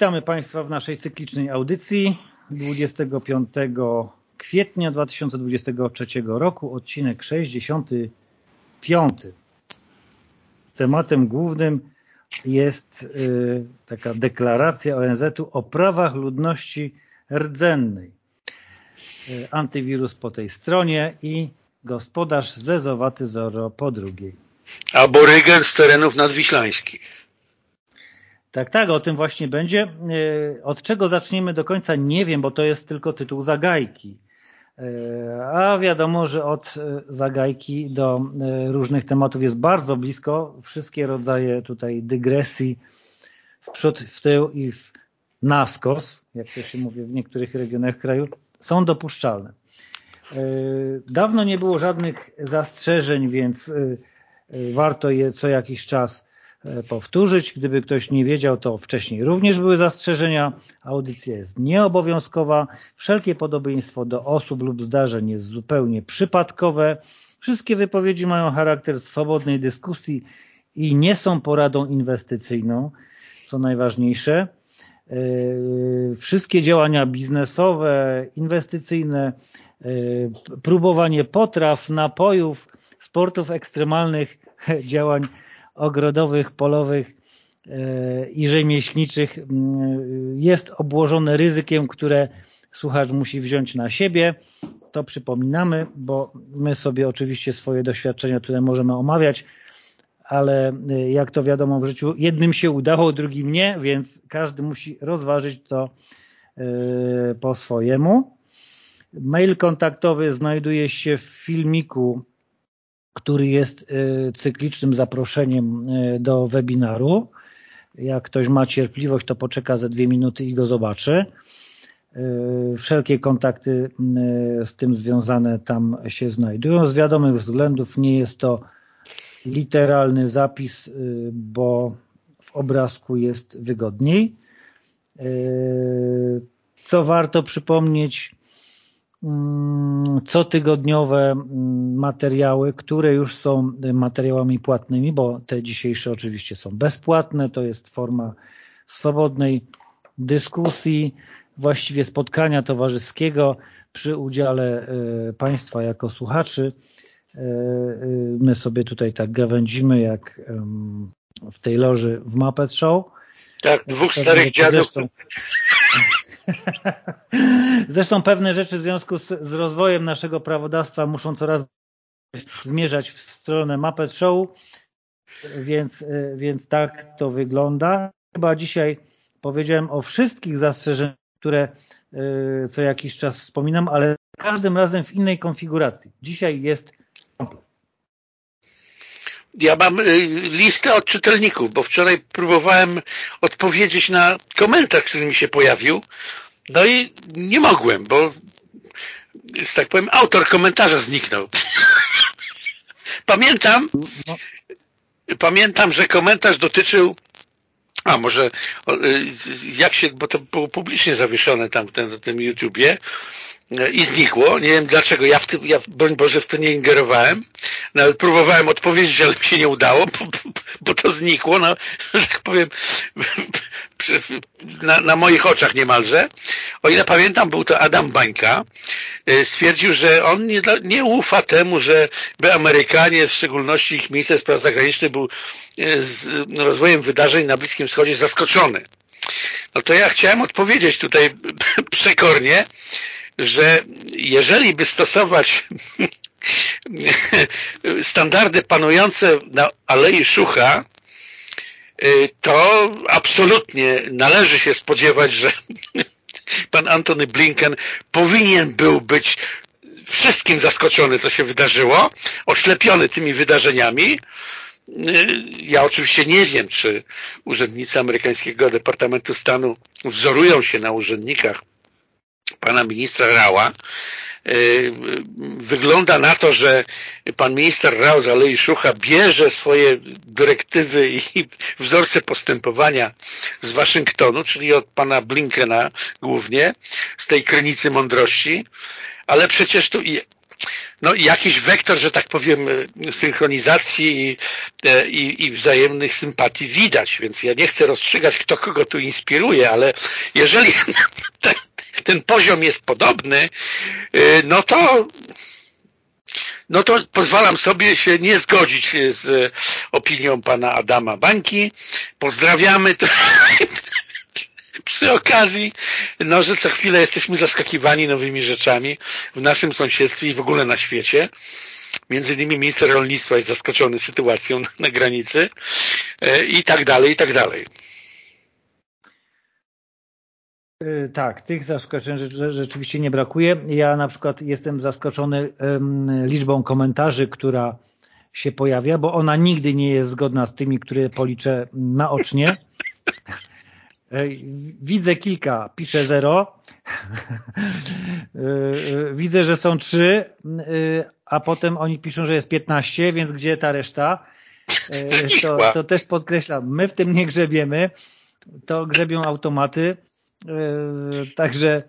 Witamy Państwa w naszej cyklicznej audycji 25 kwietnia 2023 roku, odcinek 65. Tematem głównym jest y, taka deklaracja ONZ-u o prawach ludności rdzennej. Y, antywirus po tej stronie i gospodarz zezowaty Zoro po drugiej. Aborygen z terenów nadwiślańskich. Tak, tak, o tym właśnie będzie. E, od czego zaczniemy do końca nie wiem, bo to jest tylko tytuł zagajki. E, a wiadomo, że od e, zagajki do różnych tematów jest bardzo blisko. Wszystkie rodzaje tutaj dygresji w przód, w tył i w naskos, jak to się mówi w niektórych regionach kraju, są dopuszczalne. Dawno nie było żadnych zastrzeżeń, więc warto je co jakiś czas powtórzyć. Gdyby ktoś nie wiedział, to wcześniej również były zastrzeżenia. Audycja jest nieobowiązkowa. Wszelkie podobieństwo do osób lub zdarzeń jest zupełnie przypadkowe. Wszystkie wypowiedzi mają charakter swobodnej dyskusji i nie są poradą inwestycyjną, co najważniejsze. E, wszystkie działania biznesowe, inwestycyjne, e, próbowanie potraw, napojów, sportów ekstremalnych, działań ogrodowych, polowych e, i rzemieślniczych jest obłożone ryzykiem, które słuchacz musi wziąć na siebie. To przypominamy, bo my sobie oczywiście swoje doświadczenia tutaj możemy omawiać, ale e, jak to wiadomo w życiu, jednym się udało, drugim nie, więc każdy musi rozważyć to e, po swojemu. Mail kontaktowy znajduje się w filmiku który jest y, cyklicznym zaproszeniem y, do webinaru. Jak ktoś ma cierpliwość, to poczeka ze dwie minuty i go zobaczy. Y, wszelkie kontakty z tym związane tam się znajdują. Z wiadomych względów nie jest to literalny zapis, bo w obrazku jest wygodniej. Co warto przypomnieć, cotygodniowe mm, materiały, które już są materiałami płatnymi, bo te dzisiejsze oczywiście są bezpłatne, to jest forma swobodnej dyskusji, właściwie spotkania towarzyskiego przy udziale e, Państwa jako słuchaczy. E, e, my sobie tutaj tak gawędzimy jak w tej loży w Muppet Show. Tak, dwóch starych dziadów. Zresztą, Zresztą pewne rzeczy w związku z, z, rozwojem naszego prawodawstwa muszą coraz zmierzać w stronę Muppet Show, więc, więc tak to wygląda. Chyba dzisiaj powiedziałem o wszystkich zastrzeżeniach, które e, co jakiś czas wspominam, ale każdym razem w innej konfiguracji. Dzisiaj jest ja mam y, listę od czytelników, bo wczoraj próbowałem odpowiedzieć na komentarz, który mi się pojawił, no i nie mogłem, bo że tak powiem, autor komentarza zniknął. pamiętam, no. pamiętam, że komentarz dotyczył a może y, jak się, bo to było publicznie zawieszone tam na tym YouTubie i znikło. Nie wiem dlaczego. Ja, w tym, ja broń Boże w to nie ingerowałem. Nawet próbowałem odpowiedzieć, ale mi się nie udało, bo, bo to znikło, no, że tak powiem, na, na, moich oczach niemalże. O ile pamiętam, był to Adam Bańka. Y, stwierdził, że on nie, nie ufa temu, że by Amerykanie, w szczególności ich minister spraw zagranicznych, był y, z rozwojem wydarzeń na Bliskim Wschodzie zaskoczony. No to ja chciałem odpowiedzieć tutaj przekornie, że jeżeli by stosować standardy panujące na Alei Szucha, to absolutnie należy się spodziewać, że pan Antony Blinken powinien był być wszystkim zaskoczony, co się wydarzyło, oślepiony tymi wydarzeniami. Ja oczywiście nie wiem, czy urzędnicy amerykańskiego Departamentu Stanu wzorują się na urzędnikach pana ministra Rała, Y, wygląda na to, że pan minister Rao z Alei Szucha bierze swoje dyrektywy i wzorce postępowania z Waszyngtonu, czyli od pana Blinkena głównie, z tej krynicy mądrości, ale przecież tu no, jakiś wektor, że tak powiem, synchronizacji i, i, i wzajemnych sympatii widać, więc ja nie chcę rozstrzygać, kto kogo tu inspiruje, ale jeżeli ten, ten poziom jest podobny, y, no to no to pozwalam sobie się nie zgodzić z opinią pana Adama Bańki. Pozdrawiamy to przy okazji, no, że co chwilę jesteśmy zaskakiwani nowymi rzeczami w naszym sąsiedztwie i w ogóle na świecie. Między innymi minister rolnictwa jest zaskoczony sytuacją na granicy e, i tak dalej, i tak dalej. E, tak, tych zaskoczeń rzeczywiście nie brakuje. Ja na przykład jestem zaskoczony liczbą komentarzy, która się pojawia, bo ona nigdy nie jest zgodna z tymi, które policzę naocznie. Widzę kilka, piszę zero. Widzę, że są trzy, a potem oni piszą, że jest 15, więc gdzie ta reszta? To, to też podkreślam, my w tym nie grzebiemy, to grzebią automaty. Także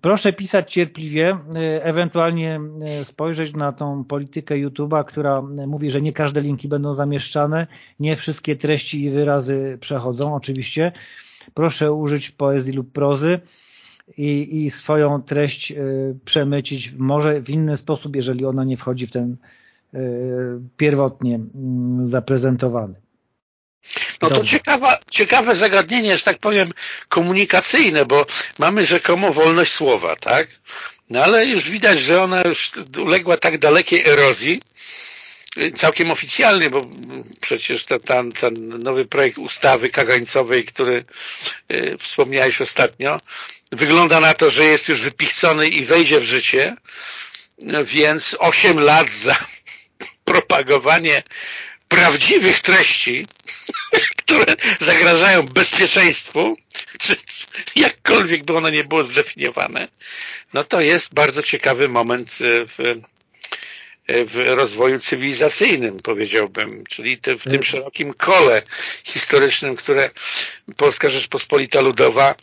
proszę pisać cierpliwie, ewentualnie spojrzeć na tą politykę YouTube'a, która mówi, że nie każde linki będą zamieszczane, nie wszystkie treści i wyrazy przechodzą oczywiście, proszę użyć poezji lub prozy i, i swoją treść przemycić może w inny sposób, jeżeli ona nie wchodzi w ten pierwotnie mm, zaprezentowany. No to ciekawa, ciekawe zagadnienie, że tak powiem, komunikacyjne, bo mamy rzekomo wolność słowa, tak? No ale już widać, że ona już uległa tak dalekiej erozji, całkiem oficjalnie, bo przecież ten, ten, ten nowy projekt ustawy kagańcowej, który y, wspomniałeś ostatnio, wygląda na to, że jest już wypichcony i wejdzie w życie, więc 8 lat za propagowanie prawdziwych treści, które zagrażają bezpieczeństwu, czy jakkolwiek by ono nie było zdefiniowane, no to jest bardzo ciekawy moment w w rozwoju cywilizacyjnym, powiedziałbym, czyli te, w tym szerokim kole historycznym, które Polska Rzeczpospolita Ludowa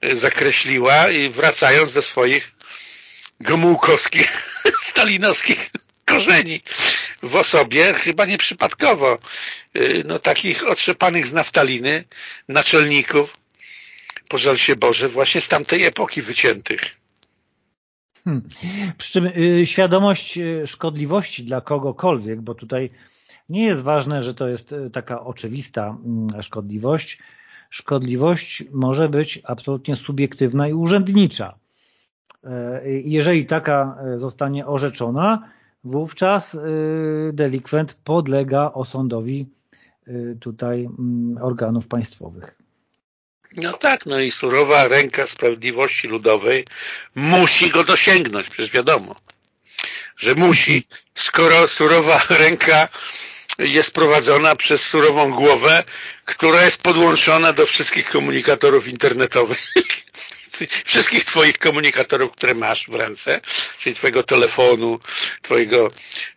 e, zakreśliła i wracając do swoich gomułkowskich, stalinowskich korzeni w osobie, chyba nieprzypadkowo, e, no takich otrzepanych z naftaliny naczelników, pożal się Boże, właśnie z tamtej epoki wyciętych. Hmm. Przy czym y, świadomość y, szkodliwości dla kogokolwiek, bo tutaj nie jest ważne, że to jest y, taka oczywista mm, szkodliwość. Szkodliwość może być absolutnie subiektywna i urzędnicza. Jeżeli taka zostanie orzeczona, wówczas delikwent podlega osądowi tutaj mm, organów państwowych. No tak, no i surowa ręka sprawiedliwości ludowej musi go dosięgnąć, przecież wiadomo, że musi, skoro surowa ręka jest prowadzona przez surową głowę, która jest podłączona do wszystkich komunikatorów internetowych wszystkich twoich komunikatorów, które masz w ręce, czyli twojego telefonu, twojego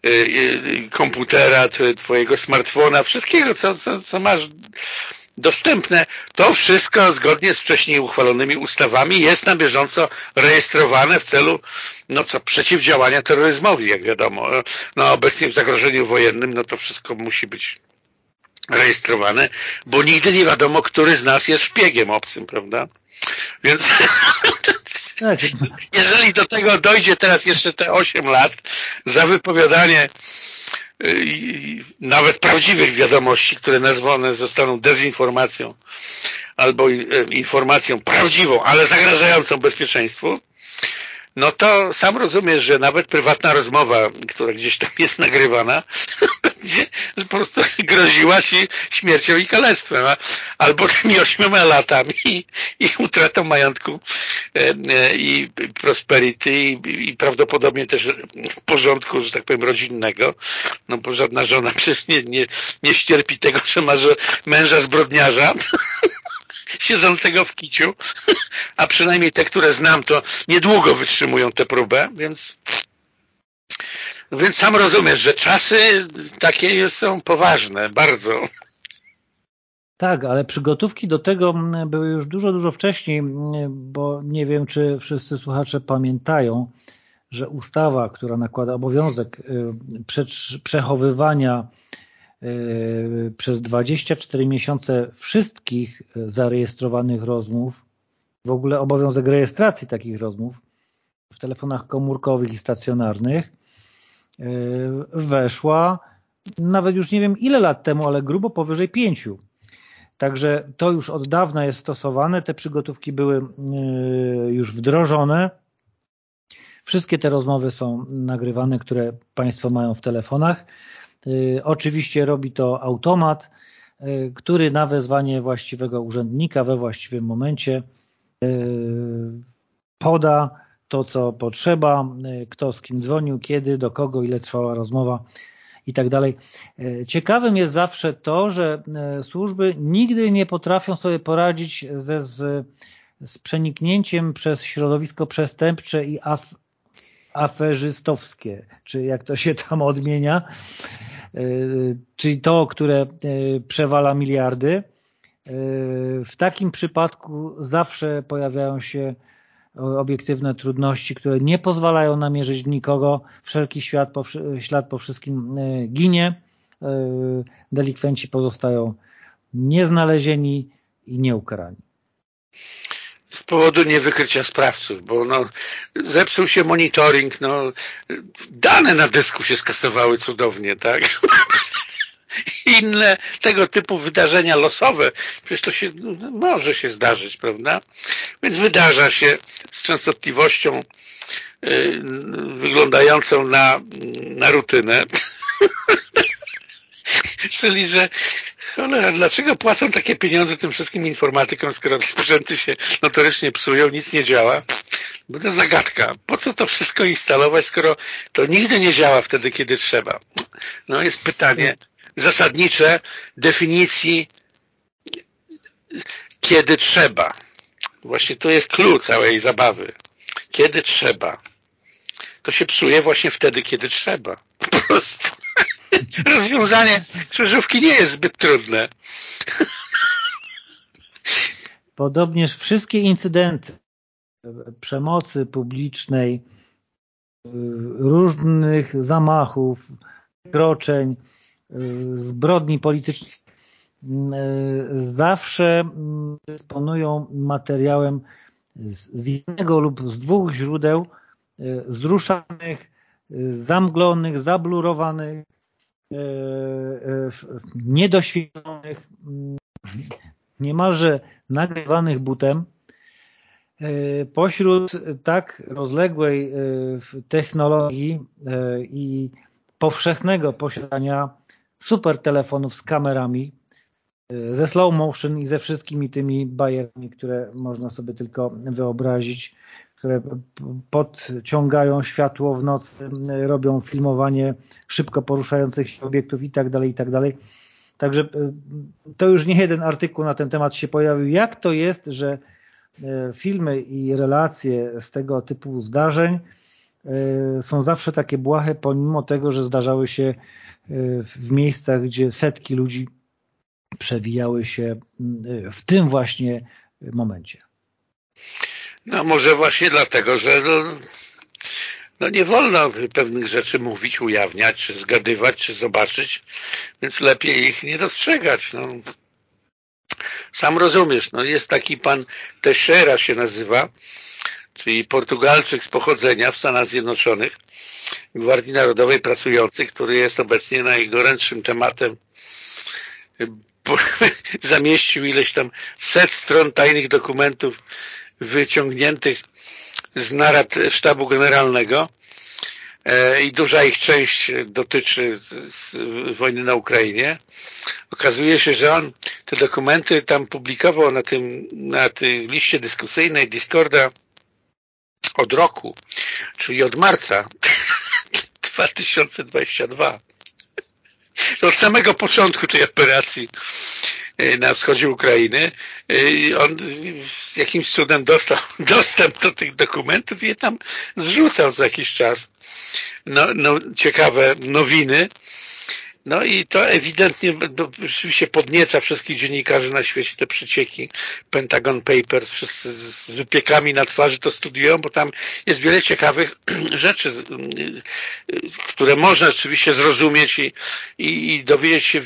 y, y, komputera, twojego smartfona, wszystkiego, co, co, co masz dostępne. To wszystko zgodnie z wcześniej uchwalonymi ustawami jest na bieżąco rejestrowane w celu no co, przeciwdziałania terroryzmowi, jak wiadomo. No obecnie w zagrożeniu wojennym no to wszystko musi być rejestrowane, bo nigdy nie wiadomo, który z nas jest szpiegiem obcym, prawda? Więc jeżeli do tego dojdzie teraz jeszcze te 8 lat za wypowiadanie nawet prawdziwych wiadomości, które nazwane zostaną dezinformacją albo informacją prawdziwą, ale zagrażającą bezpieczeństwu, no to sam rozumiesz, że nawet prywatna rozmowa, która gdzieś tam jest nagrywana, będzie po prostu groziła ci śmiercią i kalectwem, albo tymi ośmioma latami i utratą majątku e, e, i prosperity i, i prawdopodobnie też porządku, że tak powiem, rodzinnego, no bo żadna żona przecież nie, nie, nie ścierpi tego, że ma męża zbrodniarza, siedzącego w kiciu, a przynajmniej te, które znam, to niedługo wytrzymują tę próbę, więc więc sam rozumiesz, że czasy takie są poważne, bardzo. Tak, ale przygotówki do tego były już dużo, dużo wcześniej, bo nie wiem, czy wszyscy słuchacze pamiętają, że ustawa, która nakłada obowiązek przechowywania przez 24 miesiące wszystkich zarejestrowanych rozmów, w ogóle obowiązek rejestracji takich rozmów w telefonach komórkowych i stacjonarnych weszła nawet już nie wiem ile lat temu, ale grubo powyżej pięciu. Także to już od dawna jest stosowane, te przygotówki były już wdrożone. Wszystkie te rozmowy są nagrywane, które Państwo mają w telefonach. Y, oczywiście robi to automat, y, który na wezwanie właściwego urzędnika we właściwym momencie y, poda to, co potrzeba, kto z kim dzwonił, kiedy, do kogo, ile trwała rozmowa i tak dalej. Ciekawym jest zawsze to, że służby nigdy nie potrafią sobie poradzić ze, z, z przeniknięciem przez środowisko przestępcze i af, aferzystowskie, czy jak to się tam odmienia, e, czyli to, które e, przewala miliardy. E, w takim przypadku zawsze pojawiają się obiektywne trudności, które nie pozwalają namierzyć nikogo. Wszelki świat po, ślad po wszystkim ginie. Delikwenci pozostają nieznalezieni i nieukarani z powodu niewykrycia sprawców, bo no, zepsuł się monitoring, no, dane na dysku się skasowały cudownie, tak? Inne tego typu wydarzenia losowe, przecież to się no, może się zdarzyć, prawda? Więc wydarza się z częstotliwością yy, wyglądającą na, na rutynę. Czyli, że Cholera, dlaczego płacą takie pieniądze tym wszystkim informatykom, skoro sprzęty się notorycznie psują, nic nie działa? Bo to zagadka. Po co to wszystko instalować, skoro to nigdy nie działa wtedy, kiedy trzeba? No jest pytanie zasadnicze definicji kiedy trzeba. Właśnie to jest klucz całej zabawy. Kiedy trzeba. To się psuje właśnie wtedy, kiedy trzeba. Po prostu. Rozwiązanie krzyżówki nie jest zbyt trudne. Podobnież wszystkie incydenty przemocy publicznej, różnych zamachów, kroczeń, zbrodni politycznych zawsze dysponują materiałem z jednego lub z dwóch źródeł zruszanych, zamglonych, zablurowanych, E, e, niedoświetlonych, mm, niemalże nagrywanych butem, e, pośród tak rozległej technologii i powszechnego posiadania super telefonów z kamerami, ze slow motion i ze wszystkimi tymi bajerami, które można sobie tylko wyobrazić, które podciągają światło w nocy, robią filmowanie szybko poruszających się obiektów i tak dalej, i tak dalej. Także e, to już nie jeden artykuł na ten temat się pojawił. Jak to jest, że e, filmy i relacje z tego typu zdarzeń e, są zawsze takie błahe, pomimo tego, że zdarzały się w miejscach, gdzie setki ludzi przewijały się w tym właśnie momencie. No może właśnie dlatego, że no, no nie wolno pewnych rzeczy mówić, ujawniać, czy zgadywać, czy zobaczyć, więc lepiej ich nie dostrzegać. No. Sam rozumiesz, no jest taki pan Teixeira się nazywa, czyli Portugalczyk z pochodzenia w Stanach Zjednoczonych, Gwardii Narodowej pracujący, który jest obecnie najgorętszym tematem zamieścił ileś tam set stron tajnych dokumentów wyciągniętych z narad sztabu generalnego e, i duża ich część dotyczy wojny na Ukrainie. Okazuje się, że on te dokumenty tam publikował na tym na tej liście dyskusyjnej Discorda od roku, czyli od marca 2022. Od samego początku tej operacji na wschodzie Ukrainy, e, on jakimś cudem dostał dostęp do tych dokumentów i je tam zrzucał co jakiś czas. No, no, ciekawe nowiny No i to ewidentnie no, rzeczywiście podnieca wszystkich dziennikarzy na świecie, te przecieki Pentagon Papers, wszyscy z wypiekami na twarzy to studiują, bo tam jest wiele ciekawych rzeczy, które można rzeczywiście zrozumieć i, i, i dowiedzieć się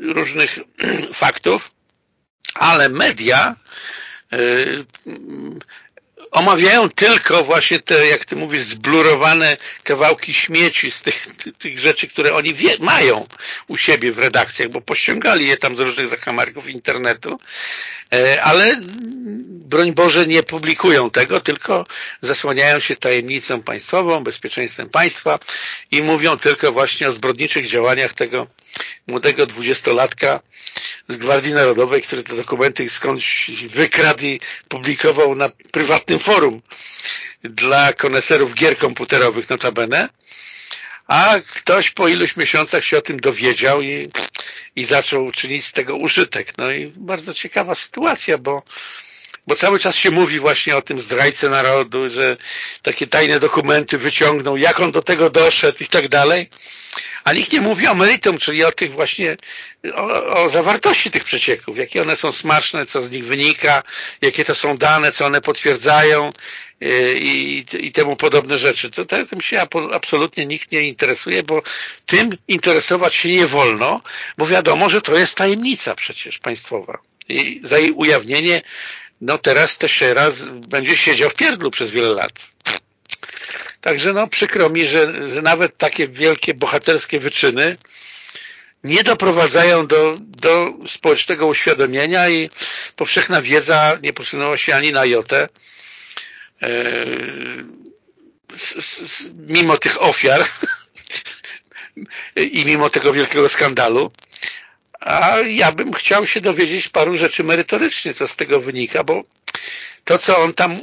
różnych faktów, ale media y, omawiają tylko właśnie te, jak ty mówisz, zblurowane kawałki śmieci z tych, tych rzeczy, które oni wie, mają u siebie w redakcjach, bo pościągali je tam z różnych zakamarków internetu, e, ale broń Boże nie publikują tego, tylko zasłaniają się tajemnicą państwową, bezpieczeństwem państwa i mówią tylko właśnie o zbrodniczych działaniach tego młodego dwudziestolatka z Gwardii Narodowej, który te dokumenty skądś wykradł i publikował na prywatnym forum dla koneserów gier komputerowych notabene, a ktoś po iluś miesiącach się o tym dowiedział i, i zaczął czynić z tego użytek. No i bardzo ciekawa sytuacja, bo bo cały czas się mówi właśnie o tym zdrajcy narodu, że takie tajne dokumenty wyciągnął, jak on do tego doszedł i tak dalej, a nikt nie mówi o meritum, czyli o tych właśnie, o, o zawartości tych przecieków, jakie one są smaczne, co z nich wynika, jakie to są dane, co one potwierdzają y, i, i temu podobne rzeczy. To tym się absolutnie nikt nie interesuje, bo tym interesować się nie wolno, bo wiadomo, że to jest tajemnica przecież państwowa. I za jej ujawnienie no teraz też raz będzie siedział w pierdlu przez wiele lat. Także no przykro mi, że, że nawet takie wielkie bohaterskie wyczyny nie doprowadzają do, do społecznego uświadomienia i powszechna wiedza nie posunęła się ani na jotę. E, mimo tych ofiar i mimo tego wielkiego skandalu a ja bym chciał się dowiedzieć paru rzeczy merytorycznie, co z tego wynika, bo to, co on tam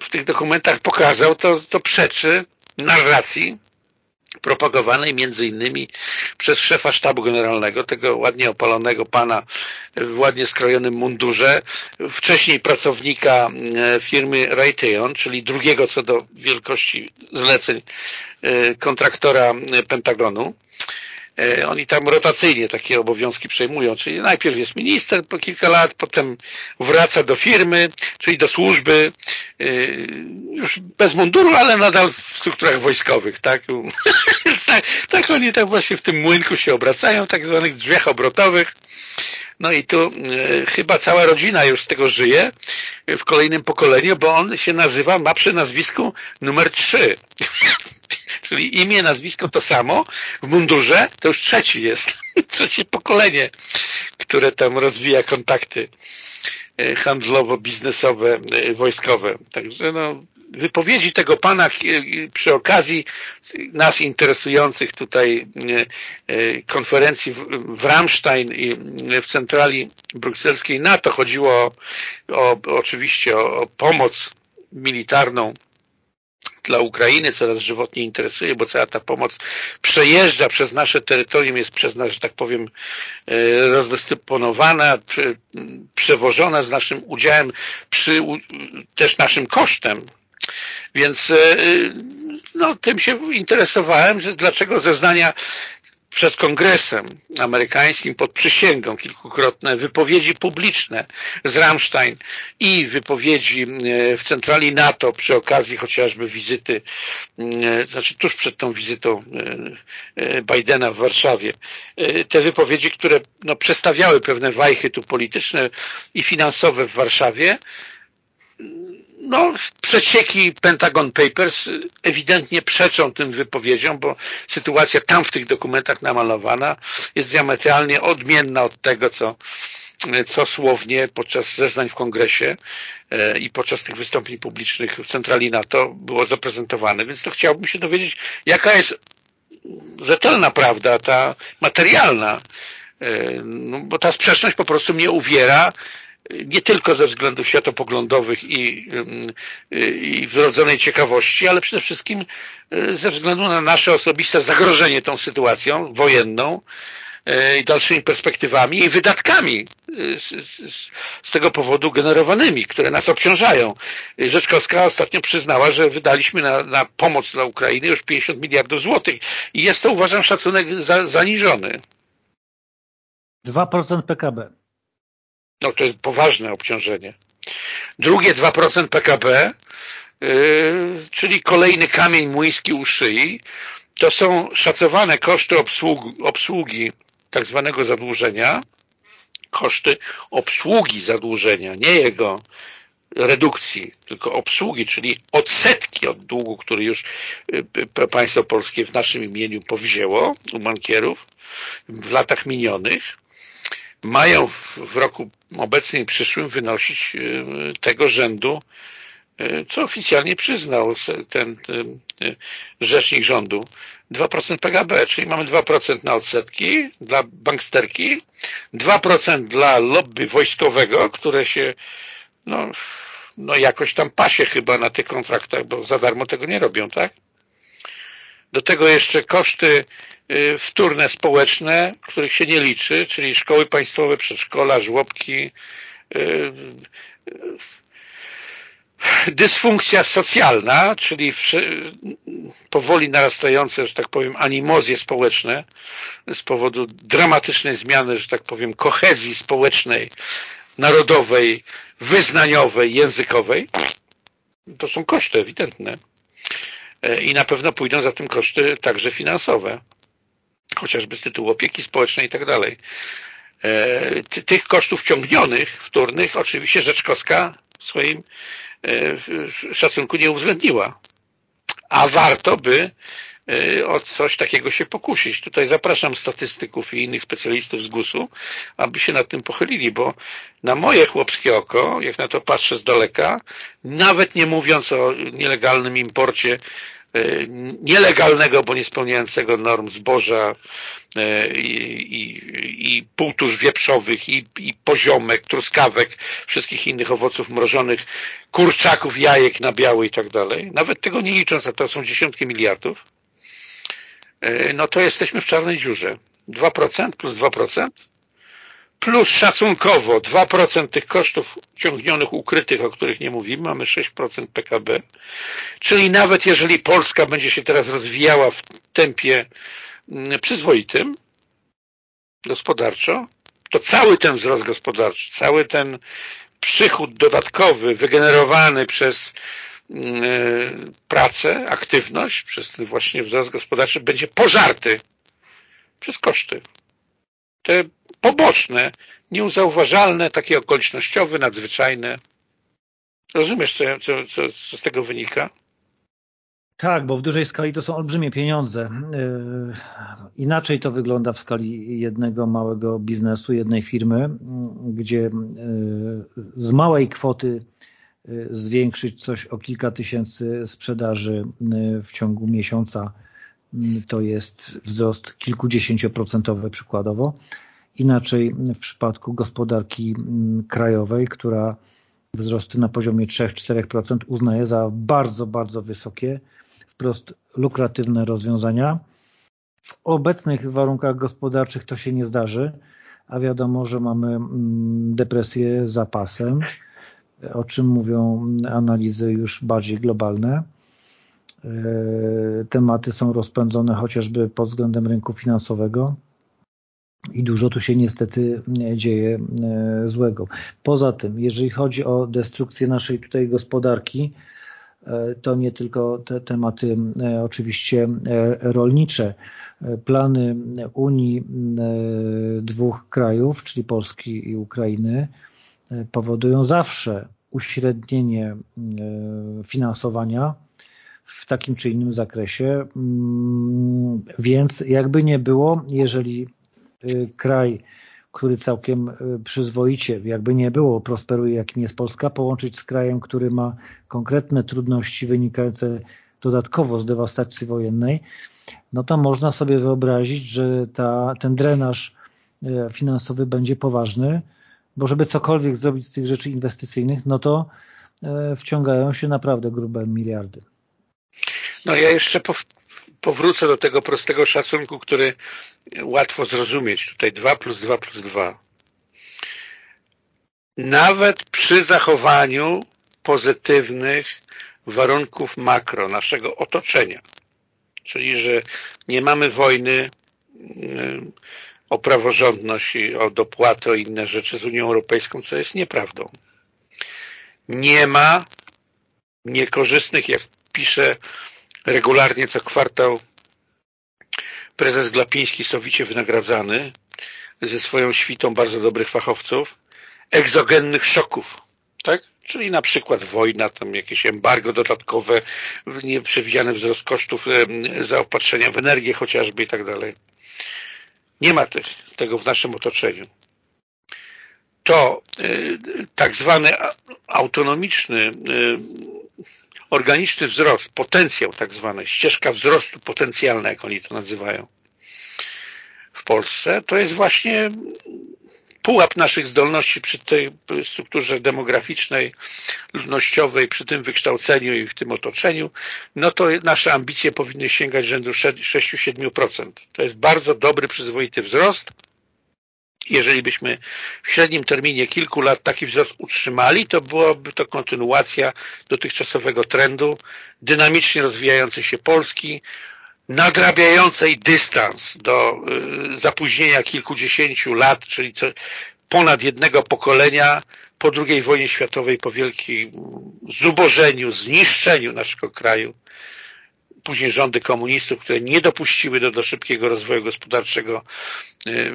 w tych dokumentach pokazał, to, to przeczy narracji propagowanej między innymi przez szefa sztabu generalnego, tego ładnie opalonego pana w ładnie skrojonym mundurze, wcześniej pracownika e, firmy Raytheon, czyli drugiego co do wielkości zleceń e, kontraktora Pentagonu, E, oni tam rotacyjnie takie obowiązki przejmują, czyli najpierw jest minister po kilka lat, potem wraca do firmy, czyli do służby, e, już bez munduru, ale nadal w strukturach wojskowych, tak? Tak, tak oni tam właśnie w tym młynku się obracają, tak zwanych drzwiach obrotowych. No i tu e, chyba cała rodzina już z tego żyje w kolejnym pokoleniu, bo on się nazywa, ma przy nazwisku numer 3 czyli imię, nazwisko to samo, w mundurze to już trzeci jest, trzecie pokolenie, które tam rozwija kontakty e, handlowo-biznesowe, e, wojskowe. Także no, wypowiedzi tego pana e, przy okazji nas interesujących tutaj konferencji w Ramstein i w centrali brukselskiej NATO chodziło o, o oczywiście o, o pomoc militarną dla Ukrainy, co nas żywotnie interesuje, bo cała ta pomoc przejeżdża przez nasze terytorium, jest przez nas, że tak powiem, e, rozdysponowana, przewożona z naszym udziałem, przy też naszym kosztem. Więc e, no, tym się interesowałem, że dlaczego zeznania przed kongresem amerykańskim pod przysięgą kilkukrotne wypowiedzi publiczne z Rammstein i wypowiedzi e, w centrali NATO przy okazji chociażby wizyty, e, znaczy tuż przed tą wizytą e, Bidena w Warszawie. Te wypowiedzi, które no, przestawiały pewne wajchy tu polityczne i finansowe w Warszawie, no, przecieki Pentagon Papers ewidentnie przeczą tym wypowiedziom, bo sytuacja tam w tych dokumentach namalowana jest diametralnie odmienna od tego, co, co słownie podczas zeznań w kongresie e, i podczas tych wystąpień publicznych w centrali NATO było zaprezentowane. Więc to chciałbym się dowiedzieć, jaka jest rzetelna prawda, ta materialna, e, no, bo ta sprzeczność po prostu mnie uwiera nie tylko ze względów światopoglądowych i, i wrodzonej ciekawości, ale przede wszystkim e, ze względu na nasze osobiste zagrożenie tą sytuacją wojenną i dalszymi perspektywami i wydatkami z, z, z, tego powodu generowanymi, które nas obciążają. Rzeczkowska ostatnio przyznała, że wydaliśmy na, na pomoc dla Ukrainy już 50 miliardów złotych i jest to uważam szacunek za, zaniżony. 2% PKB. No to jest poważne obciążenie. Drugie 2% PKB, yy, czyli kolejny kamień młyński u szyi, to są szacowane koszty obsługi, obsługi tak zwanego zadłużenia, koszty obsługi zadłużenia, nie jego redukcji, tylko obsługi, czyli odsetki od długu, który już y, państwo polskie w naszym imieniu powzięło u bankierów w latach minionych, mają w roku obecnym i przyszłym wynosić y, tego rzędu, y, co oficjalnie przyznał ten, ten rzecznik rządu, 2% PKB, czyli mamy 2% na odsetki dla banksterki, 2% dla lobby wojskowego, które się no, no jakoś tam pasie chyba na tych kontraktach, bo za darmo tego nie robią, tak? Do tego jeszcze koszty y, wtórne społeczne, których się nie liczy, czyli szkoły państwowe, przedszkola, żłobki, y, dysfunkcja socjalna, czyli powoli narastające, że tak powiem, animozje społeczne z powodu dramatycznej zmiany, że tak powiem, kohezji społecznej, narodowej, wyznaniowej, językowej, to są koszty ewidentne. E, I na pewno pójdą za tym koszty także finansowe, chociażby z tytułu opieki społecznej i tak dalej. E, tych kosztów ciągnionych, wtórnych, oczywiście Rzeczkowska w swoim e, szacunku nie uwzględniła. A warto by o coś takiego się pokusić. Tutaj zapraszam statystyków i innych specjalistów z GUS-u, aby się nad tym pochylili, bo na moje chłopskie oko, jak na to patrzę z daleka, nawet nie mówiąc o nielegalnym imporcie E, nielegalnego, bo nie spełniającego norm zboża e, i, i, i wieprzowych, i, i poziomek, truskawek, wszystkich innych owoców mrożonych, kurczaków, jajek na biały i tak dalej. Nawet tego nie licząc, a to są dziesiątki miliardów, no to jesteśmy w czarnej dziurze. 2% plus 2% plus szacunkowo 2% tych kosztów ciągnionych, ukrytych, o których nie mówimy, mamy 6% PKB, czyli nawet jeżeli Polska będzie się teraz rozwijała w tempie mm, przyzwoitym gospodarczo, to cały ten wzrost gospodarczy, cały ten przychód dodatkowy wygenerowany przez pracę, aktywność, przez ten właśnie wzrost gospodarczy będzie pożarty przez koszty. Te poboczne, nieuzauważalne, takie okolicznościowe, nadzwyczajne. Rozumiesz, co, co, co, co z tego wynika? Tak, bo w dużej skali to są olbrzymie pieniądze. Yy, inaczej to wygląda w skali jednego małego biznesu, jednej firmy, gdzie yy, z małej kwoty zwiększyć coś o kilka tysięcy sprzedaży w ciągu miesiąca. To jest wzrost kilkudziesięcioprocentowy przykładowo, Inaczej w przypadku gospodarki krajowej, która wzrosty na poziomie 3-4% uznaje za bardzo, bardzo wysokie, wprost lukratywne rozwiązania. W obecnych warunkach gospodarczych to się nie zdarzy, a wiadomo, że mamy mm, depresję za pasem, o czym mówią analizy już bardziej globalne. E, tematy są rozpędzone chociażby pod względem rynku finansowego, i dużo tu się niestety dzieje e, złego. Poza tym, jeżeli chodzi o destrukcję naszej tutaj gospodarki, e, to nie tylko te tematy oczywiście rolnicze. Plany Unii dwóch krajów, czyli Polski i Ukrainy, powodują zawsze uśrednienie finansowania w takim czy innym zakresie, mm, więc jakby nie było, jeżeli Y, kraj, który całkiem y, przyzwoicie, jakby nie było, prosperuje, jakim jest Polska, połączyć z krajem, który ma konkretne trudności wynikające dodatkowo z dewastacji wojennej, no to można sobie wyobrazić, że ta, ten drenaż finansowy będzie poważny, bo żeby cokolwiek zrobić z tych rzeczy inwestycyjnych, no to wciągają się naprawdę grube miliardy. No ja jeszcze powrócę do tego prostego szacunku, który łatwo zrozumieć. Tutaj 2 plus 2 plus 2. Nawet przy zachowaniu pozytywnych warunków makro naszego otoczenia, czyli że nie mamy wojny y, o praworządność o dopłaty, o inne rzeczy z Unią Europejską, co jest nieprawdą. Nie ma niekorzystnych, jak pisze regularnie co kwartał prezes Glapiński sowicie wynagradzany ze swoją świtą bardzo dobrych fachowców, egzogennych szoków, tak? Czyli na przykład wojna, tam jakieś embargo dodatkowe, nieprzewidziany wzrost kosztów zaopatrzenia w energię chociażby i tak dalej. Nie ma tych, tego w naszym otoczeniu. To y, tak zwany autonomiczny, y, organiczny wzrost, potencjał tak zwany, ścieżka wzrostu potencjalna, jak oni to nazywają w Polsce, to jest właśnie pułap naszych zdolności przy tej strukturze demograficznej, ludnościowej, przy tym wykształceniu i w tym otoczeniu, no to nasze ambicje powinny sięgać rzędu 6-7%. To jest bardzo dobry, przyzwoity wzrost. Jeżeli byśmy w średnim terminie kilku lat taki wzrost utrzymali, to byłaby to kontynuacja dotychczasowego trendu dynamicznie rozwijającej się Polski, nadrabiającej dystans do y, zapóźnienia kilkudziesięciu lat, czyli ponad jednego pokolenia po II wojnie światowej, po wielkim zubożeniu, zniszczeniu naszego kraju, później rządy komunistów, które nie dopuściły do, do szybkiego rozwoju gospodarczego, y,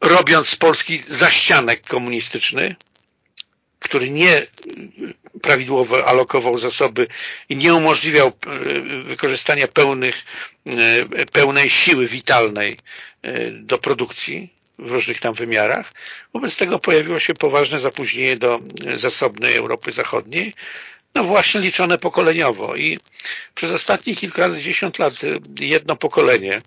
robiąc z Polski zaścianek komunistyczny, który nie prawidłowo alokował zasoby i nie umożliwiał e, wykorzystania pełnych, e, pełnej siły witalnej e, do produkcji w różnych tam wymiarach. Wobec tego pojawiło się poważne zapóźnienie do zasobnej Europy Zachodniej, no właśnie liczone pokoleniowo i przez ostatnie kilkadziesiąt lat jedno pokolenie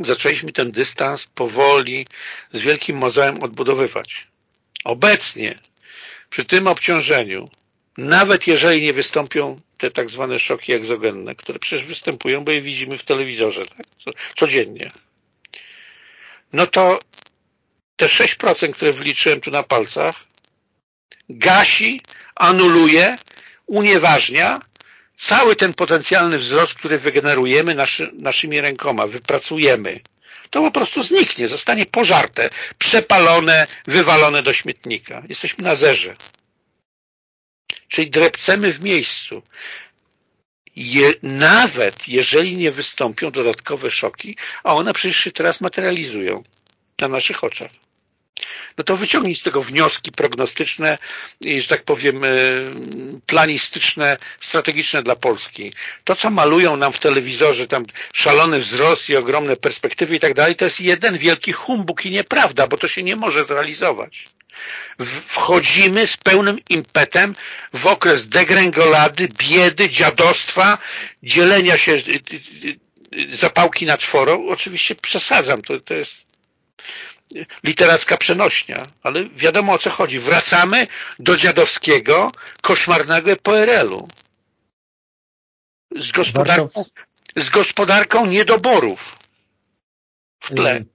zaczęliśmy ten dystans powoli z wielkim mozołem odbudowywać. Obecnie przy tym obciążeniu, nawet jeżeli nie wystąpią te tak zwane szoki egzogenne, które przecież występują, bo je widzimy w telewizorze tak? codziennie, no to te 6%, które wliczyłem tu na palcach, gasi, anuluje, unieważnia cały ten potencjalny wzrost, który wygenerujemy naszy, naszymi rękoma, wypracujemy to po prostu zniknie, zostanie pożarte, przepalone, wywalone do śmietnika. Jesteśmy na zerze. Czyli drepcemy w miejscu. Je, nawet jeżeli nie wystąpią dodatkowe szoki, a one przecież się teraz materializują na naszych oczach no to wyciągnij z tego wnioski prognostyczne i, że tak powiem, e, planistyczne, strategiczne dla Polski. To, co malują nam w telewizorze, tam szalony wzrost i ogromne perspektywy i tak dalej, to jest jeden wielki humbug i nieprawda, bo to się nie może zrealizować. Wchodzimy z pełnym impetem w okres degrengolady, biedy, dziadostwa, dzielenia się zapałki na czworo. Oczywiście przesadzam, to, to jest literacka przenośnia, ale wiadomo o co chodzi. Wracamy do dziadowskiego, koszmarnego PRL-u. Z gospodarką, z gospodarką niedoborów w tle. Y,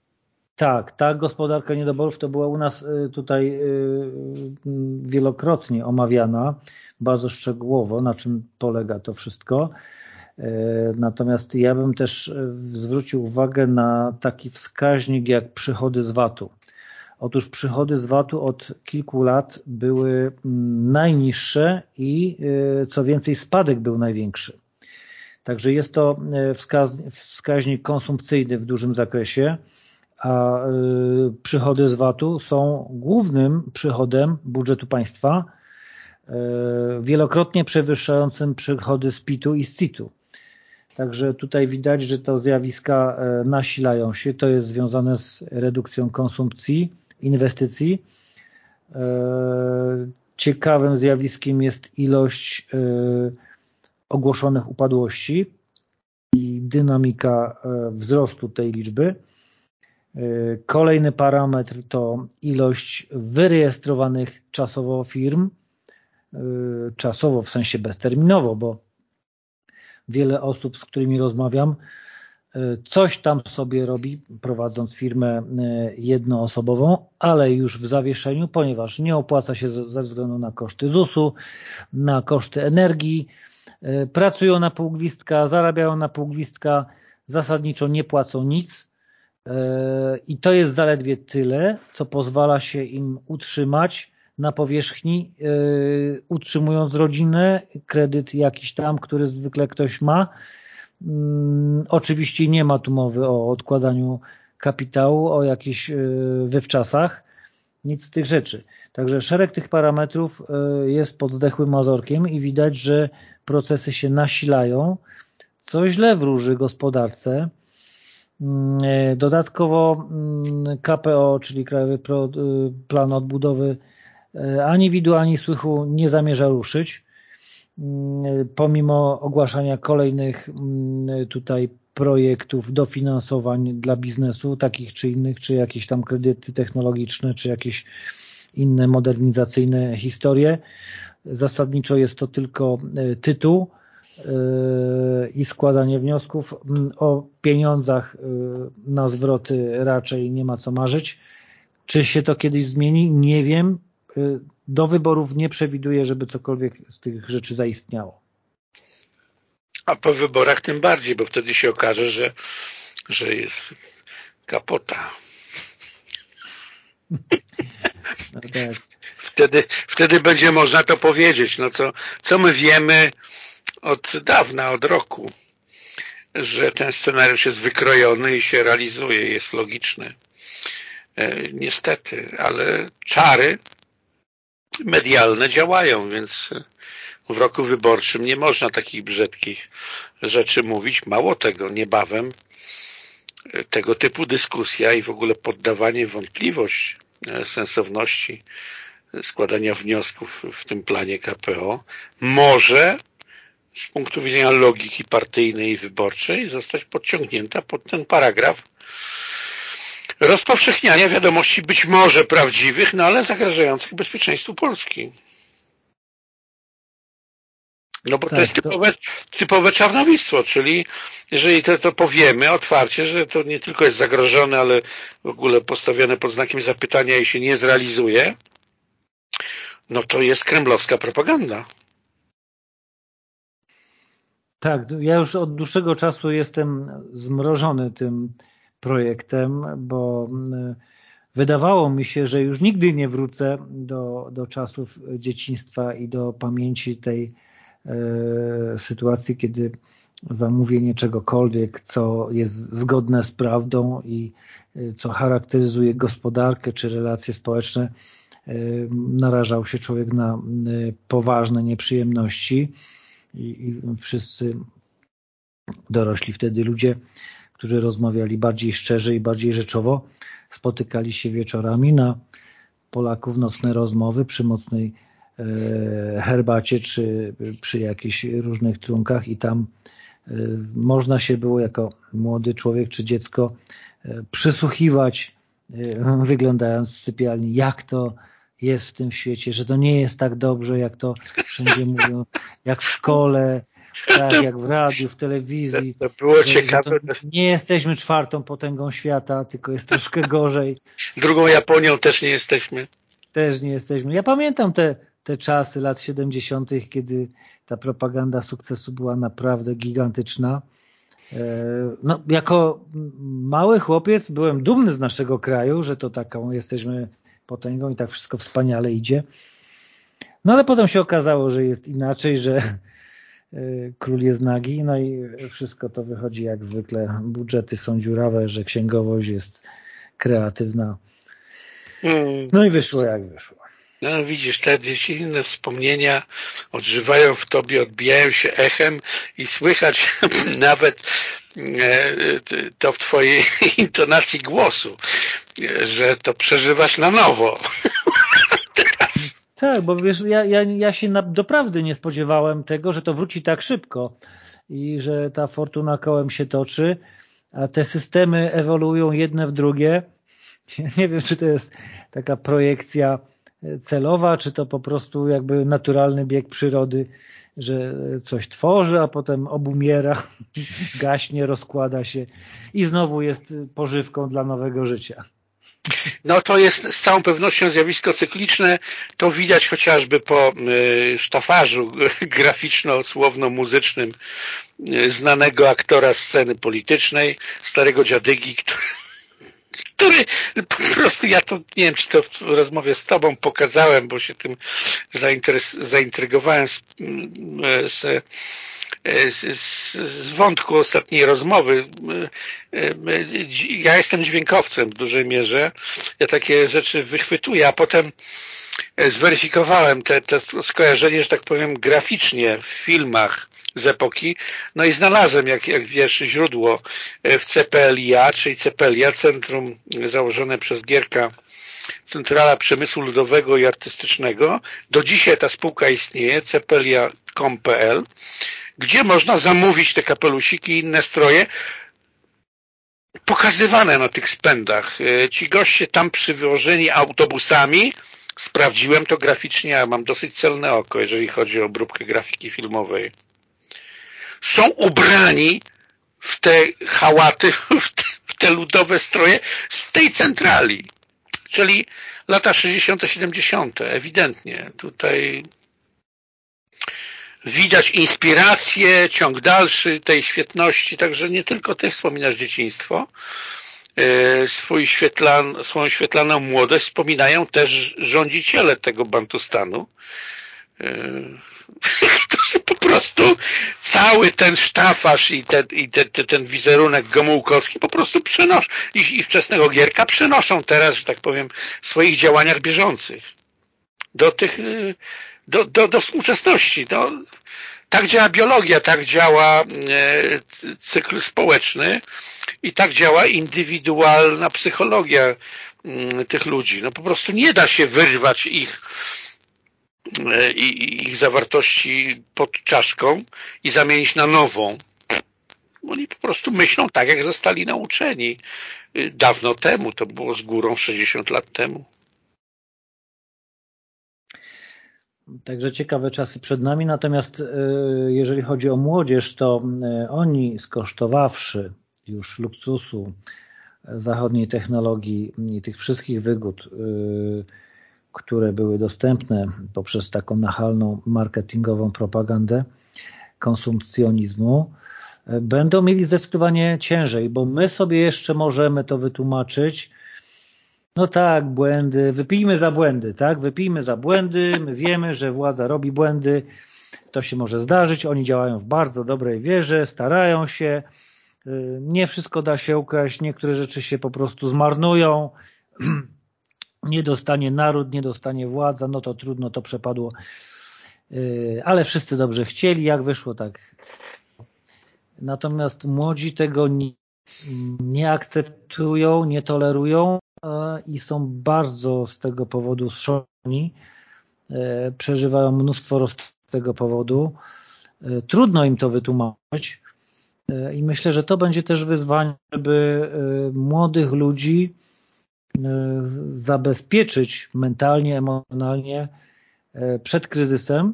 tak, ta gospodarka niedoborów to była u nas y, tutaj y, wielokrotnie omawiana, bardzo szczegółowo, na czym polega to wszystko. E, natomiast ja bym też e, zwrócił uwagę na taki wskaźnik jak przychody z VAT-u. Otóż przychody z VAT-u od kilku lat były mm, najniższe i e, co więcej spadek był największy. Także jest to wskaźnik konsumpcyjny w dużym zakresie, a przychody z VAT-u są głównym przychodem budżetu państwa, wielokrotnie przewyższającym przychody z PIT-u i z CIT-u. Także tutaj widać, że to zjawiska e, nasilają się. To jest związane z redukcją konsumpcji, inwestycji. E, ciekawym zjawiskiem jest ilość e, ogłoszonych upadłości i dynamika wzrostu tej liczby. Kolejny parametr to ilość wyrejestrowanych czasowo firm czasowo, w sensie bezterminowo, bo wiele osób, z którymi rozmawiam, coś tam sobie robi, prowadząc firmę jednoosobową, ale już w zawieszeniu, ponieważ nie opłaca się ze względu na koszty ZUS-u, na koszty energii, pracują na pół gwizdka, zarabiają na pół gwizdka, zasadniczo nie płacą nic i to jest zaledwie tyle, co pozwala się im utrzymać na powierzchni, utrzymując rodzinę, kredyt jakiś tam, który zwykle ktoś ma. Mm, oczywiście nie ma tu mowy o odkładaniu kapitału, o jakichś wywczasach, nic z tych rzeczy. Także szereg tych parametrów jest pod zdechłym mazorkiem i widać, że procesy się nasilają, co źle wróży gospodarce. Mm, e, dodatkowo mm, KPO, czyli Krajowy y, Plan Odbudowy, ani widu, ani słychu nie zamierza ruszyć, mm, pomimo ogłaszania kolejnych tutaj projektów dofinansowań dla biznesu, takich czy innych, czy jakieś tam kredyty technologiczne, czy jakieś inne modernizacyjne historie. Zasadniczo jest to tylko e, tytuł, i składanie wniosków. Mm, o pieniądzach na zwroty raczej nie ma co marzyć. Czy się to kiedyś zmieni? Nie wiem. Y, do wyborów nie przewiduję, żeby cokolwiek z tych rzeczy zaistniało. A po wyborach tym bardziej, bo wtedy się okaże, że, że jest kapota. No tak. wtedy, wtedy będzie można to powiedzieć. No co, co my wiemy od dawna, od roku, że ten scenariusz jest wykrojony i się realizuje, jest logiczny. E, niestety, ale czary medialne działają, więc w roku wyborczym nie można takich brzydkich rzeczy mówić. Mało tego, niebawem tego typu dyskusja i w ogóle poddawanie wątpliwość e, sensowności składania wniosków w tym planie KPO może z punktu widzenia logiki partyjnej i wyborczej zostać podciągnięta pod ten paragraf rozpowszechniania wiadomości być może prawdziwych, no ale zagrażających bezpieczeństwu Polski. No bo tak, to jest typowe, to... typowe czarnowictwo, czyli jeżeli to, to powiemy otwarcie, że to nie tylko jest zagrożone, ale w ogóle postawione pod znakiem zapytania i się nie zrealizuje, no to jest kremlowska propaganda. Tak, ja już od dłuższego czasu jestem zmrożony tym projektem, bo mm, wydawało mi się, że już nigdy nie wrócę do, do czasów dzieciństwa i do pamięci tej e, sytuacji, kiedy zamówienie czegokolwiek, co jest zgodne z prawdą i e, co charakteryzuje gospodarkę czy relacje społeczne, e, narażał się człowiek na poważne nieprzyjemności i, i wszyscy dorośli wtedy ludzie, którzy rozmawiali bardziej szczerze i bardziej rzeczowo, spotykali się wieczorami na Polaków nocne rozmowy przy mocnej e, herbacie czy przy jakichś różnych trunkach i tam e, można się było jako młody człowiek czy dziecko e, przysłuchiwać wyglądając z sypialni, jak to jest w tym świecie, że to nie jest tak dobrze, jak to wszędzie mówią, jak w szkole, tak, jak w radiu, w telewizji. To było ciekawe. nie jesteśmy czwartą potęgą świata, tylko jest troszkę gorzej. Drugą Japonią też nie jesteśmy. Też nie jesteśmy. Ja pamiętam te, te czasy lat 70., kiedy ta propaganda sukcesu była naprawdę gigantyczna. E, no, jako mały chłopiec byłem dumny z naszego kraju, że to taką jesteśmy potęgą i tak wszystko wspaniale idzie. No ale potem się okazało, że jest inaczej, że król jest nagi, no i wszystko to wychodzi jak zwykle. Budżety są dziurawe, że księgowość jest kreatywna. Hmm. No i wyszło jak wyszło. No widzisz, te dziecinne wspomnienia odżywają w tobie, odbijają się echem i słychać nawet e, to w twojej intonacji głosu, że to przeżywasz na nowo. Tak, bo wiesz, ja, ja, ja się na, doprawdy nie spodziewałem tego, że to wróci tak szybko i że ta fortuna kołem się toczy, a te systemy ewoluują jedne w drugie. Nie wiem, czy to jest taka projekcja celowa, czy to po prostu jakby naturalny bieg przyrody, że coś tworzy, a potem obumiera, gaśnie, rozkłada się i znowu jest pożywką dla nowego życia. No to jest z całą pewnością zjawisko cykliczne. To widać chociażby po y, sztafarzu graficzno-słowno-muzycznym y, znanego aktora sceny politycznej, starego dziadygi, który po prostu ja to nie wiem, czy to w rozmowie z tobą pokazałem, bo się tym zaintrygowałem z, z, z, z, wątku ostatniej rozmowy. Ja jestem dźwiękowcem w dużej mierze. Ja takie rzeczy wychwytuję, a potem zweryfikowałem te, te skojarzenie, że tak powiem, graficznie w filmach z epoki. No i znalazłem, jak, jak wiesz, źródło e, w CPLIA, czyli CPLIA, centrum założone przez Gierka Centrala Przemysłu Ludowego i Artystycznego. Do dzisiaj ta spółka istnieje, cpelia.com.pl, gdzie można zamówić te kapelusiki i inne stroje pokazywane na tych spędach. E, ci goście tam przywożeni autobusami, sprawdziłem to graficznie, a mam dosyć celne oko, jeżeli chodzi o obróbkę grafiki filmowej są ubrani w te hałaty, w te, w te ludowe stroje z tej centrali. Czyli lata 60., 70. ewidentnie. Tutaj widać inspirację, ciąg dalszy tej świetności, także nie tylko ty wspominasz dzieciństwo, e, swój świetlan, swoją świetlaną młodość wspominają też rządziciele tego Bantustanu, e, którzy po prostu cały ten sztafaż i, ten, i ten wizerunek Gomułkowski po prostu przenoszą i, i wczesnego Gierka przenoszą teraz, że tak powiem, w swoich działaniach bieżących. Do tych, y, do, do, do współczesności. No, tak działa biologia, tak działa e, cykl społeczny i tak działa indywidualna psychologia mm, tych ludzi. No po prostu nie da się wyrwać ich E, ich zawartości pod czaszką i zamienić na nową. Oni po prostu myślą tak, jak zostali nauczeni e, dawno temu. To było z górą 60 lat temu. Także ciekawe czasy przed nami, natomiast e, jeżeli chodzi o młodzież, to oni skosztowawszy już luksusu zachodniej technologii i tych wszystkich wygód, które były dostępne poprzez taką nachalną marketingową propagandę konsumpcjonizmu, będą mieli zdecydowanie ciężej, bo my sobie jeszcze możemy to wytłumaczyć, no tak, błędy, wypijmy za błędy, tak, wypijmy za błędy, my wiemy, że władza robi błędy, to się może zdarzyć, oni działają w bardzo dobrej wierze, starają się, nie wszystko da się ukraść, niektóre rzeczy się po prostu zmarnują, nie dostanie naród, nie dostanie władza, no to trudno, to przepadło. Yy, ale wszyscy dobrze chcieli, jak wyszło, tak. Natomiast młodzi tego nie, nie akceptują, nie tolerują i są bardzo z tego powodu zszokowani. Yy, przeżywają mnóstwo roz z tego powodu. Yy, trudno im to wytłumaczyć i myślę, że to będzie też wyzwanie, żeby młodych ludzi E, zabezpieczyć mentalnie, emocjonalnie e, przed kryzysem, e,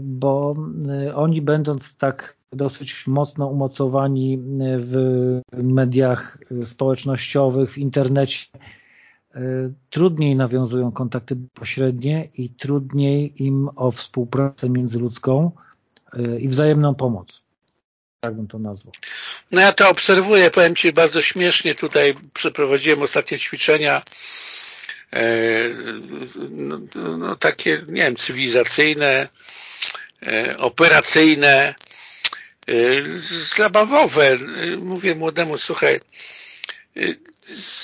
bo oni będąc tak dosyć mocno umocowani w mediach społecznościowych, w internecie, trudniej nawiązują kontakty pośrednie i trudniej im o współpracę międzyludzką i wzajemną pomoc tak bym to nazwał. No ja to obserwuję, powiem Ci bardzo śmiesznie, tutaj przeprowadziłem ostatnie ćwiczenia no, no, takie, nie wiem, cywilizacyjne, e, operacyjne, e, zabawowe. Mówię młodemu, słuchaj,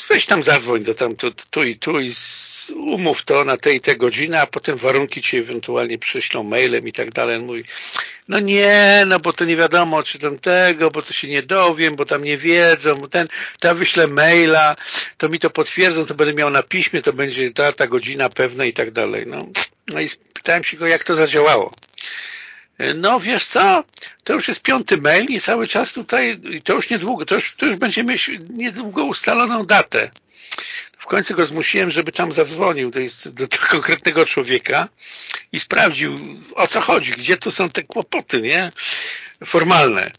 weź tam zadzwoń do tam tu, tu i tu i umów to na te i te godziny, a potem warunki Ci ewentualnie przyślą mailem i tak dalej. Mówi, no nie, no bo to nie wiadomo, czy tam tego, bo to się nie dowiem, bo tam nie wiedzą, bo ten, to ja wyślę maila, to mi to potwierdzą, to będę miał na piśmie, to będzie ta, ta godzina pewna i tak dalej. No, no i pytałem się go, jak to zadziałało. No wiesz co, to już jest piąty mail i cały czas tutaj, to już niedługo, to już, to już będziemy niedługo ustaloną datę w końcu go zmusiłem, żeby tam zadzwonił jest do, do konkretnego człowieka i sprawdził, o co chodzi, gdzie tu są te kłopoty, nie? Formalne.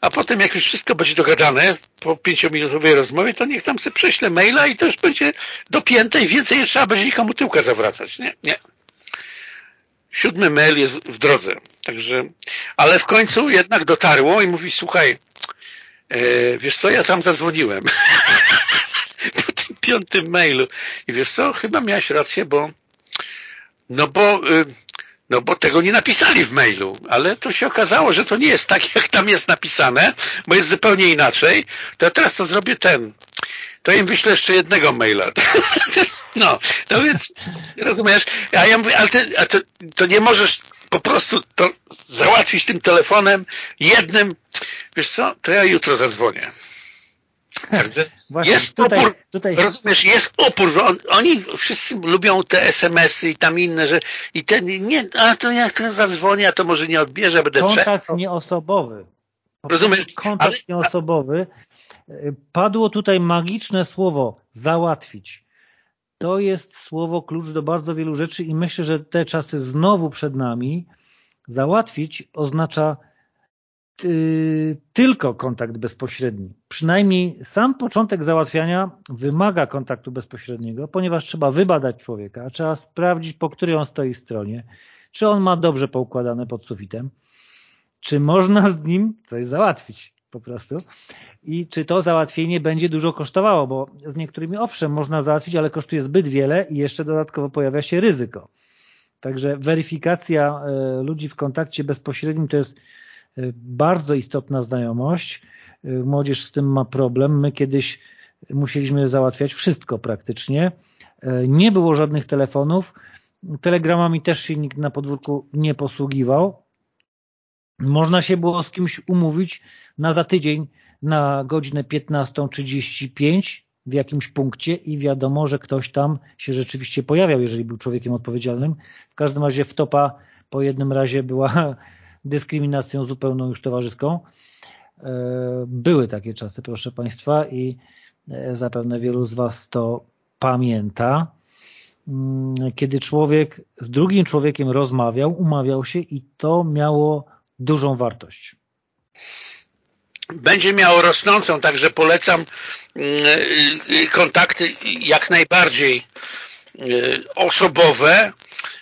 A potem, jak już wszystko będzie dogadane po pięciominutowej rozmowie, to niech tam sobie prześle maila i to już będzie dopięte i więcej nie trzeba będzie nikomu tyłka zawracać. Nie, nie. Siódmy mail jest w drodze. Także, ale w końcu jednak dotarło i mówi, słuchaj, e, wiesz co, ja tam zadzwoniłem piątym mailu. I wiesz co, chyba miałeś rację, bo no bo y, no bo tego nie napisali w mailu, ale to się okazało, że to nie jest tak, jak tam jest napisane, bo jest zupełnie inaczej, to ja teraz to zrobię ten, to im wyślę jeszcze jednego maila. No, no więc rozumiesz, a ja mówię, ale ty, a to, to nie możesz po prostu to załatwić tym telefonem jednym, wiesz co, to ja jutro zadzwonię. Właśnie, jest tutaj, opór, tutaj... rozumiesz, jest opór, on, oni wszyscy lubią te SMS-y i tam inne, że i ten, nie, a to jak ten zadzwoni, a to może nie odbierze, będę Kontakt czekał. nieosobowy. Rozumiesz? Kontakt ale... nieosobowy. Padło tutaj magiczne słowo, załatwić. To jest słowo klucz do bardzo wielu rzeczy i myślę, że te czasy znowu przed nami. Załatwić oznacza tylko kontakt bezpośredni. Przynajmniej sam początek załatwiania wymaga kontaktu bezpośredniego, ponieważ trzeba wybadać człowieka, trzeba sprawdzić, po której on stoi stronie, czy on ma dobrze poukładane pod sufitem, czy można z nim coś załatwić po prostu i czy to załatwienie będzie dużo kosztowało, bo z niektórymi owszem można załatwić, ale kosztuje zbyt wiele i jeszcze dodatkowo pojawia się ryzyko. Także weryfikacja y, ludzi w kontakcie bezpośrednim to jest Y, bardzo istotna znajomość. Y, młodzież z tym ma problem. My kiedyś musieliśmy załatwiać wszystko praktycznie. Y, nie było żadnych telefonów. Telegramami też się nikt na podwórku nie posługiwał. Można się było z kimś umówić na za tydzień na godzinę 15.35 w jakimś punkcie i wiadomo, że ktoś tam się rzeczywiście pojawiał, jeżeli był człowiekiem odpowiedzialnym. W każdym razie wtopa po jednym razie była dyskryminacją zupełną już towarzyską. E, były takie czasy, proszę Państwa, i e, zapewne wielu z Was to pamięta, mm, kiedy człowiek z drugim człowiekiem rozmawiał, umawiał się i to miało dużą wartość. Będzie miało rosnącą, także polecam mm, kontakty jak najbardziej osobowe,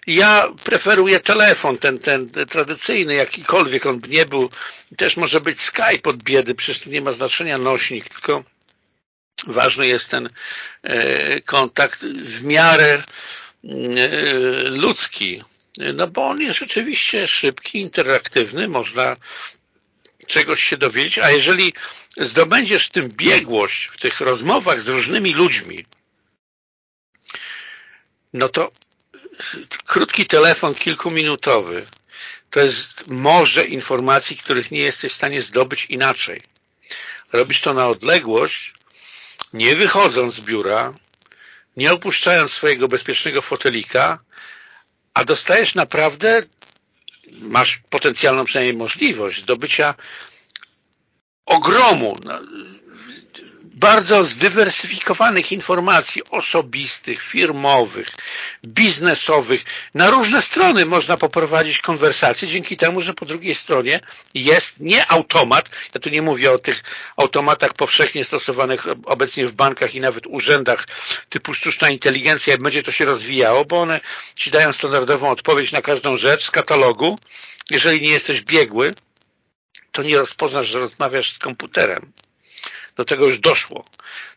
ja preferuję telefon, ten, ten tradycyjny, jakikolwiek on by nie był. Też może być Skype od biedy, przecież to nie ma znaczenia nośnik, tylko ważny jest ten e, kontakt w miarę e, ludzki. No bo on jest rzeczywiście szybki, interaktywny, można czegoś się dowiedzieć, a jeżeli zdobędziesz w tym biegłość, w tych rozmowach z różnymi ludźmi, no to krótki telefon kilkuminutowy to jest morze informacji, których nie jesteś w stanie zdobyć inaczej. Robisz to na odległość, nie wychodząc z biura, nie opuszczając swojego bezpiecznego fotelika, a dostajesz naprawdę, masz potencjalną przynajmniej możliwość zdobycia ogromu, no, bardzo zdywersyfikowanych informacji osobistych, firmowych, biznesowych. Na różne strony można poprowadzić konwersację dzięki temu, że po drugiej stronie jest nie automat, ja tu nie mówię o tych automatach powszechnie stosowanych obecnie w bankach i nawet urzędach typu sztuczna inteligencja, jak będzie to się rozwijało, bo one ci dają standardową odpowiedź na każdą rzecz z katalogu. Jeżeli nie jesteś biegły, to nie rozpoznasz, że rozmawiasz z komputerem do tego już doszło.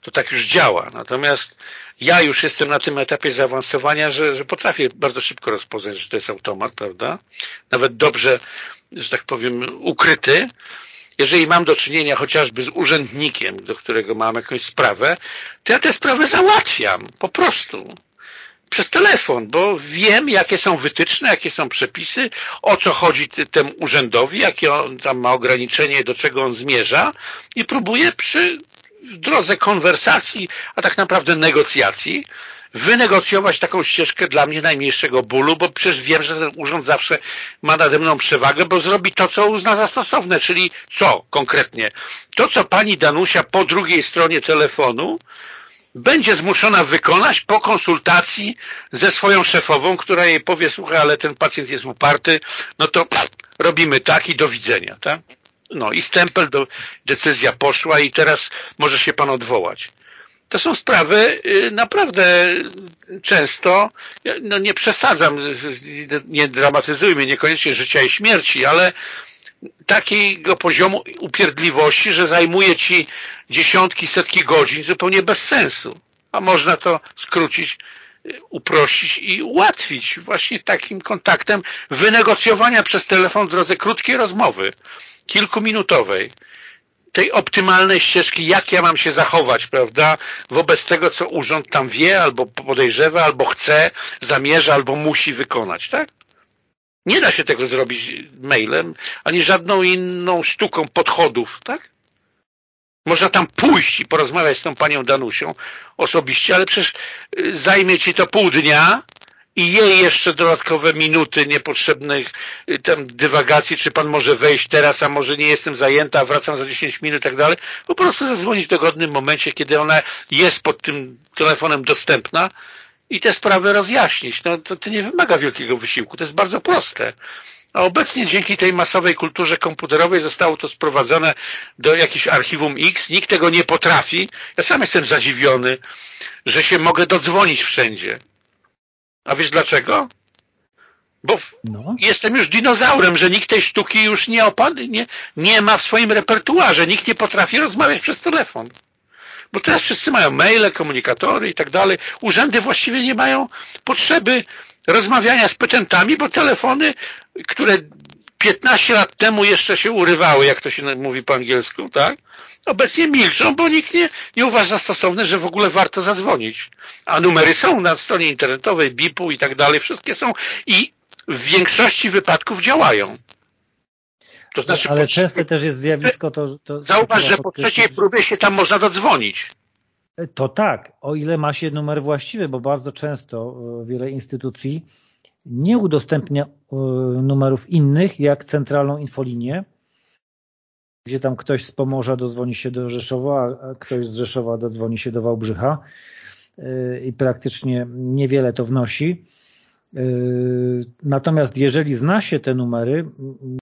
To tak już działa. Natomiast ja już jestem na tym etapie zaawansowania, że, że potrafię bardzo szybko rozpoznać, że to jest automat, prawda? Nawet dobrze, że tak powiem, ukryty. Jeżeli mam do czynienia chociażby z urzędnikiem, do którego mam jakąś sprawę, to ja tę sprawę załatwiam. Po prostu przez telefon, bo wiem, jakie są wytyczne, jakie są przepisy, o co chodzi temu urzędowi, jakie on tam ma ograniczenie, do czego on zmierza i próbuję przy drodze konwersacji, a tak naprawdę negocjacji, wynegocjować taką ścieżkę dla mnie najmniejszego bólu, bo przecież wiem, że ten urząd zawsze ma nade mną przewagę, bo zrobi to, co uzna za stosowne, czyli co konkretnie? To, co pani Danusia po drugiej stronie telefonu będzie zmuszona wykonać po konsultacji ze swoją szefową, która jej powie, słuchaj, ale ten pacjent jest uparty, no to robimy tak i do widzenia, tak? No i stempel, do, decyzja poszła i teraz może się pan odwołać. To są sprawy y, naprawdę często, no nie przesadzam, nie dramatyzujmy niekoniecznie życia i śmierci, ale takiego poziomu upierdliwości, że zajmuje ci dziesiątki, setki godzin zupełnie bez sensu. A można to skrócić, uprościć i ułatwić właśnie takim kontaktem wynegocjowania przez telefon w drodze krótkiej rozmowy, kilkuminutowej, tej optymalnej ścieżki, jak ja mam się zachować, prawda, wobec tego, co urząd tam wie, albo podejrzewa, albo chce, zamierza, albo musi wykonać, tak? Nie da się tego zrobić mailem, ani żadną inną sztuką podchodów, tak? Można tam pójść i porozmawiać z tą panią Danusią osobiście, ale przecież y, zajmie ci to pół dnia i jej jeszcze dodatkowe minuty niepotrzebnych y, tam dywagacji, czy pan może wejść teraz, a może nie jestem zajęta, wracam za 10 minut i tak dalej. Po prostu zadzwonić w dogodnym momencie, kiedy ona jest pod tym telefonem dostępna i te sprawy rozjaśnić. No to, to nie wymaga wielkiego wysiłku, to jest bardzo proste. A obecnie dzięki tej masowej kulturze komputerowej zostało to sprowadzone do jakichś archiwum X. Nikt tego nie potrafi. Ja sam jestem zadziwiony, że się mogę dodzwonić wszędzie. A wiesz dlaczego? Bo no. jestem już dinozaurem, że nikt tej sztuki już nie, nie, nie ma w swoim repertuarze. Nikt nie potrafi rozmawiać przez telefon. Bo teraz wszyscy mają maile, komunikatory i tak dalej. Urzędy właściwie nie mają potrzeby rozmawiania z petentami, bo telefony, które 15 lat temu jeszcze się urywały, jak to się mówi po angielsku, tak? Obecnie milczą, bo nikt nie, nie uważa za stosowne, że w ogóle warto zadzwonić. A numery są na stronie internetowej, BIP-u i tak dalej, wszystkie są i w większości wypadków działają. To znaczy, Ale często też jest zjawisko to... to zauważ, że po trzeciej próbie się tam można dodzwonić. To tak, o ile ma się numer właściwy, bo bardzo często e, wiele instytucji nie udostępnia e, numerów innych jak centralną infolinię, gdzie tam ktoś z Pomorza dozwoni się do Rzeszowa, a ktoś z Rzeszowa dodzwoni się do Wałbrzycha e, i praktycznie niewiele to wnosi. Natomiast jeżeli zna się te numery,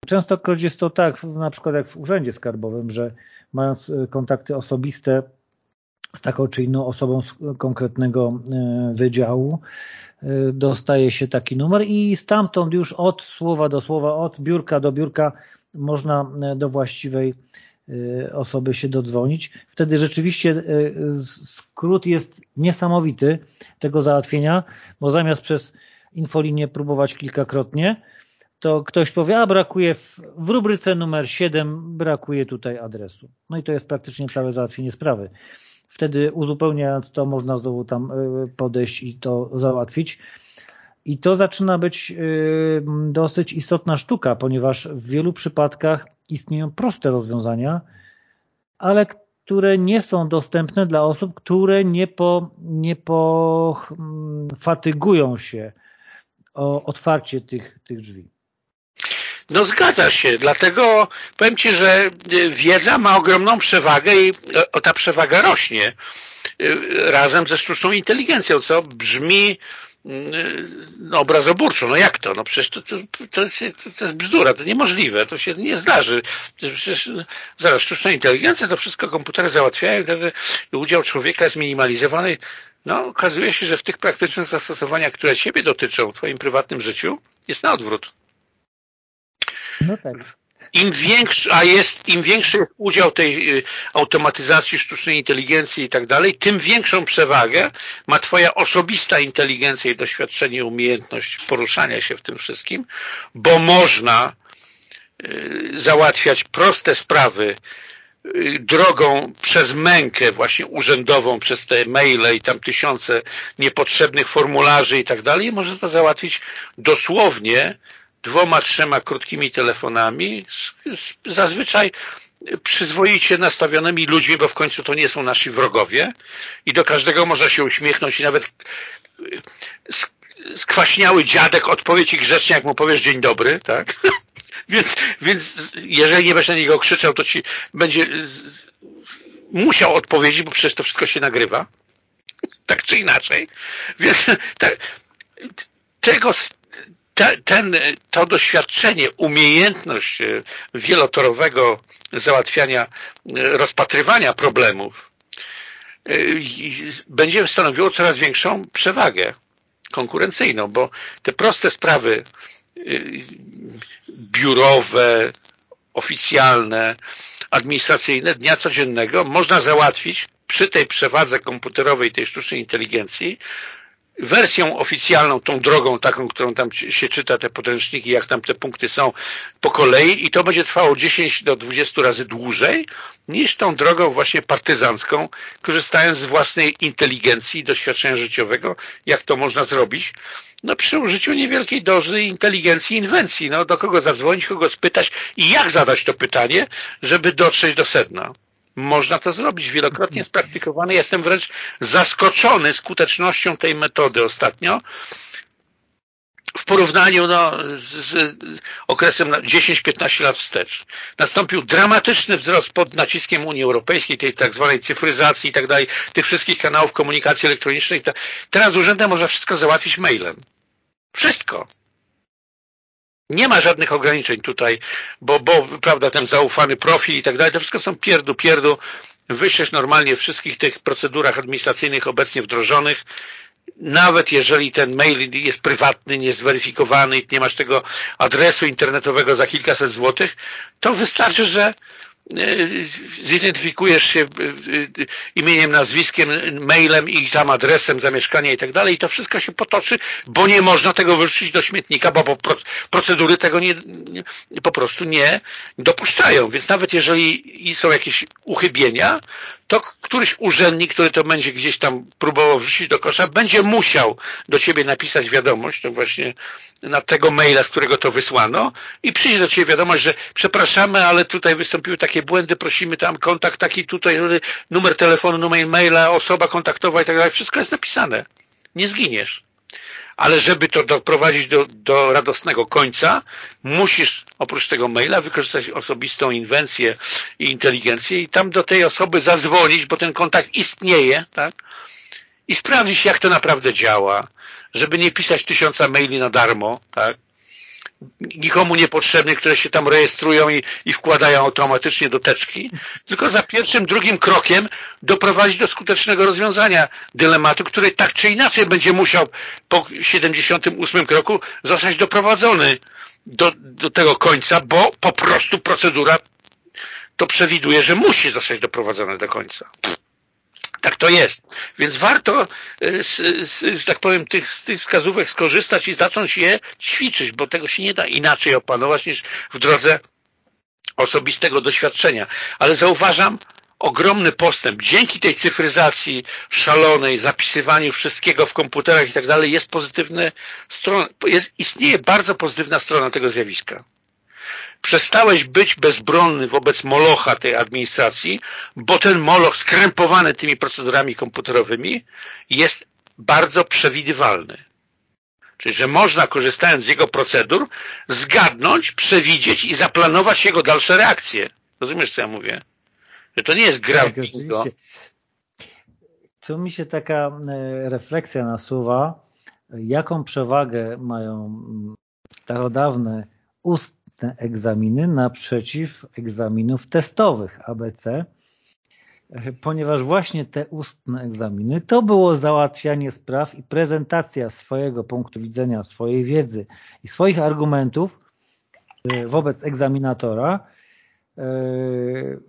często jest to tak, na przykład jak w Urzędzie Skarbowym, że mając kontakty osobiste z taką czy inną osobą z konkretnego e, wydziału, e, dostaje się taki numer i stamtąd już od słowa do słowa, od biurka do biurka można do właściwej osoby się dodzwonić. Wtedy rzeczywiście skrót jest niesamowity tego załatwienia, bo zamiast przez infolinię próbować kilkakrotnie, to ktoś powie, a brakuje w, w rubryce numer 7 brakuje tutaj adresu. No i to jest praktycznie całe załatwienie sprawy. Wtedy uzupełniając to można znowu tam y, podejść i to załatwić. I to zaczyna być y, dosyć istotna sztuka, ponieważ w wielu przypadkach istnieją proste rozwiązania, ale które nie są dostępne dla osób, które nie, po, nie pofatygują się o otwarcie tych, tych drzwi. No zgadza się, dlatego powiem Ci, że y, wiedza ma ogromną przewagę i o, ta przewaga rośnie y, razem ze sztuczną inteligencją, co brzmi no, obrazoburczo. No jak to? No przecież to, to, to, jest, to jest bzdura, to niemożliwe, to się nie zdarzy. Przecież zaraz sztuczna inteligencja, to wszystko komputery załatwiają, wtedy udział człowieka jest minimalizowany. No okazuje się, że w tych praktycznych zastosowaniach, które Ciebie dotyczą w Twoim prywatnym życiu, jest na odwrót. No tak. Im większy, a jest, im większy udział tej y, automatyzacji sztucznej inteligencji i tak dalej, tym większą przewagę ma Twoja osobista inteligencja i doświadczenie, umiejętność poruszania się w tym wszystkim, bo można y, załatwiać proste sprawy drogą przez mękę właśnie urzędową, przez te maile i tam tysiące niepotrzebnych formularzy i tak dalej, można to załatwić dosłownie dwoma, trzema krótkimi telefonami, zazwyczaj przyzwoicie nastawionymi ludźmi, bo w końcu to nie są nasi wrogowie i do każdego można się uśmiechnąć i nawet skwaśniały dziadek odpowiedź i grzecznie, jak mu powiesz dzień dobry, tak? więc, więc jeżeli nie będziesz na niego krzyczał, to ci będzie musiał odpowiedzieć, bo przecież to wszystko się nagrywa. tak czy inaczej. Więc tak, tego, ten, to doświadczenie, umiejętność e, wielotorowego załatwiania, e, rozpatrywania problemów e, będzie stanowiło coraz większą przewagę konkurencyjną, bo te proste sprawy biurowe, oficjalne, administracyjne dnia codziennego można załatwić przy tej przewadze komputerowej, tej sztucznej inteligencji wersją oficjalną, tą drogą taką, którą tam się czyta, te podręczniki, jak tam te punkty są po kolei i to będzie trwało 10 do 20 razy dłużej niż tą drogą właśnie partyzancką, korzystając z własnej inteligencji i doświadczenia życiowego, jak to można zrobić, no przy użyciu niewielkiej dozy inteligencji inwencji, no do kogo zadzwonić, kogo spytać i jak zadać to pytanie, żeby dotrzeć do sedna. Można to zrobić, wielokrotnie spraktykowane. Jestem wręcz zaskoczony skutecznością tej metody ostatnio w porównaniu no, z okresem 10-15 lat wstecz. Nastąpił dramatyczny wzrost pod naciskiem Unii Europejskiej, tej tak zwanej cyfryzacji i tak dalej, tych wszystkich kanałów komunikacji elektronicznej. Teraz urzędem można wszystko załatwić mailem. Wszystko. Nie ma żadnych ograniczeń tutaj, bo, bo prawda, ten zaufany profil i tak dalej, to wszystko są pierdu, pierdu. Wyślesz normalnie w wszystkich tych procedurach administracyjnych obecnie wdrożonych, nawet jeżeli ten mail jest prywatny, niezweryfikowany i nie masz tego adresu internetowego za kilkaset złotych, to wystarczy, że zidentyfikujesz się e, e, imieniem, nazwiskiem, mailem i tam adresem zamieszkania i tak dalej i to wszystko się potoczy, bo nie można tego wyrzucić do śmietnika, bo procedury tego nie, po prostu nie dopuszczają. Więc nawet jeżeli są jakieś uchybienia, to któryś urzędnik, który to będzie gdzieś tam próbował wrzucić do kosza, będzie musiał do ciebie napisać wiadomość, to właśnie na tego maila, z którego to wysłano i przyjdzie do ciebie wiadomość, że przepraszamy, ale tutaj wystąpiły takie błędy, prosimy tam kontakt taki tutaj, numer telefonu, numer maila, osoba kontaktowa i tak dalej, wszystko jest napisane. Nie zginiesz ale żeby to doprowadzić do, do radosnego końca, musisz oprócz tego maila wykorzystać osobistą inwencję i inteligencję i tam do tej osoby zadzwonić, bo ten kontakt istnieje, tak? I sprawdzić, jak to naprawdę działa, żeby nie pisać tysiąca maili na darmo, tak? Nikomu niepotrzebnych, które się tam rejestrują i, i wkładają automatycznie do teczki, tylko za pierwszym, drugim krokiem doprowadzić do skutecznego rozwiązania dylematu, który tak czy inaczej będzie musiał po 78 kroku zostać doprowadzony do, do tego końca, bo po prostu procedura to przewiduje, że musi zostać doprowadzone do końca. Tak to jest. Więc warto, e, z, z, że tak powiem, tych, z tych wskazówek skorzystać i zacząć je ćwiczyć, bo tego się nie da inaczej opanować niż w drodze osobistego doświadczenia. Ale zauważam ogromny postęp. Dzięki tej cyfryzacji szalonej, zapisywaniu wszystkiego w komputerach i tak dalej, jest pozytywne strona, jest, istnieje bardzo pozytywna strona tego zjawiska przestałeś być bezbronny wobec molocha tej administracji, bo ten moloch skrępowany tymi procedurami komputerowymi jest bardzo przewidywalny. Czyli, że można korzystając z jego procedur zgadnąć, przewidzieć i zaplanować jego dalsze reakcje. Rozumiesz, co ja mówię? Że to nie jest gra tak. Tu mi się taka e, refleksja nasuwa, jaką przewagę mają mm, starodawne ust te egzaminy naprzeciw egzaminów testowych ABC, ponieważ właśnie te ustne egzaminy to było załatwianie spraw i prezentacja swojego punktu widzenia, swojej wiedzy i swoich argumentów e, wobec egzaminatora, e,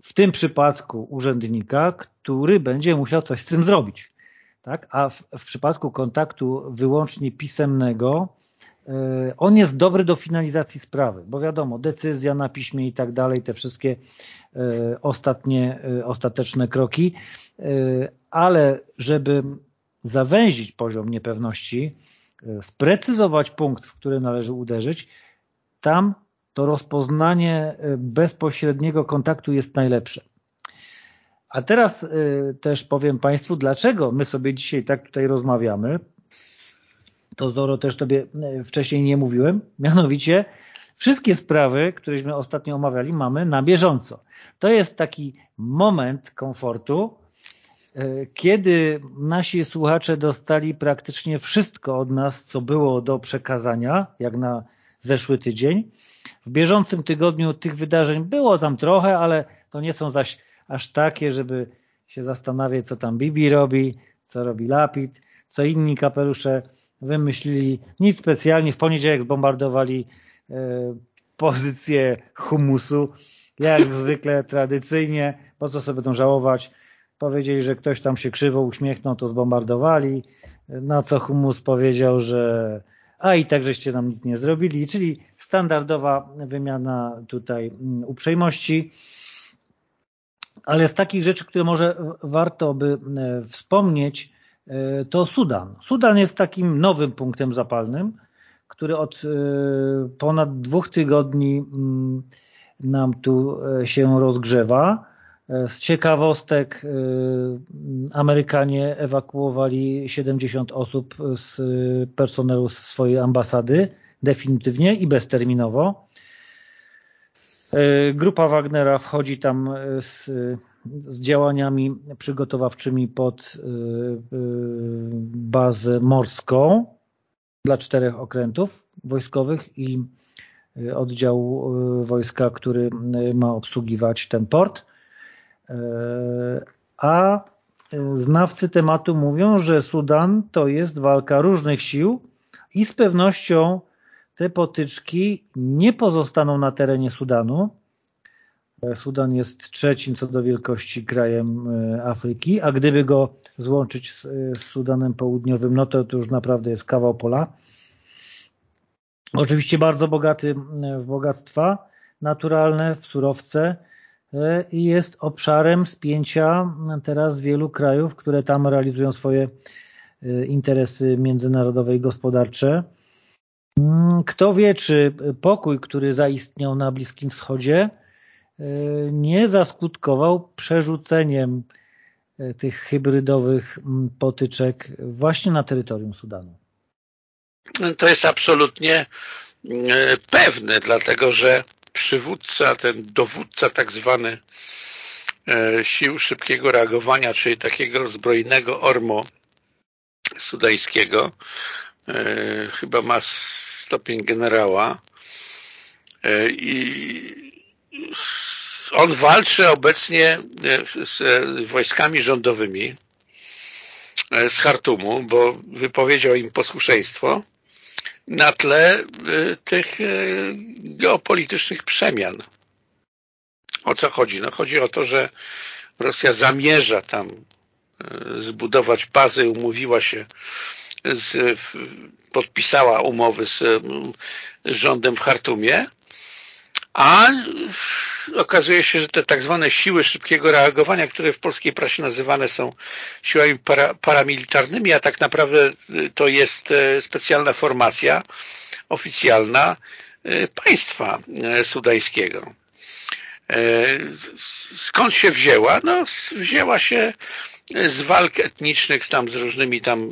w tym przypadku urzędnika, który będzie musiał coś z tym zrobić. Tak? A w, w przypadku kontaktu wyłącznie pisemnego on jest dobry do finalizacji sprawy, bo wiadomo, decyzja na piśmie i tak dalej, te wszystkie e, ostatnie, e, ostateczne kroki, ale żeby zawęzić poziom niepewności, sprecyzować punkt, w który należy uderzyć, tam to rozpoznanie bezpośredniego kontaktu jest najlepsze. A teraz też powiem Państwu, dlaczego my sobie dzisiaj tak tutaj rozmawiamy, to Zoro też Tobie e, wcześniej nie mówiłem, mianowicie wszystkie sprawy, któreśmy ostatnio omawiali, mamy na bieżąco. To jest taki moment komfortu, kiedy nasi słuchacze dostali praktycznie wszystko od nas, co było do przekazania, jak na zeszły tydzień, w bieżącym tygodniu tych wydarzeń było tam trochę, ale to nie są zaś aż takie, żeby się zastanawiać, co tam Bibi robi, co robi Lapid, co inni kapelusze wymyślili. Nic specjalnie. W poniedziałek zbombardowali e, pozycję humusu, jak zwykle, tradycyjnie. Po co sobie będą żałować? Powiedzieli, że ktoś tam się krzywo uśmiechnął, to zbombardowali. Na co humus powiedział, że a i tak żeście nam nic nie zrobili, czyli standardowa wymiana tutaj mm, uprzejmości. Ale z takich rzeczy, które może warto by e, wspomnieć, to Sudan. Sudan jest takim nowym punktem zapalnym, który od e, ponad dwóch tygodni mm, nam tu się rozgrzewa. Z ciekawostek Amerykanie ewakuowali 70 osób z personelu swojej ambasady definitywnie i bezterminowo. E, grupa Wagnera wchodzi tam e, z, z działaniami przygotowawczymi pod e, bazę morską dla czterech okrętów wojskowych i oddział wojska, który ma obsługiwać ten port. A znawcy tematu mówią, że Sudan to jest walka różnych sił i z pewnością te potyczki nie pozostaną na terenie Sudanu. Sudan jest trzecim co do wielkości krajem e, Afryki, a gdyby go złączyć z, z Sudanem Południowym, no to to już naprawdę jest kawał pola. Oczywiście bardzo bogaty w bogactwa naturalne, w surowce e, i jest obszarem spięcia teraz wielu krajów, które tam realizują swoje e, interesy międzynarodowe i gospodarcze. Mm, kto wie, czy pokój, który zaistniał na Bliskim Wschodzie, e, nie zaskutkował przerzuceniem e, tych hybrydowych potyczek właśnie na terytorium Sudanu. To jest absolutnie e, pewne, dlatego że przywódca, ten dowódca tak zwany sił szybkiego reagowania, czyli takiego zbrojnego ormo sudańskiego, chyba ma stopień generała e, i on walczy obecnie e, z wojskami rządowymi e, z Hartumu, bo wypowiedział im posłuszeństwo na tle tych geopolitycznych przemian. O co chodzi? No chodzi o to, że Rosja zamierza tam zbudować bazę, umówiła się z, podpisała umowy z rządem w Hartumie, a okazuje się, że te tak zwane siły szybkiego reagowania, które w polskiej prasie nazywane są siłami para, paramilitarnymi, a tak naprawdę to jest e, specjalna formacja oficjalna e, państwa sudańskiego. Skąd się wzięła? No, wzięła się z walk etnicznych tam z różnymi tam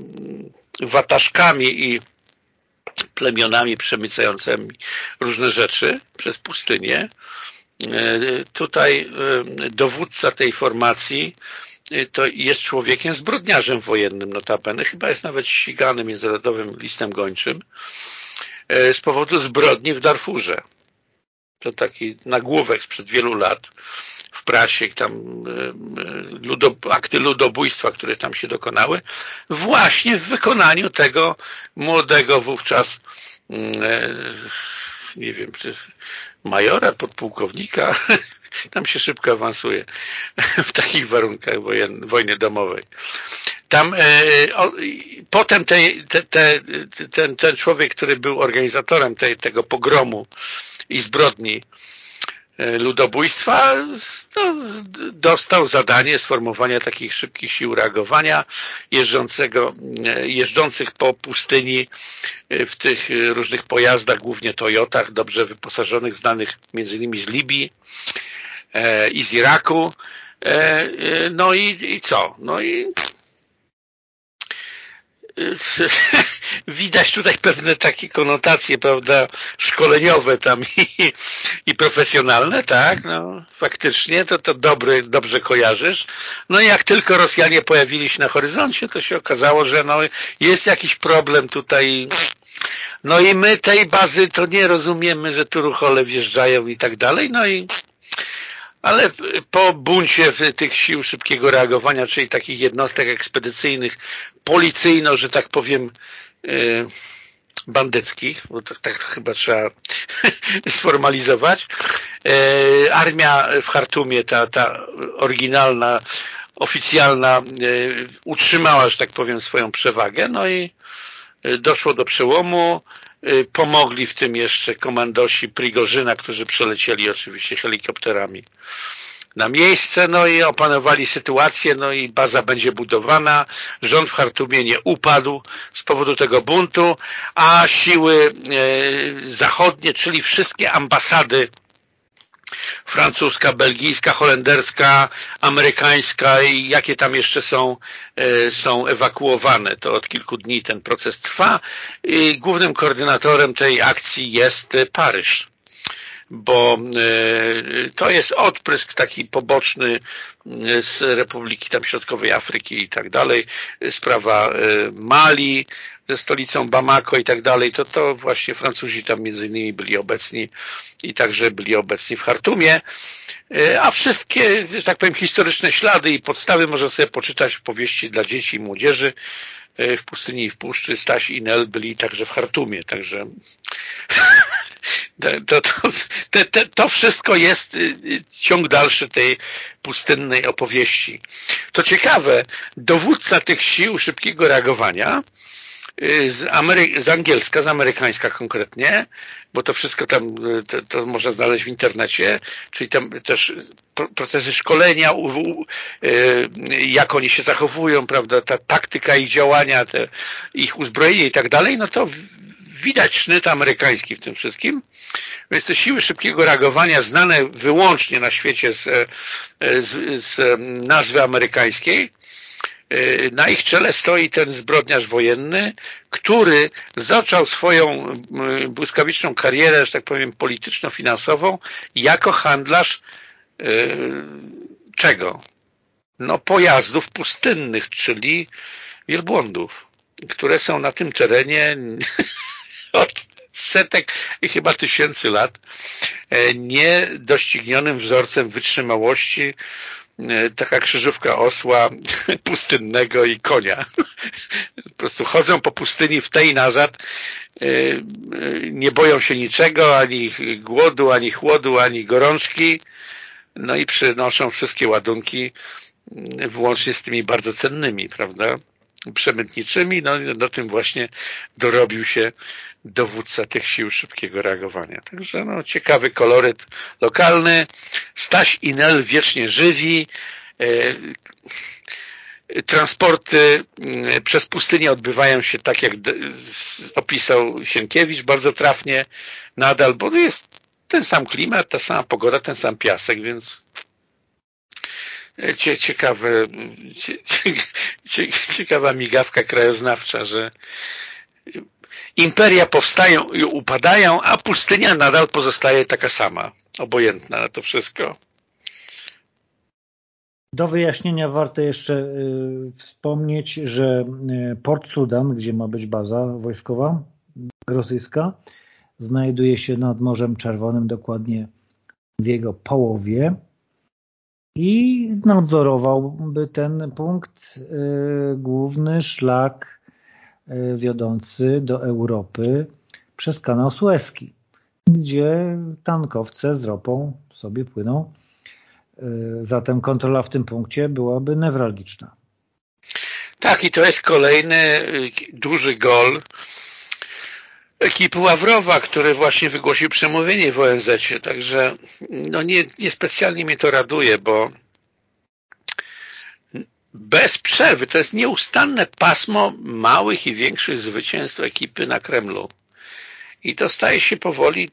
wataszkami i plemionami przemycającymi różne rzeczy przez pustynię. E, tutaj e, dowódca tej formacji e, to jest człowiekiem zbrodniarzem wojennym notabene, chyba jest nawet ścigany międzynarodowym listem gończym z powodu zbrodni w Darfurze. To taki nagłówek sprzed wielu lat w prasie, tam ludo, akty ludobójstwa, które tam się dokonały, właśnie w wykonaniu tego młodego wówczas mm, nie wiem, majora, podpułkownika, tam się szybko awansuje w takich warunkach wojen, wojny domowej. Tam e, o, potem te, te, te, ten, ten człowiek, który był organizatorem tej, tego pogromu i zbrodni E, ludobójstwa no, dostał zadanie sformowania takich szybkich sił reagowania jeżdżącego, e, jeżdżących po pustyni e, w tych różnych pojazdach, głównie Toyotach, dobrze wyposażonych, znanych między innymi z Libii i z Iraku. No i, i co? No i widać tutaj pewne takie konotacje, prawda, szkoleniowe tam i, i profesjonalne, tak, no faktycznie, to to dobry, dobrze kojarzysz. No i jak tylko Rosjanie pojawili się na horyzoncie, to się okazało, że no jest jakiś problem tutaj, no i my tej bazy to nie rozumiemy, że tu ruchole wjeżdżają i tak dalej, no i ale po buncie tych sił szybkiego reagowania, czyli takich jednostek ekspedycyjnych, policyjno, że tak powiem, bandyckich, bo to, tak chyba trzeba sformalizować. E, armia w Hartumie, ta, ta oryginalna, oficjalna, e, utrzymała, że tak powiem, swoją przewagę, no i doszło do przełomu, Y, pomogli w tym jeszcze komandosi Prigorzyna, którzy przelecieli oczywiście helikopterami na miejsce, no i opanowali sytuację, no i baza będzie budowana, rząd w Hartumie nie upadł z powodu tego buntu, a siły e, zachodnie, czyli wszystkie ambasady francuska, belgijska, holenderska, amerykańska i jakie tam jeszcze są, e, są ewakuowane. To od kilku dni ten proces trwa. I głównym koordynatorem tej akcji jest Paryż bo e, to jest odprysk taki poboczny e, z Republiki tam Środkowej Afryki i tak dalej, sprawa Mali, ze stolicą Bamako i tak dalej, to to właśnie Francuzi tam między innymi byli obecni i także byli obecni w Hartumie, e, a wszystkie, że tak powiem, historyczne ślady i podstawy można sobie poczytać w powieści dla dzieci i młodzieży. e, w pustyni i w puszczy Staś i Nel byli także w Hartumie, także to, to, to, to, wszystko jest y, y, ciąg dalszy tej pustynnej opowieści. Co ciekawe, dowódca tych sił szybkiego reagowania z, Amery z angielska, z amerykańska konkretnie, bo to wszystko tam y, to, to można znaleźć w internecie, czyli tam też procesy szkolenia, y, jak oni się zachowują, prawda, ta taktyka ich działania, te, ich uzbrojenie i tak dalej, no to widać sznyt amerykański w tym wszystkim. Więc te siły szybkiego reagowania znane wyłącznie na świecie z, z, z nazwy amerykańskiej, Y, na ich czele stoi ten zbrodniarz wojenny, który zaczął swoją y, błyskawiczną karierę, że tak powiem, polityczno-finansową jako handlarz y, czego? No pojazdów pustynnych, czyli wielbłądów, które są na tym terenie od setek i chyba tysięcy lat niedoścignionym wzorcem wytrzymałości, taka krzyżówka osła pustynnego i konia. Po prostu chodzą po pustyni w tej i nazad, e, e, nie boją się niczego, ani głodu, ani chłodu, ani gorączki, no i przynoszą wszystkie ładunki wyłącznie z tymi bardzo cennymi, prawda? przemytniczymi, no do tym właśnie dorobił się dowódca tych sił szybkiego reagowania. Także no, ciekawy koloryt lokalny. Staś Inel wiecznie żywi. E, transporty e, przez pustynię odbywają się tak, jak opisał Sienkiewicz bardzo trafnie nadal, bo jest ten sam klimat, ta sama pogoda, ten sam piasek, więc ciekawe, ciekawa migawka krajoznawcza, że imperia powstają i upadają, a pustynia nadal pozostaje taka sama, obojętna na to wszystko. Do wyjaśnienia warto jeszcze y, wspomnieć, że y, Port Sudan, gdzie ma być baza wojskowa rosyjska, znajduje się nad Morzem Czerwonym, dokładnie w jego połowie i nadzorowałby ten punkt y, główny szlak wiodący do Europy przez kanał Suezki, gdzie tankowce z ropą sobie płyną. Y, zatem kontrola w tym punkcie byłaby newralgiczna. Tak, i to jest kolejny duży gol ekipy Ławrowa, który właśnie wygłosił przemówienie w ONZ. -cie. Także no nie, niespecjalnie mnie to raduje, bo bez przerwy to jest nieustanne pasmo małych i większych zwycięstw ekipy na Kremlu. I to staje się powoli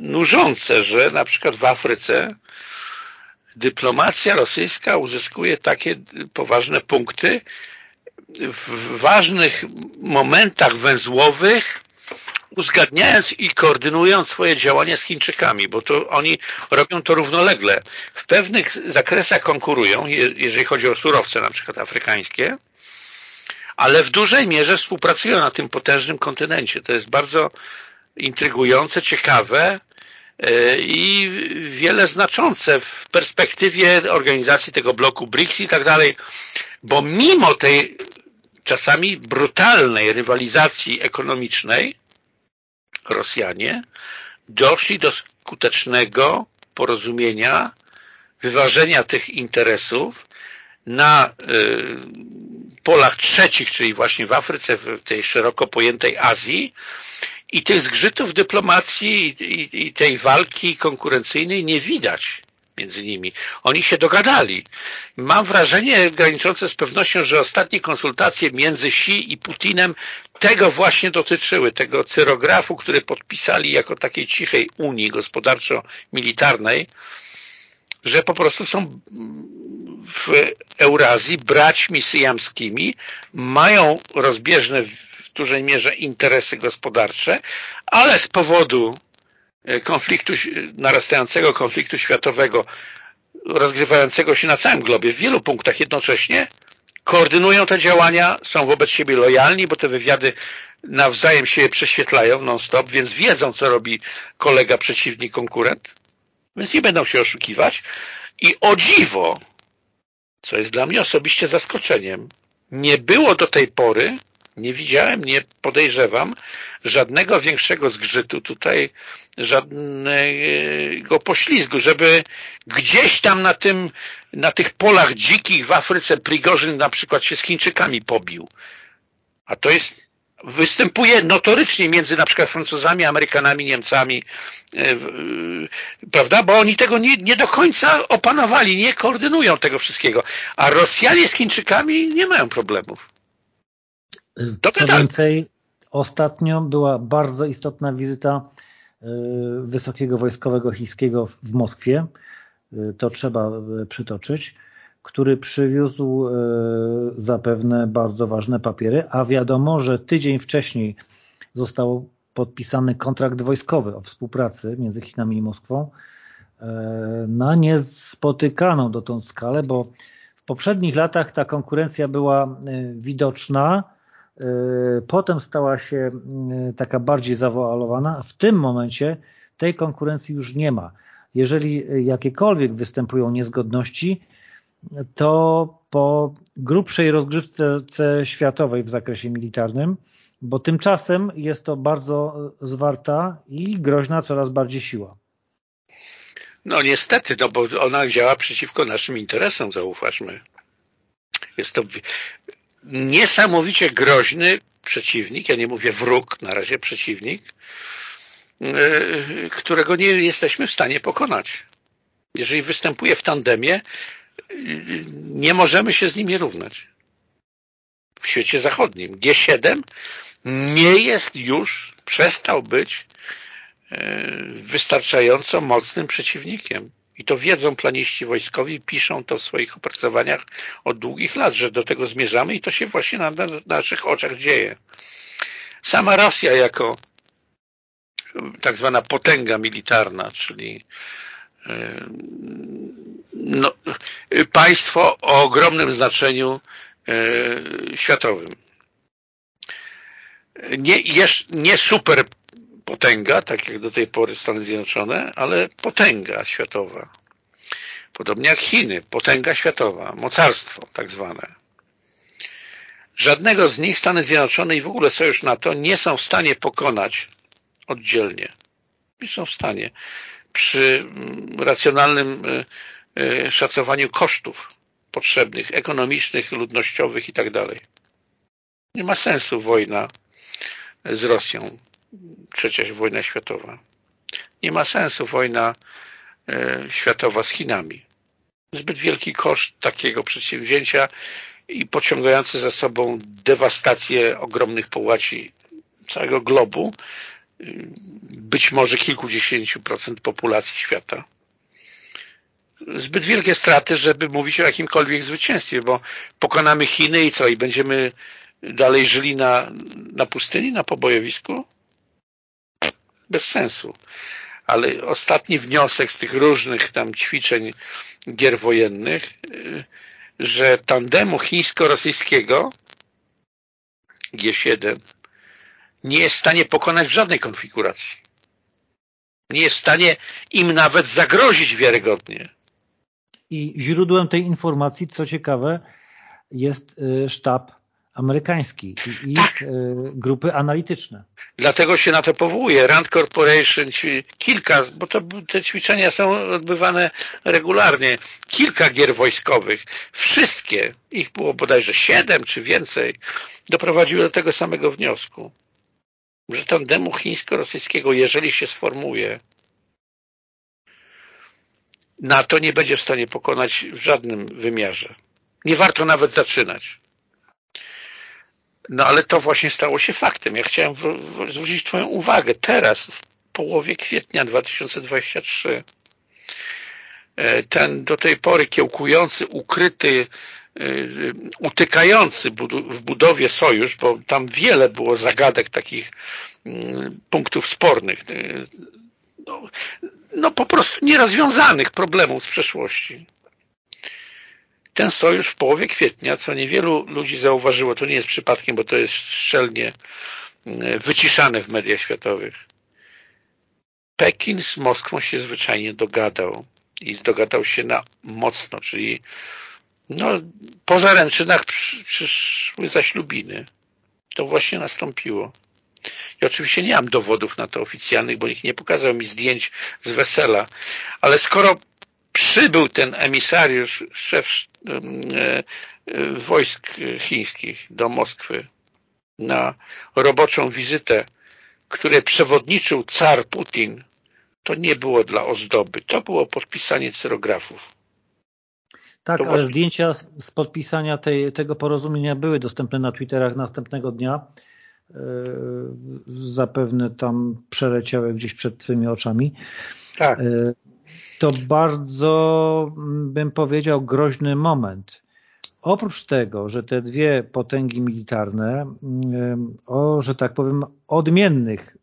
nużące, że na przykład w Afryce dyplomacja rosyjska uzyskuje takie poważne punkty w ważnych momentach węzłowych uzgadniając i koordynując swoje działania z Chińczykami, bo to oni robią to równolegle. W pewnych zakresach konkurują, jeżeli chodzi o surowce na przykład afrykańskie, ale w dużej mierze współpracują na tym potężnym kontynencie. To jest bardzo intrygujące, ciekawe e, i wiele znaczące w perspektywie organizacji tego bloku BRICS i tak dalej, bo mimo tej czasami brutalnej rywalizacji ekonomicznej Rosjanie doszli do skutecznego porozumienia, wyważenia tych interesów na y, polach trzecich, czyli właśnie w Afryce, w tej szeroko pojętej Azji i tych zgrzytów dyplomacji i, i, tej walki konkurencyjnej nie widać między nimi. Oni się dogadali. Mam wrażenie graniczące z pewnością, że ostatnie konsultacje między Xi i Putinem tego właśnie dotyczyły, tego cyrografu, który podpisali jako takiej cichej Unii gospodarczo-militarnej, że po prostu są w Eurazji braćmi syjamskimi, mają rozbieżne w dużej mierze interesy gospodarcze, ale z powodu E, konfliktu, narastającego konfliktu światowego rozgrywającego się na całym globie w wielu punktach jednocześnie koordynują te działania, są wobec siebie lojalni, bo te wywiady nawzajem się prześwietlają non-stop, więc wiedzą, co robi kolega, przeciwnik, konkurent, więc nie będą się oszukiwać. I o dziwo, co jest dla mnie osobiście zaskoczeniem, nie było do tej pory nie widziałem, nie podejrzewam żadnego większego zgrzytu tutaj, żadnego poślizgu, żeby gdzieś tam na tym, na tych polach dzikich w Afryce Prigorzyn na przykład się z Chińczykami pobił. A to jest występuje notorycznie między na przykład Francuzami, Amerykanami, Niemcami, e, prawda? Bo oni tego nie, nie do końca opanowali, nie koordynują tego wszystkiego. A Rosjanie z Chińczykami nie mają problemów. Co więcej, ostatnio była bardzo istotna wizyta y, wysokiego wojskowego chińskiego w Moskwie, y, to trzeba y, przytoczyć, który przywiózł zapewne bardzo ważne papiery, a wiadomo, że tydzień wcześniej został podpisany kontrakt wojskowy o współpracy między Chinami i Moskwą na niespotykaną dotąd skalę, bo w poprzednich latach ta konkurencja była widoczna, potem stała się e, taka bardziej zawoalowana, w tym momencie tej konkurencji już nie ma. Jeżeli jakiekolwiek występują niezgodności, to po grubszej rozgrzewce światowej w zakresie militarnym, bo tymczasem jest to bardzo zwarta i groźna coraz bardziej siła. No niestety, no bo ona działa przeciwko naszym interesom, zauważmy. Jest to niesamowicie groźny przeciwnik, ja nie mówię wróg, na razie przeciwnik, e, którego nie jesteśmy w stanie pokonać. Jeżeli występuje w tandemie, nie możemy się z nim równać. W świecie zachodnim. G7 nie jest już, przestał być e, wystarczająco mocnym przeciwnikiem. I to wiedzą planiści wojskowi, piszą to w swoich opracowaniach od długich lat, że do tego zmierzamy i to się właśnie na, na naszych oczach dzieje. Sama Rosja jako tak zwana potęga militarna, czyli no, państwo o ogromnym znaczeniu e, światowym. Nie, nie super potęga, tak jak do tej pory Stany Zjednoczone, ale potęga światowa. Podobnie jak Chiny, potęga światowa, mocarstwo tak zwane. Żadnego z nich Stany Zjednoczone i w ogóle Sojusz NATO nie są w stanie pokonać oddzielnie. Nie są w stanie przy mm, racjonalnym e, e, szacowaniu kosztów potrzebnych, ekonomicznych, ludnościowych i tak. Nie ma sensu wojna z Rosją trzecia wojna światowa. Nie ma sensu wojna e, światowa z Chinami. Zbyt wielki koszt takiego przedsięwzięcia i pociągający za sobą dewastację ogromnych połaci całego globu, być może kilkudziesięciu procent populacji świata. zbyt wielkie straty, żeby mówić o jakimkolwiek zwycięstwie, bo pokonamy Chiny i co? I będziemy dalej żyli na, na pustyni, na pobojowisku? Bez sensu. Ale ostatni wniosek z tych różnych tam ćwiczeń gier wojennych, y, że tandemu chińsko-rosyjskiego G7 nie jest w stanie pokonać w żadnej konfiguracji. Nie jest w stanie im nawet zagrozić wiarygodnie. I źródłem tej informacji, co ciekawe, jest y, sztab amerykański i ich tak. Y, grupy analityczne. Dlatego się na to powołuje. Rand Corporation, kilka, bo to, te ćwiczenia są odbywane regularnie, kilka gier wojskowych, wszystkie, ich było bodajże siedem czy więcej, doprowadziły do tego samego wniosku, że tandemu chińsko-rosyjskiego, jeżeli się sformuje, NATO nie będzie w stanie pokonać w żadnym wymiarze. Nie warto nawet zaczynać. No ale to właśnie stało się faktem. Ja chciałem zwrócić Twoją uwagę teraz, w połowie kwietnia 2023 e, ten do tej pory kiełkujący, ukryty, e, utykający w budowie sojusz, bo tam wiele było zagadek takich mm, punktów spornych, e, no, no po prostu nierozwiązanych problemów z przeszłości ten sojusz w połowie kwietnia, co niewielu ludzi zauważyło, to nie jest przypadkiem, bo to jest szczelnie e, wyciszane w mediach światowych. Pekin z Moskwą się zwyczajnie dogadał i dogadał się na mocno, czyli no, po zaręczynach przyszły zaślubiny. To właśnie nastąpiło. I oczywiście nie mam dowodów na to oficjalnych, bo nikt nie pokazał mi zdjęć z wesela, ale skoro przybył ten emisariusz, szef e, e, wojsk chińskich do Moskwy na roboczą wizytę, które przewodniczył car Putin, to nie było dla ozdoby, to było podpisanie cyrografów. Tak, to ale właśnie... zdjęcia z podpisania tej, tego porozumienia były dostępne na Twitterach następnego dnia. Yy, zapewne tam przeleciały gdzieś przed Twymi oczami. Tak. Yy, to bardzo, mm, bym powiedział, groźny moment. Oprócz tego, że te dwie potęgi militarne mm, o, że tak powiem, odmiennych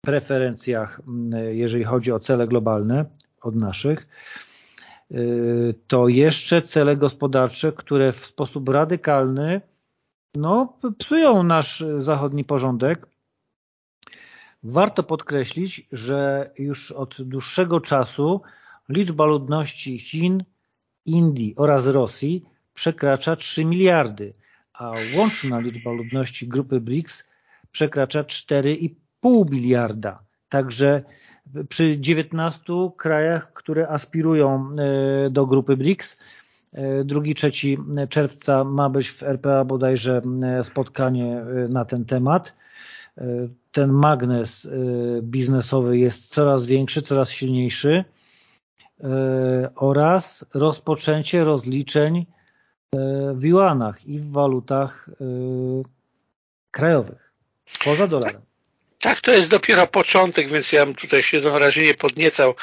preferencjach, mm, jeżeli chodzi o cele globalne od naszych, y, to jeszcze cele gospodarcze, które w sposób radykalny no, psują nasz zachodni porządek. Warto podkreślić, że już od dłuższego czasu liczba ludności Chin, Indii oraz Rosji przekracza 3 miliardy, a łączna liczba ludności grupy BRICS przekracza 4,5 miliarda. Także przy 19 krajach, które aspirują e, do grupy BRICS, 2-3 e, czerwca ma być w RPA bodajże e, spotkanie na ten temat. Ten magnes biznesowy jest coraz większy, coraz silniejszy. E, oraz rozpoczęcie rozliczeń e, w juanach i w walutach e, krajowych, poza dolarem. Tak, to jest dopiero początek, więc ja bym tutaj się na razie nie podniecał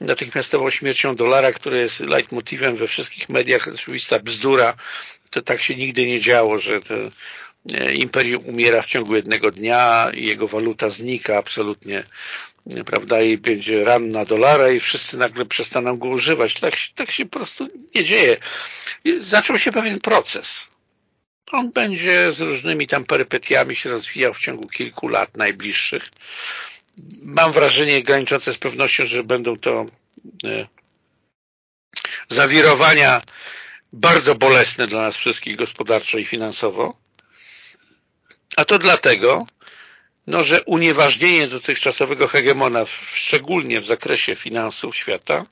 natychmiastową śmiercią dolara, który jest leitmotivem we wszystkich mediach, oczywista bzdura. To tak się nigdy nie działo, że to imperium umiera w ciągu jednego dnia i jego waluta znika absolutnie prawda, i będzie ran na dolara i wszyscy nagle przestaną go używać. Tak, tak się po prostu nie dzieje. Zaczął się pewien proces. On będzie z różnymi tam perypetiami się rozwijał w ciągu kilku lat najbliższych. Mam wrażenie graniczące z pewnością, że będą to e, zawirowania bardzo bolesne dla nas wszystkich gospodarczo i finansowo. A to dlatego, no, że unieważnienie dotychczasowego hegemona, szczególnie w zakresie finansów świata,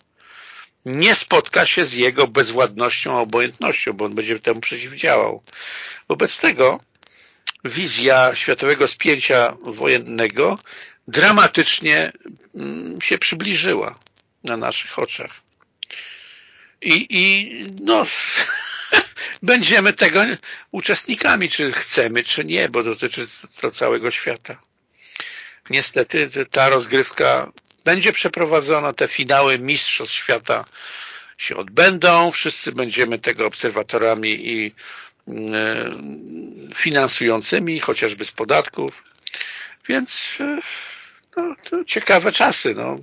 nie spotka się z jego bezwładnością, obojętnością, bo on będzie temu przeciwdziałał. Wobec tego wizja światowego spięcia wojennego dramatycznie mm, się przybliżyła na naszych oczach. I, i no, będziemy tego uczestnikami, czy chcemy, czy nie, bo dotyczy to całego świata. Niestety ta rozgrywka będzie przeprowadzona, te finały Mistrzostw Świata się odbędą, wszyscy będziemy tego obserwatorami i e, finansującymi, chociażby z podatków. Więc e, no, to ciekawe czasy. No.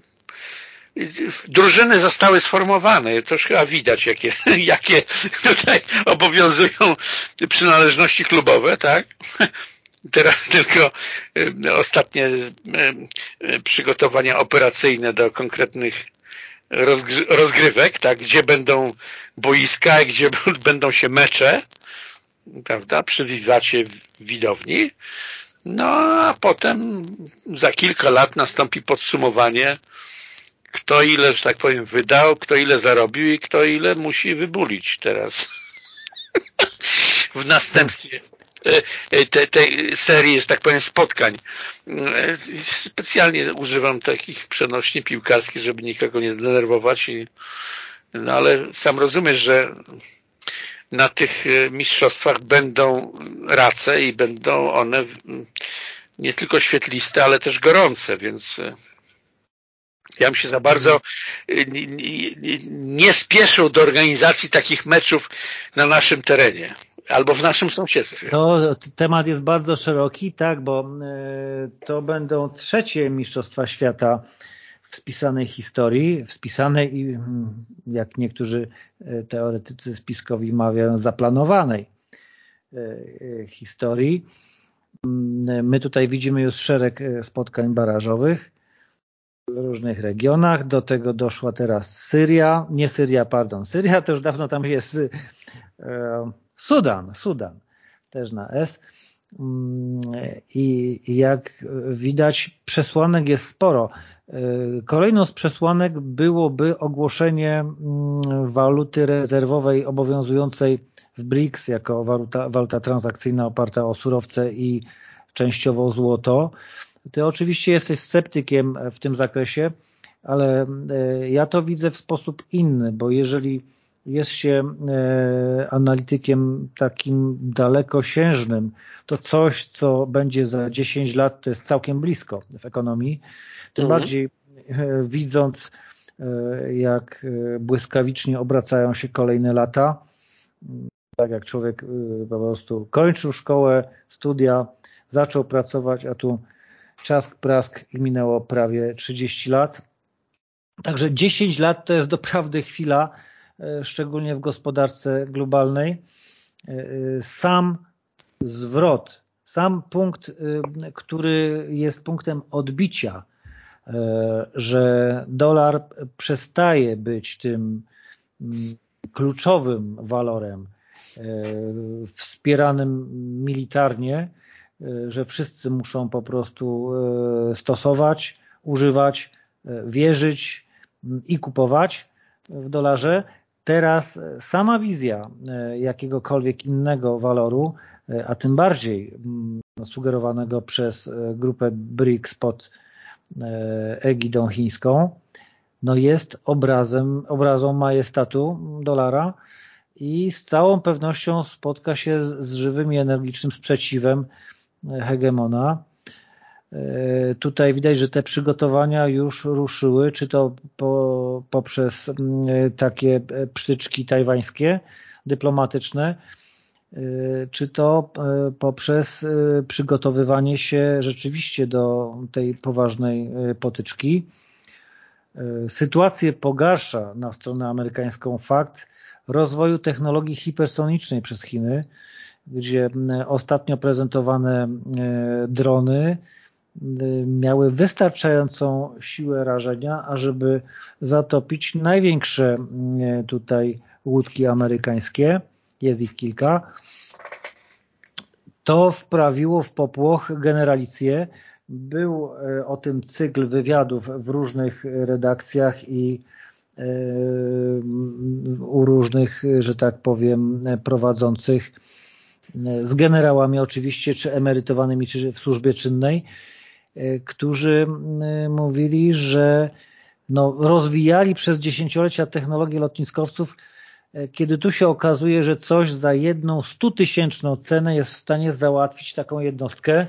Drużyny zostały sformowane, to chyba widać, jakie, jakie tutaj obowiązują przynależności klubowe, tak? Teraz tylko ostatnie przygotowania operacyjne do konkretnych rozgrywek, tak, gdzie będą boiska, gdzie będą się mecze, prawda, przy wiwacie widowni. No a potem za kilka lat nastąpi podsumowanie, kto ile, że tak powiem, wydał, kto ile zarobił i kto ile musi wybulić teraz w następstwie E, e, tej te serii, że tak powiem, spotkań. E, specjalnie używam takich przenośni piłkarskich, żeby nikogo nie denerwować, i, no ale sam rozumiesz, że na tych mistrzostwach będą race i będą one nie tylko świetliste, ale też gorące, więc ja bym się za bardzo nie, nie, nie spieszył do organizacji takich meczów na naszym terenie. Albo w naszym sąsiedztwie. To temat jest bardzo szeroki, tak, bo e, to będą trzecie Mistrzostwa Świata w spisanej historii, w spisanej i mm, jak niektórzy e, teoretycy spiskowi mawiają, zaplanowanej historii. Mm, my tutaj widzimy już szereg spotkań barażowych w różnych regionach. Do tego doszła teraz Syria, nie Syria, pardon, Syria to już dawno tam jest Sudan, Sudan, też na S. Mm, I jak widać przesłanek jest sporo. Y, kolejną z przesłanek byłoby ogłoszenie mm, waluty rezerwowej obowiązującej w BRICS jako waluta, waluta transakcyjna oparta o surowce i częściowo złoto. Ty oczywiście jesteś sceptykiem w tym zakresie, ale y, ja to widzę w sposób inny, bo jeżeli jest się e, analitykiem takim dalekosiężnym, to coś, co będzie za 10 lat, to jest całkiem blisko w ekonomii. Tym mhm. bardziej e, widząc, e, jak błyskawicznie obracają się kolejne lata, tak jak człowiek po prostu kończył szkołę, studia, zaczął pracować, a tu czask prask i minęło prawie 30 lat. Także 10 lat to jest doprawdy chwila, E, szczególnie w gospodarce globalnej, e, e, sam zwrot, sam punkt, który jest punktem odbicia, że dolar przestaje być tym mm, kluczowym walorem wspieranym militarnie, że wszyscy muszą po prostu stosować, używać, wierzyć mm, i kupować w dolarze, Teraz sama wizja jakiegokolwiek innego waloru, a tym bardziej mm, sugerowanego przez grupę BRICS pod egidą chińską, no jest obrazem, obrazą majestatu dolara i z całą pewnością spotka się z żywym i energicznym sprzeciwem hegemona. E, tutaj widać, że te przygotowania już ruszyły, czy to po, poprzez mm, takie e, psztyczki tajwańskie, dyplomatyczne, e, czy to poprzez przygotowywanie się rzeczywiście do tej poważnej potyczki. Sytuację pogarsza na stronę amerykańską fakt rozwoju technologii hipersonicznej przez Chiny, gdzie ostatnio prezentowane drony miały wystarczającą siłę rażenia, ażeby zatopić największe tutaj łódki amerykańskie, jest ich kilka, to wprawiło w popłoch generalicję. Był e, o tym cykl wywiadów w różnych redakcjach i e, u różnych, że tak powiem, prowadzących e, z generałami oczywiście, czy emerytowanymi, czy w służbie czynnej, E, którzy mówili, że no, rozwijali przez dziesięciolecia technologię lotniskowców, e, kiedy tu się okazuje, że coś za jedną stutysięczną cenę jest w stanie załatwić taką jednostkę e,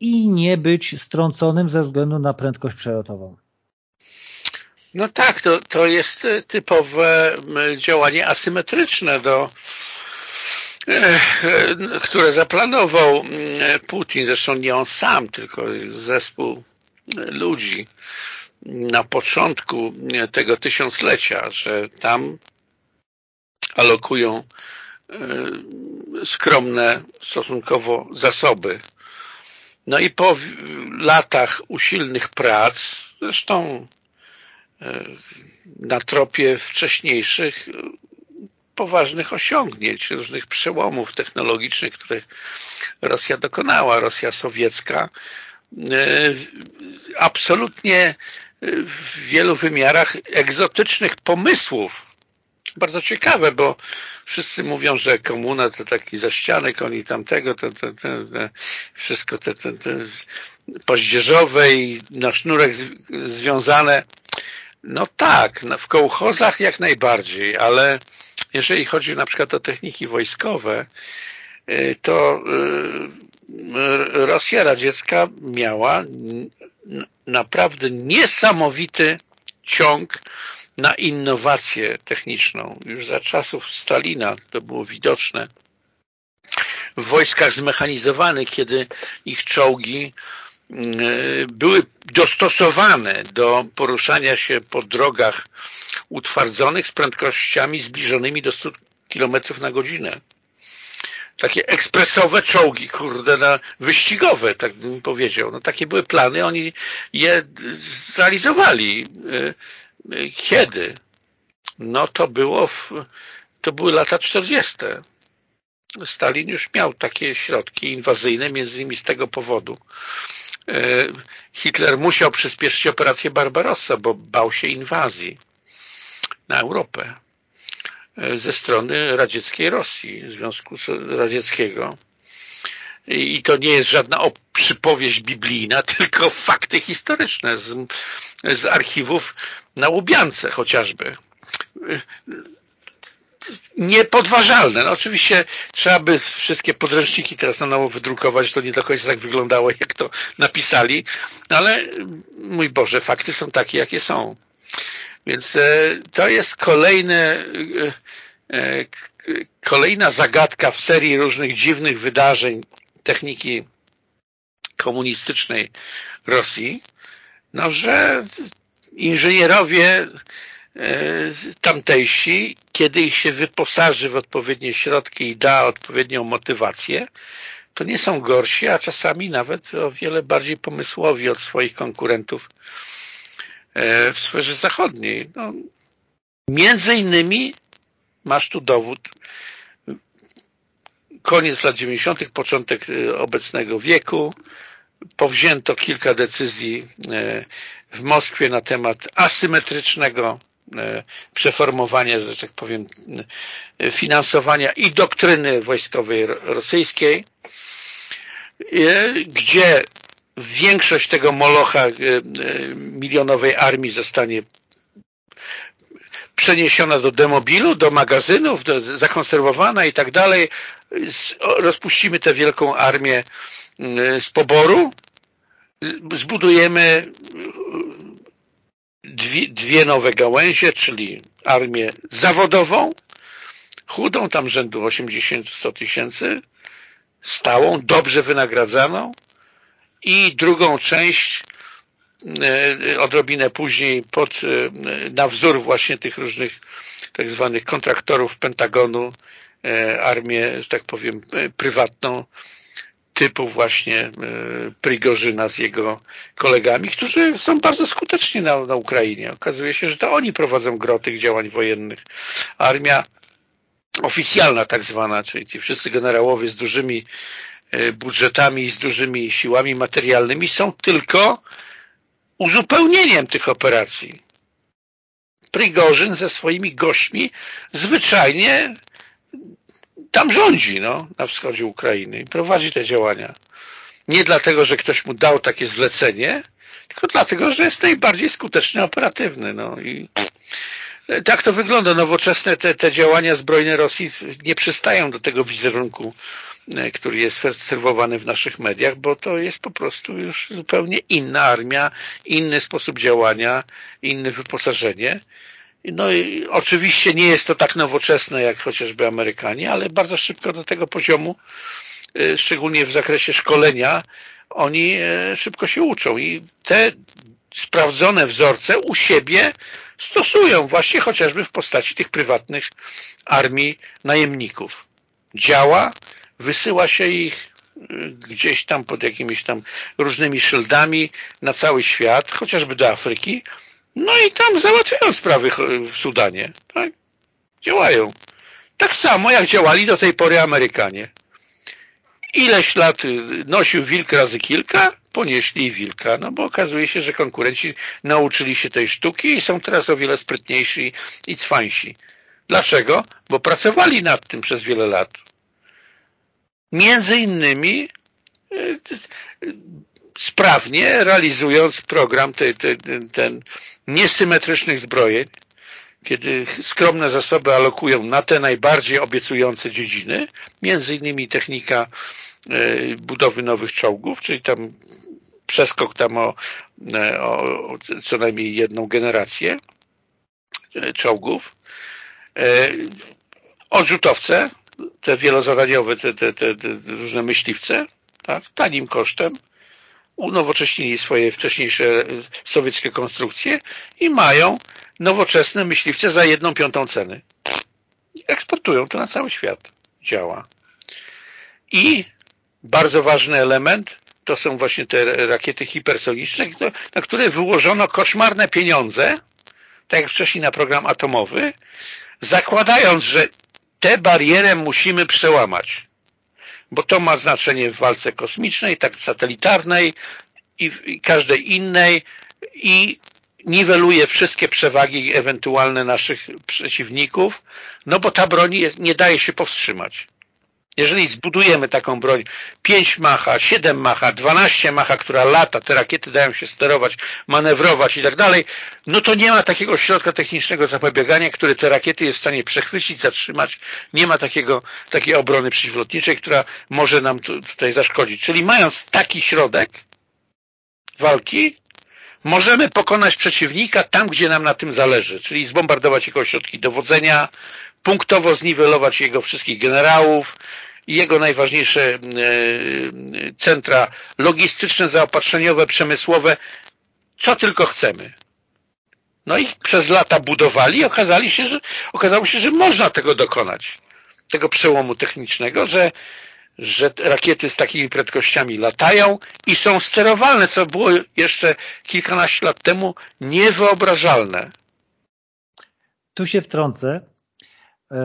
i nie być strąconym ze względu na prędkość przelotową. No tak, to, to jest typowe działanie asymetryczne do które zaplanował Putin, zresztą nie on sam, tylko zespół ludzi na początku tego tysiąclecia, że tam alokują e, skromne stosunkowo zasoby. No i po latach usilnych prac, zresztą e, na tropie wcześniejszych poważnych osiągnięć, różnych przełomów technologicznych, których Rosja dokonała, Rosja sowiecka, e, absolutnie w wielu wymiarach egzotycznych pomysłów. Bardzo ciekawe, bo wszyscy mówią, że komuna to taki zaścianek, oni tamtego, to, to, to, to wszystko te, te, te paździerzowe i na sznurek związane. No tak, no w kołchozach jak najbardziej, ale jeżeli chodzi na przykład o techniki wojskowe, y, to y, Rosja radziecka miała naprawdę niesamowity ciąg na innowację techniczną. Już za czasów Stalina to było widoczne w wojskach zmechanizowanych, kiedy ich czołgi były dostosowane do poruszania się po drogach utwardzonych z prędkościami zbliżonymi do 100 km na godzinę takie ekspresowe czołgi, kurde, na wyścigowe, tak bym powiedział. No takie były plany, oni je zrealizowali. Y, y, kiedy? No to było w, to były lata 40. Stalin już miał takie środki inwazyjne, między innymi z tego powodu. Y, Hitler musiał przyspieszyć operację Barbarossa, bo bał się inwazji na Europę. E, ze strony radzieckiej Rosji, Związku Radzieckiego. I to nie jest żadna przypowieść biblijna, tylko fakty historyczne z, z archiwów na Łubiance chociażby. Niepodważalne. No oczywiście trzeba by wszystkie podręczniki teraz na nowo wydrukować, to nie do końca tak wyglądało, jak to napisali, no ale mój Boże, fakty są takie, jakie są. Więc e, to jest kolejne, e, kolejna zagadka w serii różnych dziwnych wydarzeń techniki komunistycznej Rosji, no, że inżynierowie e, tamtejsi, kiedy ich się wyposaży w odpowiednie środki i da odpowiednią motywację, to nie są gorsi, a czasami nawet o wiele bardziej pomysłowi od swoich konkurentów E, w sferze zachodniej. No, między innymi masz tu dowód koniec lat 90., początek e, obecnego wieku powzięto kilka decyzji e, w Moskwie na temat asymetrycznego przeformowania, że tak powiem, finansowania i doktryny wojskowej rosyjskiej, gdzie większość tego molocha e, e, milionowej armii zostanie przeniesiona do demobilu, do magazynów, do, zakonserwowana i tak dalej. Rozpuścimy tę wielką armię z poboru, zbudujemy dwie, dwie nowe gałęzie, czyli armię zawodową, chudą, tam rzędu 80-100 tysięcy, stałą, dobrze wynagradzaną i drugą część e, odrobinę później pod, e, na wzór właśnie tych różnych tak zwanych kontraktorów Pentagonu e, armię, że tak powiem, prywatną typu właśnie Prigorzyna z jego kolegami, którzy są bardzo skuteczni na, na Ukrainie. Okazuje się, że to oni prowadzą gro tych działań wojennych. Armia oficjalna tak zwana, czyli ci wszyscy generałowie z dużymi E, budżetami i z dużymi siłami materialnymi są tylko uzupełnieniem tych operacji. Prigorzyn ze swoimi gośćmi zwyczajnie tam rządzi no, na wschodzie Ukrainy i prowadzi te działania. Nie dlatego, że ktoś mu dał takie zlecenie, tylko dlatego, że jest najbardziej skuteczny, operatywny. No i tak to wygląda. Nowoczesne te, te działania zbrojne Rosji nie przystają do tego wizerunku e, który jest serwowany w naszych mediach, bo to jest po prostu już zupełnie inna armia, inny sposób działania, inne wyposażenie. No i oczywiście nie jest to tak nowoczesne jak chociażby Amerykanie, ale bardzo szybko do tego poziomu, e, szczególnie w zakresie szkolenia, oni szybko się uczą i te sprawdzone wzorce u siebie stosują właśnie chociażby w postaci tych prywatnych armii najemników. Działa, wysyła się ich y, gdzieś tam pod jakimiś tam różnymi szyldami na cały świat, chociażby do Afryki, no i tam załatwiają sprawy w Sudanie. Tak? Działają. Tak samo jak działali do tej pory Amerykanie. Ileś lat y, nosił wilk razy kilka, ponieśli wilka, no bo okazuje się, że konkurenci nauczyli się tej sztuki i są teraz o wiele sprytniejsi i cwańsi. Dlaczego? Bo pracowali nad tym przez wiele lat. Między innymi y, sprawnie realizując program ten, ten, niesymetrycznych zbrojeń, kiedy skromne zasoby alokują na te najbardziej obiecujące dziedziny, między innymi technika e, budowy nowych czołgów, czyli tam przeskok tam o, e, o co najmniej jedną generację e, czołgów, odrzutowce, te wielozadaniowe, te, te, te, te różne myśliwce, tak, tanim kosztem, unowocześnili swoje wcześniejsze sowieckie konstrukcje i mają nowoczesne myśliwce za jedną piątą ceny. Eksportują to na cały świat. Działa. I bardzo ważny element to są właśnie te rakiety hipersoniczne, na które wyłożono koszmarne pieniądze, tak jak wcześniej na program atomowy, zakładając, że tę barierę musimy przełamać, bo to ma znaczenie w walce kosmicznej, tak satelitarnej i, i każdej innej i niweluje wszystkie przewagi ewentualne naszych przeciwników, no bo ta broń jest, nie daje się powstrzymać. Jeżeli zbudujemy taką broń 5 macha, 7 macha, 12 macha, która lata, te rakiety dają się sterować, manewrować i tak dalej, no to nie ma takiego środka technicznego zapobiegania, który te rakiety jest w stanie przechwycić, zatrzymać. Nie ma takiego, takiej obrony przeciwlotniczej, która może nam tutaj zaszkodzić. Czyli mając taki środek walki, możemy pokonać przeciwnika tam, gdzie nam na tym zależy, czyli zbombardować jego ośrodki dowodzenia, punktowo zniwelować jego wszystkich generałów jego najważniejsze e, centra logistyczne, zaopatrzeniowe, przemysłowe, co tylko chcemy. No i przez lata budowali i okazali się, że, okazało się, że można tego dokonać, tego przełomu technicznego, że że rakiety z takimi prędkościami latają i są sterowalne, co było jeszcze kilkanaście lat temu niewyobrażalne. Tu się wtrącę, e,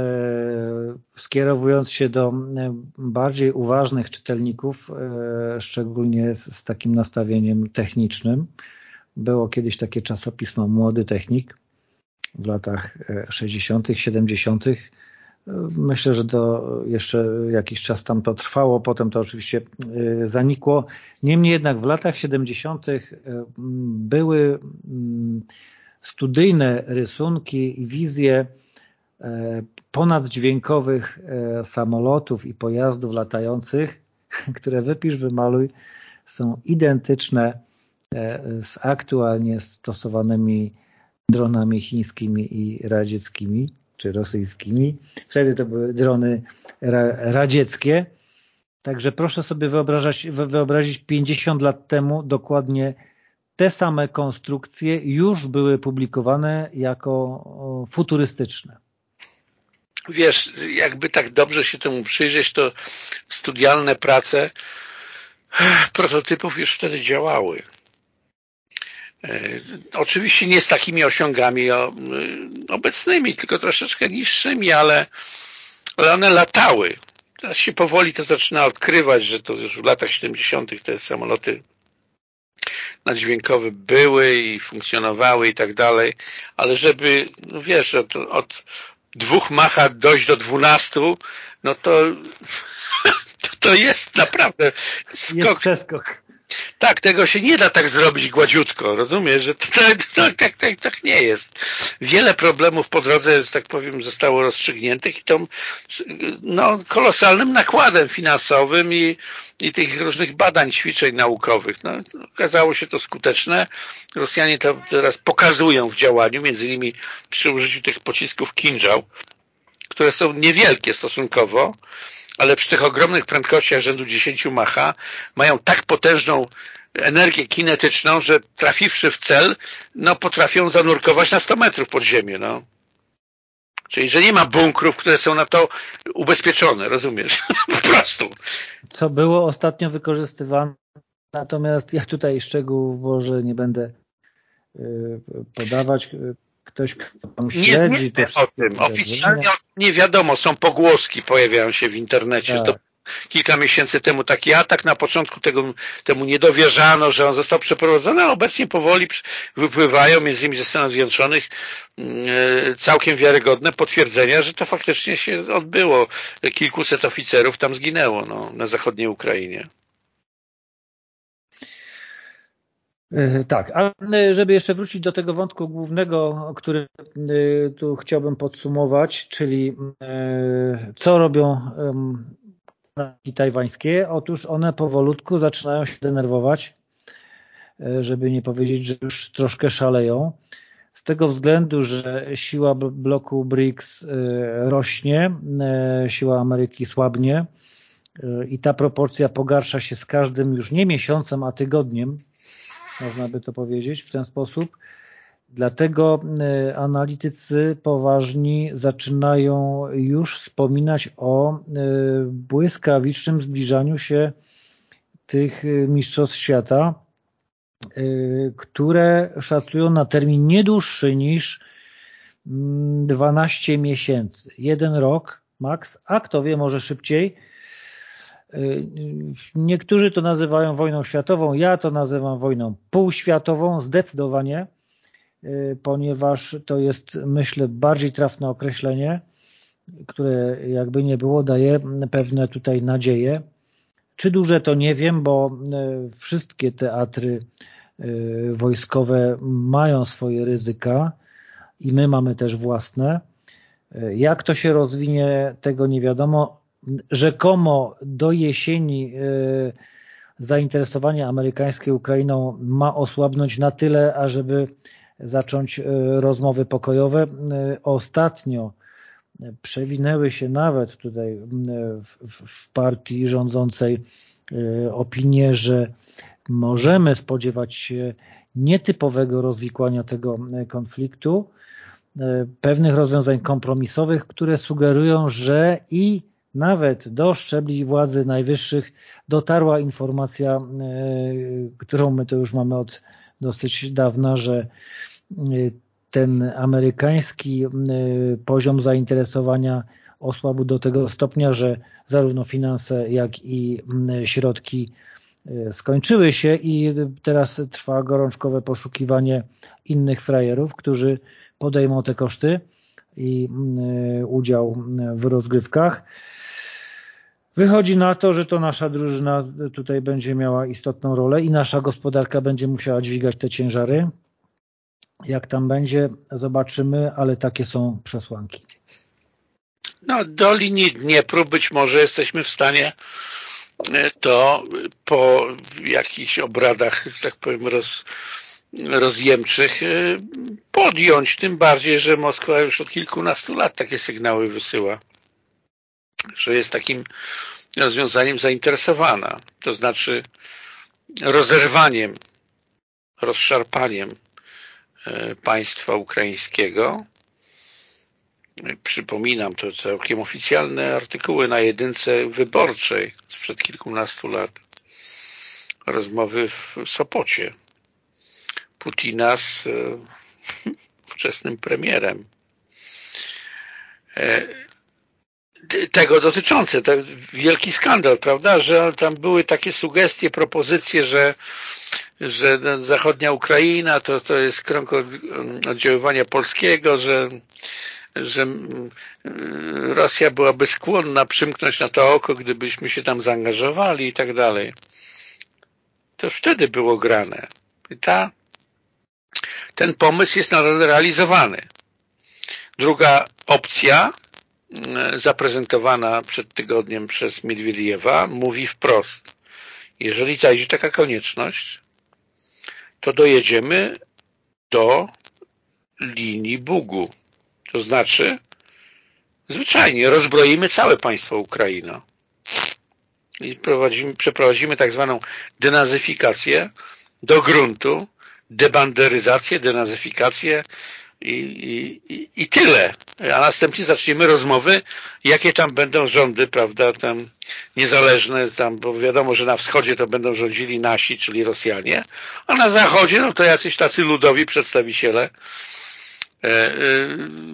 skierowując się do e, bardziej uważnych czytelników, e, szczególnie z, takim nastawieniem technicznym. Było kiedyś takie czasopismo Młody Technik w latach 60., 70., Myślę, że to jeszcze jakiś czas tam to trwało, potem to oczywiście y, zanikło. Niemniej jednak w latach 70. Y, były mm, studyjne rysunki i wizje y, ponaddźwiękowych samolotów i pojazdów latających, które wypisz, wymaluj, są identyczne z aktualnie stosowanymi dronami chińskimi i radzieckimi czy rosyjskimi. Wtedy to były drony radzieckie. Także proszę sobie wyobrazić, wyobrazić 50 lat temu dokładnie te same konstrukcje już były publikowane jako futurystyczne. Wiesz, jakby tak dobrze się temu przyjrzeć, to studialne prace prototypów już wtedy działały. E, oczywiście nie z takimi osiągami obecnymi, tylko troszeczkę niższymi, ale, ale one latały. Teraz się powoli to zaczyna odkrywać, że to już w latach 70. te samoloty nadźwiękowe były i funkcjonowały i tak dalej, ale żeby, no wiesz, od, od dwóch macha dojść do dwunastu, no to, to, to jest naprawdę skok. Jest przeskok. Tak, tego się nie da tak zrobić gładziutko, rozumiesz, że tak, tak, tak nie jest. Wiele problemów po drodze, że tak powiem, zostało rozstrzygniętych i tą no, kolosalnym nakładem finansowym i, i tych różnych badań, ćwiczeń naukowych. No, okazało się to skuteczne. Rosjanie to teraz pokazują w działaniu, między innymi przy użyciu tych pocisków Kinżał, które są niewielkie stosunkowo, ale przy tych ogromnych prędkościach rzędu 10 macha mają tak potężną energię kinetyczną, że trafiwszy w cel, no potrafią zanurkować na 100 metrów pod ziemię. No. Czyli, że nie ma bunkrów, które są na to ubezpieczone, rozumiesz? po prostu. Co było ostatnio wykorzystywane, natomiast ja tutaj szczegółów może nie będę y, podawać ktoś tam śledzi. Nie, nie o tym. Oficjalnie nie wiadomo, są pogłoski, pojawiają się w internecie. Tak. To kilka miesięcy temu taki atak, na początku tego, temu nie dowierzano, że on został przeprowadzony, a obecnie powoli wypływają, między innymi ze Stanów Zjednoczonych, mm, e, całkiem wiarygodne potwierdzenia, że to faktycznie się odbyło. Kilkuset oficerów tam zginęło no, na zachodniej Ukrainie. E, tak, ale żeby jeszcze wrócić do tego wątku głównego, który e, tu chciałbym podsumować, czyli e, co robią znaki tajwańskie. Otóż one powolutku zaczynają się denerwować, żeby nie powiedzieć, że już troszkę szaleją. Z tego względu, że siła bloku BRICS rośnie, siła Ameryki słabnie i ta proporcja pogarsza się z każdym już nie miesiącem, a tygodniem, można by to powiedzieć w ten sposób. Dlatego e, analitycy poważni zaczynają już wspominać o e, błyskawicznym zbliżaniu się tych mistrzostw świata, które szacują na termin nie dłuższy niż 12 mm, miesięcy. Jeden rok max, a kto wie, może szybciej, Y, niektórzy to nazywają wojną światową, ja to nazywam wojną półświatową, zdecydowanie, y, ponieważ to jest, myślę, bardziej trafne określenie, które jakby nie było, daje pewne tutaj nadzieje. Czy duże to nie wiem, bo y, wszystkie teatry wojskowe mają swoje ryzyka i my mamy też własne. Jak to się rozwinie, tego nie wiadomo rzekomo do jesieni e, zainteresowanie amerykańskie Ukrainą ma osłabnąć na tyle, ażeby zacząć e, rozmowy pokojowe. E, ostatnio przewinęły się nawet tutaj w partii rządzącej opinie, że możemy spodziewać się nietypowego rozwikłania tego konfliktu, pewnych rozwiązań kompromisowych, które sugerują, że i nawet do szczebli władzy najwyższych dotarła informacja, e, którą my to już mamy od dosyć dawna, że e, ten amerykański e, poziom zainteresowania osłabł do tego stopnia, że zarówno finanse, jak i środki skończyły się i teraz trwa gorączkowe poszukiwanie innych frajerów, którzy podejmą te koszty i udział w rozgrywkach. Wychodzi na to, że to nasza drużyna tutaj będzie miała istotną rolę i nasza gospodarka będzie musiała dźwigać te ciężary. Jak tam będzie, zobaczymy, ale takie są przesłanki. No, do linii Dniepru być może jesteśmy w stanie e, to po jakichś obradach, tak powiem, roz, rozjemczych e, podjąć, tym bardziej, że Moskwa już od kilkunastu lat takie sygnały wysyła że jest takim rozwiązaniem zainteresowana. To znaczy rozerwaniem, rozszarpaniem e, państwa ukraińskiego. Przypominam, to całkiem oficjalne artykuły na jedynce wyborczej sprzed kilkunastu lat. Rozmowy w Sopocie. Putina z e, wczesnym premierem. Tego dotyczące. To wielki skandal, prawda, że tam były takie sugestie, propozycje, że że zachodnia Ukraina to, to jest krąg oddziaływania polskiego, że, że Rosja byłaby skłonna przymknąć na to oko, gdybyśmy się tam zaangażowali i tak dalej. To wtedy było grane. I ta, ten pomysł jest nadal realizowany. Druga opcja mm, zaprezentowana przed tygodniem przez Miedwiediewa mówi wprost. Jeżeli zajdzie taka konieczność, to dojedziemy do linii Bugu. To znaczy, zwyczajnie rozbroimy całe państwo Ukraina i przeprowadzimy tak zwaną denazyfikację do gruntu, debanderyzację, denazyfikację i, i, i tyle. A następnie zaczniemy rozmowy, jakie tam będą rządy, prawda, tam niezależne, tam, bo wiadomo, że na wschodzie to będą rządzili nasi, czyli Rosjanie, a na zachodzie, no to jacyś tacy ludowi przedstawiciele e, e,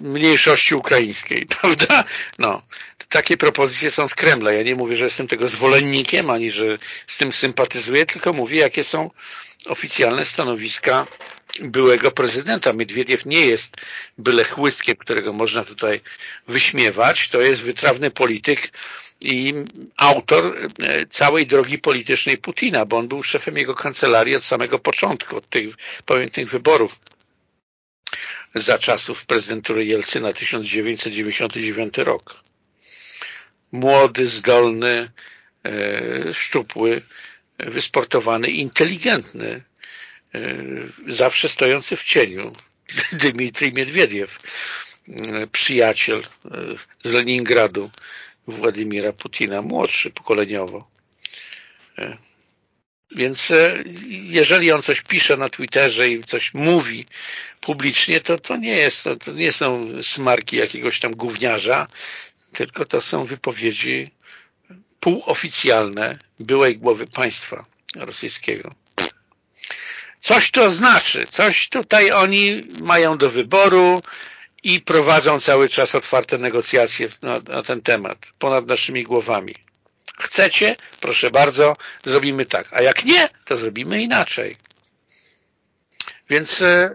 mniejszości ukraińskiej, prawda? No, takie propozycje są z Kremla. Ja nie mówię, że jestem tego zwolennikiem, ani że z tym sympatyzuję, tylko mówię, jakie są oficjalne stanowiska byłego prezydenta. Miedwiediew nie jest byle chłystkiem, którego można tutaj wyśmiewać. To jest wytrawny polityk i autor e, całej drogi politycznej Putina, bo on był szefem jego kancelarii od samego początku, od tych pamiętnych wyborów za czasów prezydentury Jelcyna 1999 rok. Młody, zdolny, e, szczupły, wysportowany, inteligentny zawsze stojący w cieniu Dmitrij Miedwiediew, e, przyjaciel e, z Leningradu Władimira Putina, młodszy pokoleniowo. Więc jeżeli on coś pisze na Twitterze i coś mówi publicznie, to to nie, jest, to nie są smarki jakiegoś tam gówniarza, tylko to są wypowiedzi półoficjalne byłej głowy państwa rosyjskiego. Coś to znaczy, coś tutaj oni mają do wyboru i prowadzą cały czas otwarte negocjacje na, na ten temat, ponad naszymi głowami. Chcecie? Proszę bardzo, zrobimy tak. A jak nie, to zrobimy inaczej. Więc e,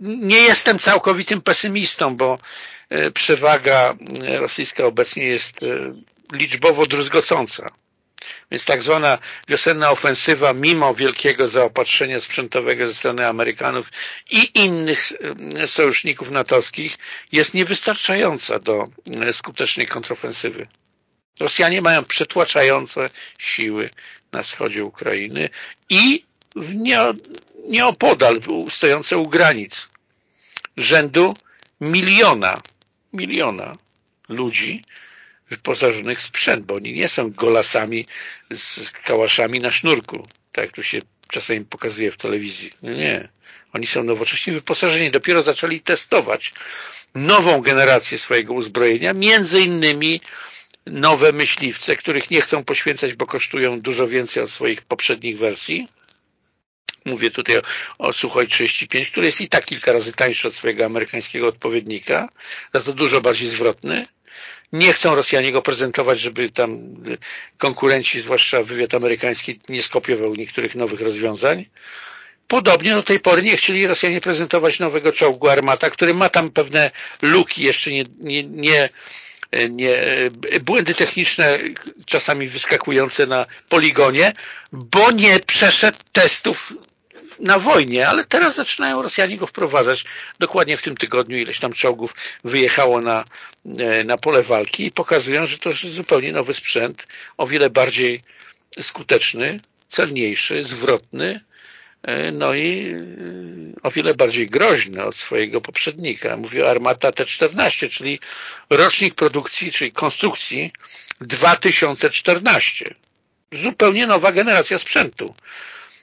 nie jestem całkowitym pesymistą, bo e, przewaga rosyjska obecnie jest e, liczbowo druzgocąca. Więc tak zwana wiosenna ofensywa, mimo wielkiego zaopatrzenia sprzętowego ze strony Amerykanów i innych sojuszników natowskich, jest niewystarczająca do skutecznej kontrofensywy. Rosjanie mają przetłaczające siły na wschodzie Ukrainy i nie, nieopodal, stojące u granic, rzędu miliona, miliona ludzi, wyposażonych w sprzęt, bo oni nie są golasami z kałaszami na sznurku, tak jak tu się czasami pokazuje w telewizji. Nie, nie. Oni są nowocześnie wyposażeni. Dopiero zaczęli testować nową generację swojego uzbrojenia, między innymi nowe myśliwce, których nie chcą poświęcać, bo kosztują dużo więcej od swoich poprzednich wersji. Mówię tutaj o, o Suchoj 35, który jest i tak kilka razy tańszy od swojego amerykańskiego odpowiednika, za to dużo bardziej zwrotny nie chcą Rosjanie go prezentować, żeby tam konkurenci, zwłaszcza wywiad amerykański, nie skopiował niektórych nowych rozwiązań. Podobnie do tej pory nie chcieli Rosjanie prezentować nowego czołgu Armata, który ma tam pewne luki, jeszcze nie, nie, nie, nie błędy techniczne czasami wyskakujące na poligonie, bo nie przeszedł testów na wojnie, ale teraz zaczynają Rosjanie go wprowadzać. Dokładnie w tym tygodniu ileś tam czołgów wyjechało na, e, na pole walki i pokazują, że to jest zupełnie nowy sprzęt, o wiele bardziej skuteczny, celniejszy, zwrotny, e, no i e, o wiele bardziej groźny od swojego poprzednika. Mówię o Armata T-14, czyli rocznik produkcji, czyli konstrukcji 2014. Zupełnie nowa generacja sprzętu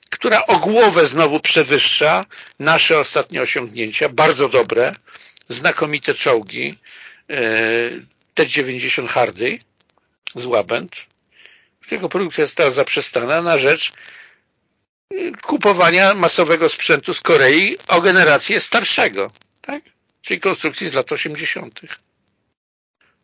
która o głowę znowu przewyższa nasze ostatnie osiągnięcia, bardzo dobre, znakomite czołgi e, T-90 Hardy z Łabęd, którego produkcja została zaprzestana na rzecz e, kupowania masowego sprzętu z Korei o generację starszego, tak? czyli konstrukcji z lat 80.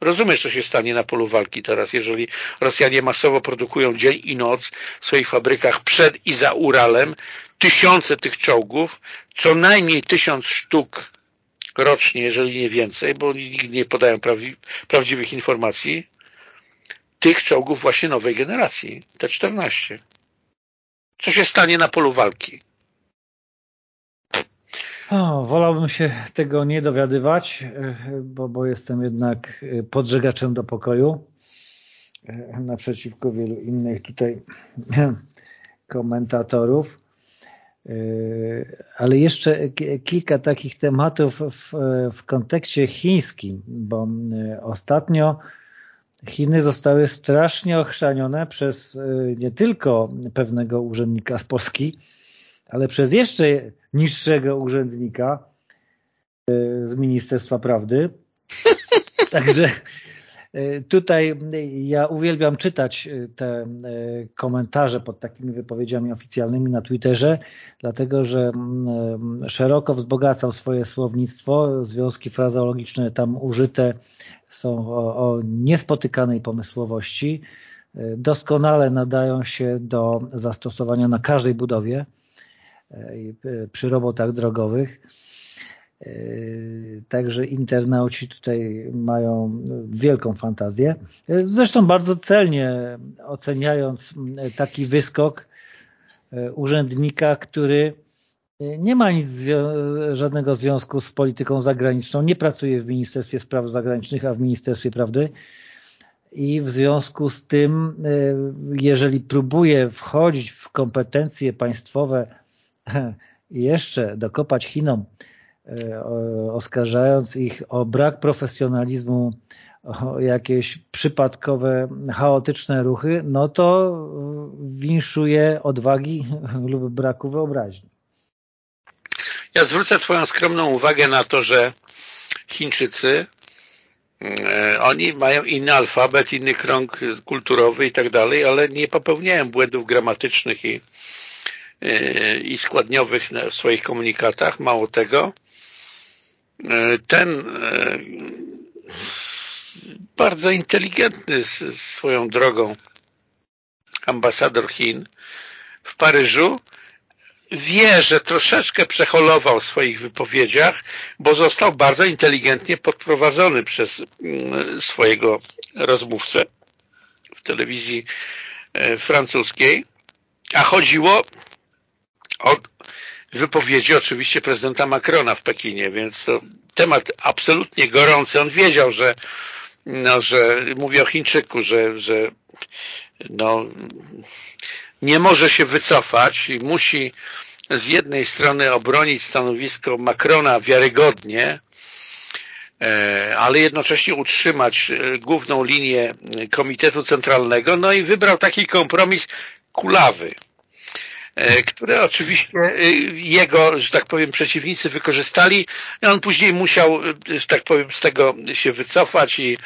Rozumiesz, co się stanie na polu walki teraz, jeżeli Rosjanie masowo produkują dzień i noc w swoich fabrykach przed i za Uralem tysiące tych czołgów, co najmniej tysiąc sztuk rocznie, jeżeli nie więcej, bo oni nigdy nie podają prawdziwych informacji, tych czołgów właśnie nowej generacji, T-14. Co się stanie na polu walki? O, wolałbym się tego nie dowiadywać, bo, bo jestem jednak podżegaczem do pokoju naprzeciwko wielu innych tutaj komentatorów. Ale jeszcze kilka takich tematów w, w kontekście chińskim, bo ostatnio Chiny zostały strasznie ochrzanione przez nie tylko pewnego urzędnika z Polski, ale przez jeszcze niższego urzędnika z Ministerstwa Prawdy. Także Tutaj ja uwielbiam czytać te komentarze pod takimi wypowiedziami oficjalnymi na Twitterze, dlatego że szeroko wzbogacał swoje słownictwo, związki frazeologiczne tam użyte są o, o niespotykanej pomysłowości, doskonale nadają się do zastosowania na każdej budowie przy robotach drogowych. Także internauci tutaj mają wielką fantazję. Zresztą bardzo celnie oceniając taki wyskok urzędnika, który nie ma nic żadnego związku z polityką zagraniczną, nie pracuje w Ministerstwie Spraw Zagranicznych, a w Ministerstwie Prawdy i w związku z tym, jeżeli próbuje wchodzić w kompetencje państwowe i jeszcze dokopać Chinom E, oskarżając ich o brak profesjonalizmu, o jakieś przypadkowe, chaotyczne ruchy, no to winszuje odwagi lub braku wyobraźni. Ja zwrócę Twoją skromną uwagę na to, że Chińczycy e, oni mają inny alfabet, inny krąg kulturowy i tak dalej, ale nie popełniają błędów gramatycznych i, i składniowych w swoich komunikatach. Mało tego, E, ten e, bardzo inteligentny swoją drogą ambasador Chin w Paryżu wie, że troszeczkę przeholował w swoich wypowiedziach, bo został bardzo inteligentnie podprowadzony przez mm, swojego rozmówcę w telewizji francuskiej, a chodziło o wypowiedzi oczywiście prezydenta Macrona w Pekinie, więc to temat absolutnie gorący. On wiedział, że, no, że mówi o Chińczyku, że, że no, nie może się wycofać i musi z jednej strony obronić stanowisko Macrona wiarygodnie, e, ale jednocześnie utrzymać e, główną linię Komitetu Centralnego, no i wybrał taki kompromis kulawy. E, które oczywiście e, jego, że tak powiem, przeciwnicy wykorzystali i on później musiał, e, że tak powiem, z tego się wycofać i,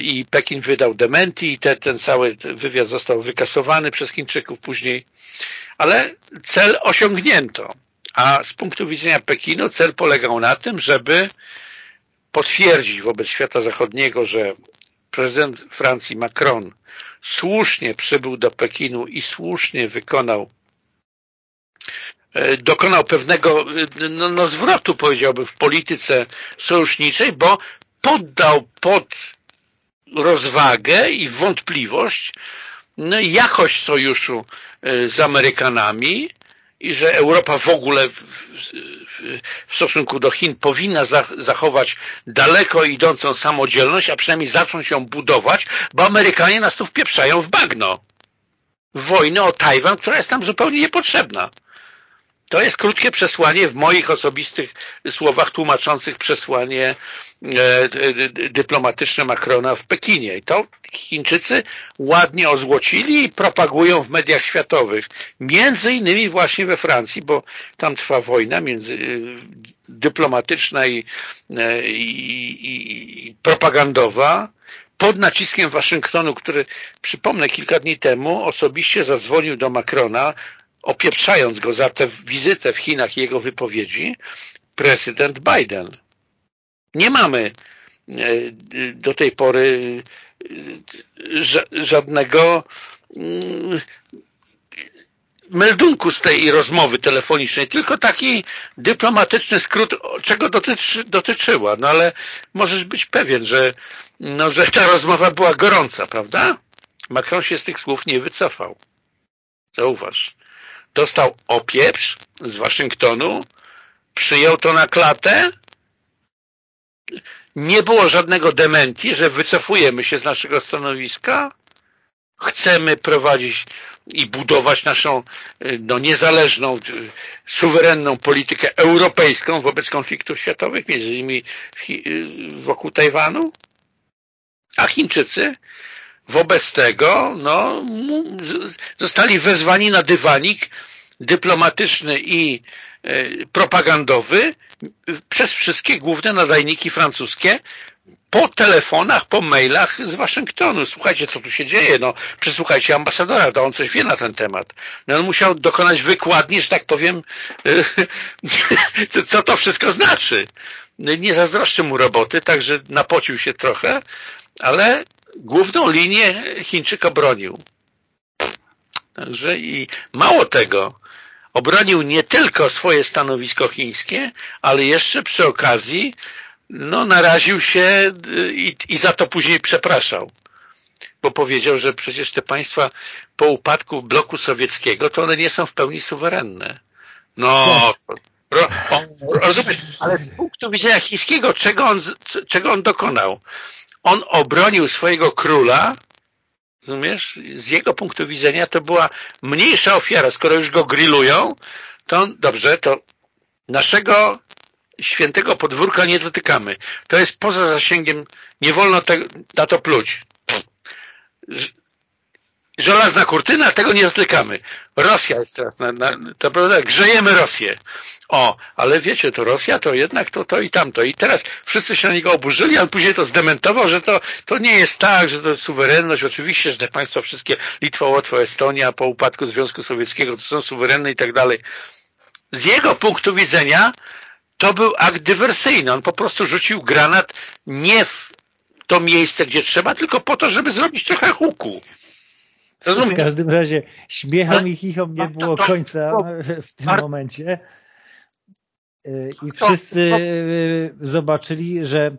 i Pekin wydał dementi i te, ten cały wywiad został wykasowany przez Chińczyków później, ale cel osiągnięto. A z punktu widzenia Pekinu cel polegał na tym, żeby potwierdzić wobec świata zachodniego, że prezydent Francji Macron słusznie przybył do Pekinu i słusznie wykonał dokonał pewnego e, no, no, zwrotu, powiedziałbym, w polityce sojuszniczej, bo poddał pod rozwagę i wątpliwość no, jakość sojuszu e, z Amerykanami i że Europa w ogóle w, w, w stosunku do Chin powinna zachować daleko idącą samodzielność, a przynajmniej zacząć ją budować, bo Amerykanie nas tu wpieprzają w bagno. Wojnę o Tajwan, która jest nam zupełnie niepotrzebna. To jest krótkie przesłanie w moich osobistych słowach tłumaczących przesłanie e, dyplomatyczne Macrona w Pekinie. I to Chińczycy ładnie ozłocili i propagują w mediach światowych. Między innymi właśnie we Francji, bo tam trwa wojna między, e, dyplomatyczna i, e, i, i propagandowa pod naciskiem Waszyngtonu, który, przypomnę, kilka dni temu osobiście zadzwonił do Macrona opieprzając go za tę wizytę w Chinach i jego wypowiedzi, prezydent Biden. Nie mamy e, do tej pory e, żadnego mm, meldunku z tej rozmowy telefonicznej, tylko taki dyplomatyczny skrót, czego dotyczy, dotyczyła. No ale możesz być pewien, że, no, że ta rozmowa była gorąca, prawda? Macron się z tych słów nie wycofał. Zauważ. Dostał opieprz z Waszyngtonu, przyjął to na klatę, nie było żadnego dementi, że wycofujemy się z naszego stanowiska, chcemy prowadzić i budować naszą no, niezależną, suwerenną politykę europejską wobec konfliktów światowych, między innymi wokół Tajwanu, a Chińczycy wobec tego no, zostali wezwani na dywanik dyplomatyczny i e, propagandowy przez wszystkie główne nadajniki francuskie po telefonach, po mailach z Waszyngtonu. Słuchajcie, co tu się dzieje? No, przesłuchajcie ambasadora, to on coś wie na ten temat. No, on musiał dokonać wykładni, że tak powiem, co to wszystko znaczy. Nie zazdroszczę mu roboty, także napocił się trochę, ale główną linię Chińczyk obronił. Także i mało tego, obronił nie tylko swoje stanowisko chińskie, ale jeszcze przy okazji no, naraził się i, i za to później przepraszał. Bo powiedział, że przecież te państwa po upadku bloku sowieckiego, to one nie są w pełni suwerenne. No, ro, rozumiesz, ale z punktu widzenia chińskiego, czego on, czego on dokonał? On obronił swojego króla, rozumiesz? Z jego punktu widzenia to była mniejsza ofiara. Skoro już go grillują, to dobrze, to naszego świętego podwórka nie dotykamy. To jest poza zasięgiem, nie wolno te, na to pluć. Żelazna kurtyna, tego nie dotykamy. Rosja jest teraz, na, na, to prawda, grzejemy Rosję. O, ale wiecie, to Rosja to jednak to, to i tamto. I teraz wszyscy się na niego oburzyli, a on później to zdementował, że to, to nie jest tak, że to jest suwerenność. Oczywiście, że te państwa wszystkie, Litwa, Łotwa, Estonia po upadku Związku Sowieckiego to są suwerenne i tak dalej. Z jego punktu widzenia to był akt dywersyjny. On po prostu rzucił granat nie w to miejsce, gdzie trzeba, tylko po to, żeby zrobić trochę huku. W każdym razie śmiechom i chichom nie było końca w tym momencie. I wszyscy zobaczyli, że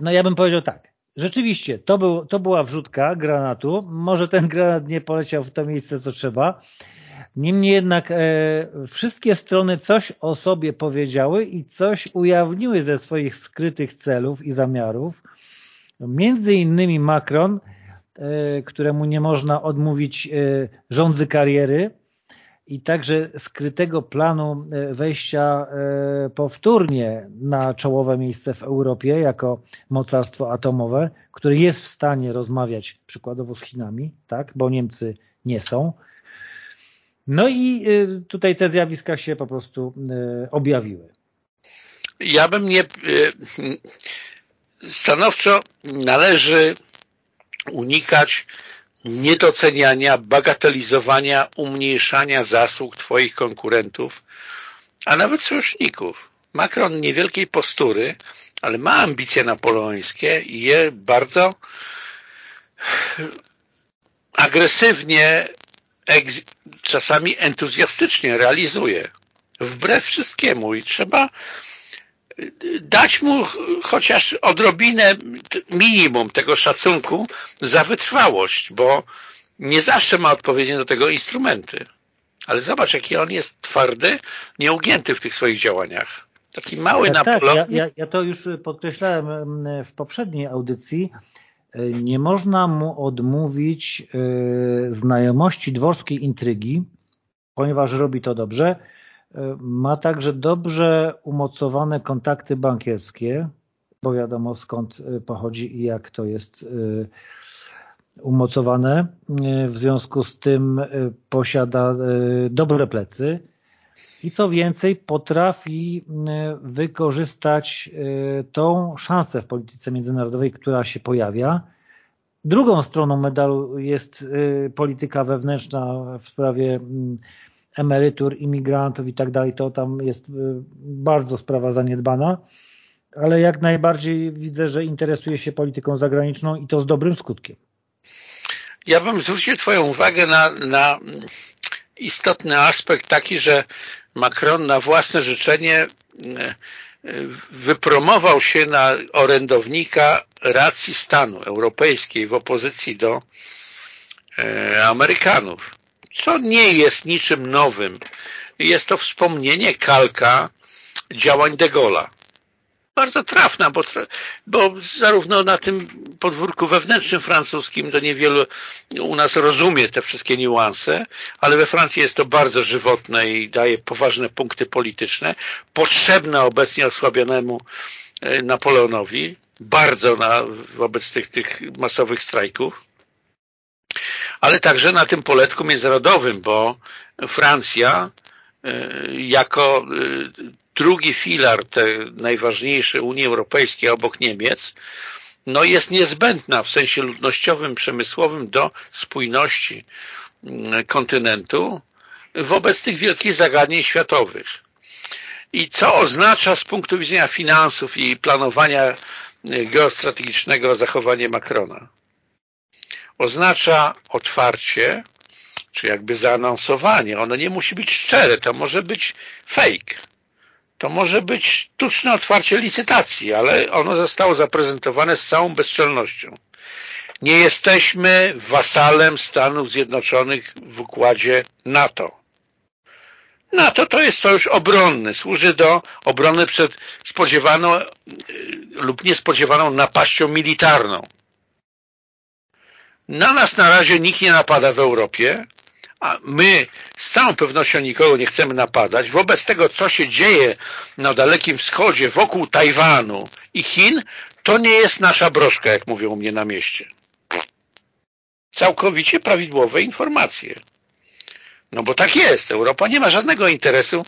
no ja bym powiedział tak, rzeczywiście to, był, to była wrzutka granatu, może ten granat nie poleciał w to miejsce, co trzeba, Niemniej jednak e, wszystkie strony coś o sobie powiedziały i coś ujawniły ze swoich skrytych celów i zamiarów. Między innymi Macron, e, któremu nie można odmówić e, rządzy kariery i także skrytego planu e, wejścia e, powtórnie na czołowe miejsce w Europie jako mocarstwo atomowe, które jest w stanie rozmawiać przykładowo z Chinami, tak, bo Niemcy nie są, no i tutaj te zjawiska się po prostu objawiły. Ja bym nie... Stanowczo należy unikać niedoceniania, bagatelizowania, umniejszania zasług Twoich konkurentów, a nawet sojuszników. Macron niewielkiej postury, ale ma ambicje napoleońskie i je bardzo agresywnie czasami entuzjastycznie realizuje. Wbrew wszystkiemu i trzeba dać mu chociaż odrobinę minimum tego szacunku za wytrwałość, bo nie zawsze ma odpowiednie do tego instrumenty. Ale zobacz, jaki on jest twardy, nieugięty w tych swoich działaniach. Taki mały tak, Napoleon. Tak, ja, ja, ja to już podkreślałem w poprzedniej audycji, nie można mu odmówić e, znajomości dworskiej intrygi, ponieważ robi to dobrze. Ma także dobrze umocowane kontakty bankierskie, bo wiadomo skąd e, pochodzi i jak to jest umocowane. W związku z tym posiada dobre plecy i co więcej potrafi wykorzystać tą szansę w polityce międzynarodowej, która się pojawia. Drugą stroną medalu jest polityka wewnętrzna w sprawie mm, emerytur, imigrantów i tak dalej. To tam jest bardzo sprawa zaniedbana, ale jak najbardziej widzę, że interesuje się polityką zagraniczną i to z dobrym skutkiem. Ja bym zwrócił Twoją uwagę na, na istotny aspekt taki, że Macron na własne życzenie e, e, wypromował się na orędownika racji stanu europejskiej w opozycji do Amerykanów. Co nie jest niczym nowym. Jest to wspomnienie, kalka działań de Gaulle'a bardzo trafna, bo, bo zarówno na tym podwórku wewnętrznym francuskim to niewielu u nas rozumie te wszystkie niuanse, ale we Francji jest to bardzo żywotne i daje poważne punkty polityczne, potrzebne obecnie osłabionemu e, Napoleonowi, bardzo na, wobec tych, tych masowych strajków, ale także na tym poletku międzynarodowym, bo Francja e, jako e, drugi filar, te najważniejszy Unii Europejskiej obok Niemiec, no jest niezbędna w sensie ludnościowym, przemysłowym do spójności mm, kontynentu wobec tych wielkich zagadnień światowych. I co oznacza z punktu widzenia finansów i planowania e, geostrategicznego zachowanie Macrona? Oznacza otwarcie, czy jakby zaanonsowanie. Ono nie musi być szczere, to może być fake to może być sztuczne otwarcie licytacji, ale ono zostało zaprezentowane z całą bezczelnością. Nie jesteśmy wasalem Stanów Zjednoczonych w układzie NATO. NATO to jest sojusz obronny, służy do obrony przed spodziewaną y, lub niespodziewaną napaścią militarną. Na nas na razie nikt nie napada w Europie, a my z całą pewnością nikogo nie chcemy napadać, wobec tego, co się dzieje na Dalekim Wschodzie, wokół Tajwanu i Chin, to nie jest nasza broszka, jak mówią u mnie na mieście. Całkowicie prawidłowe informacje. No bo tak jest. Europa nie ma żadnego interesu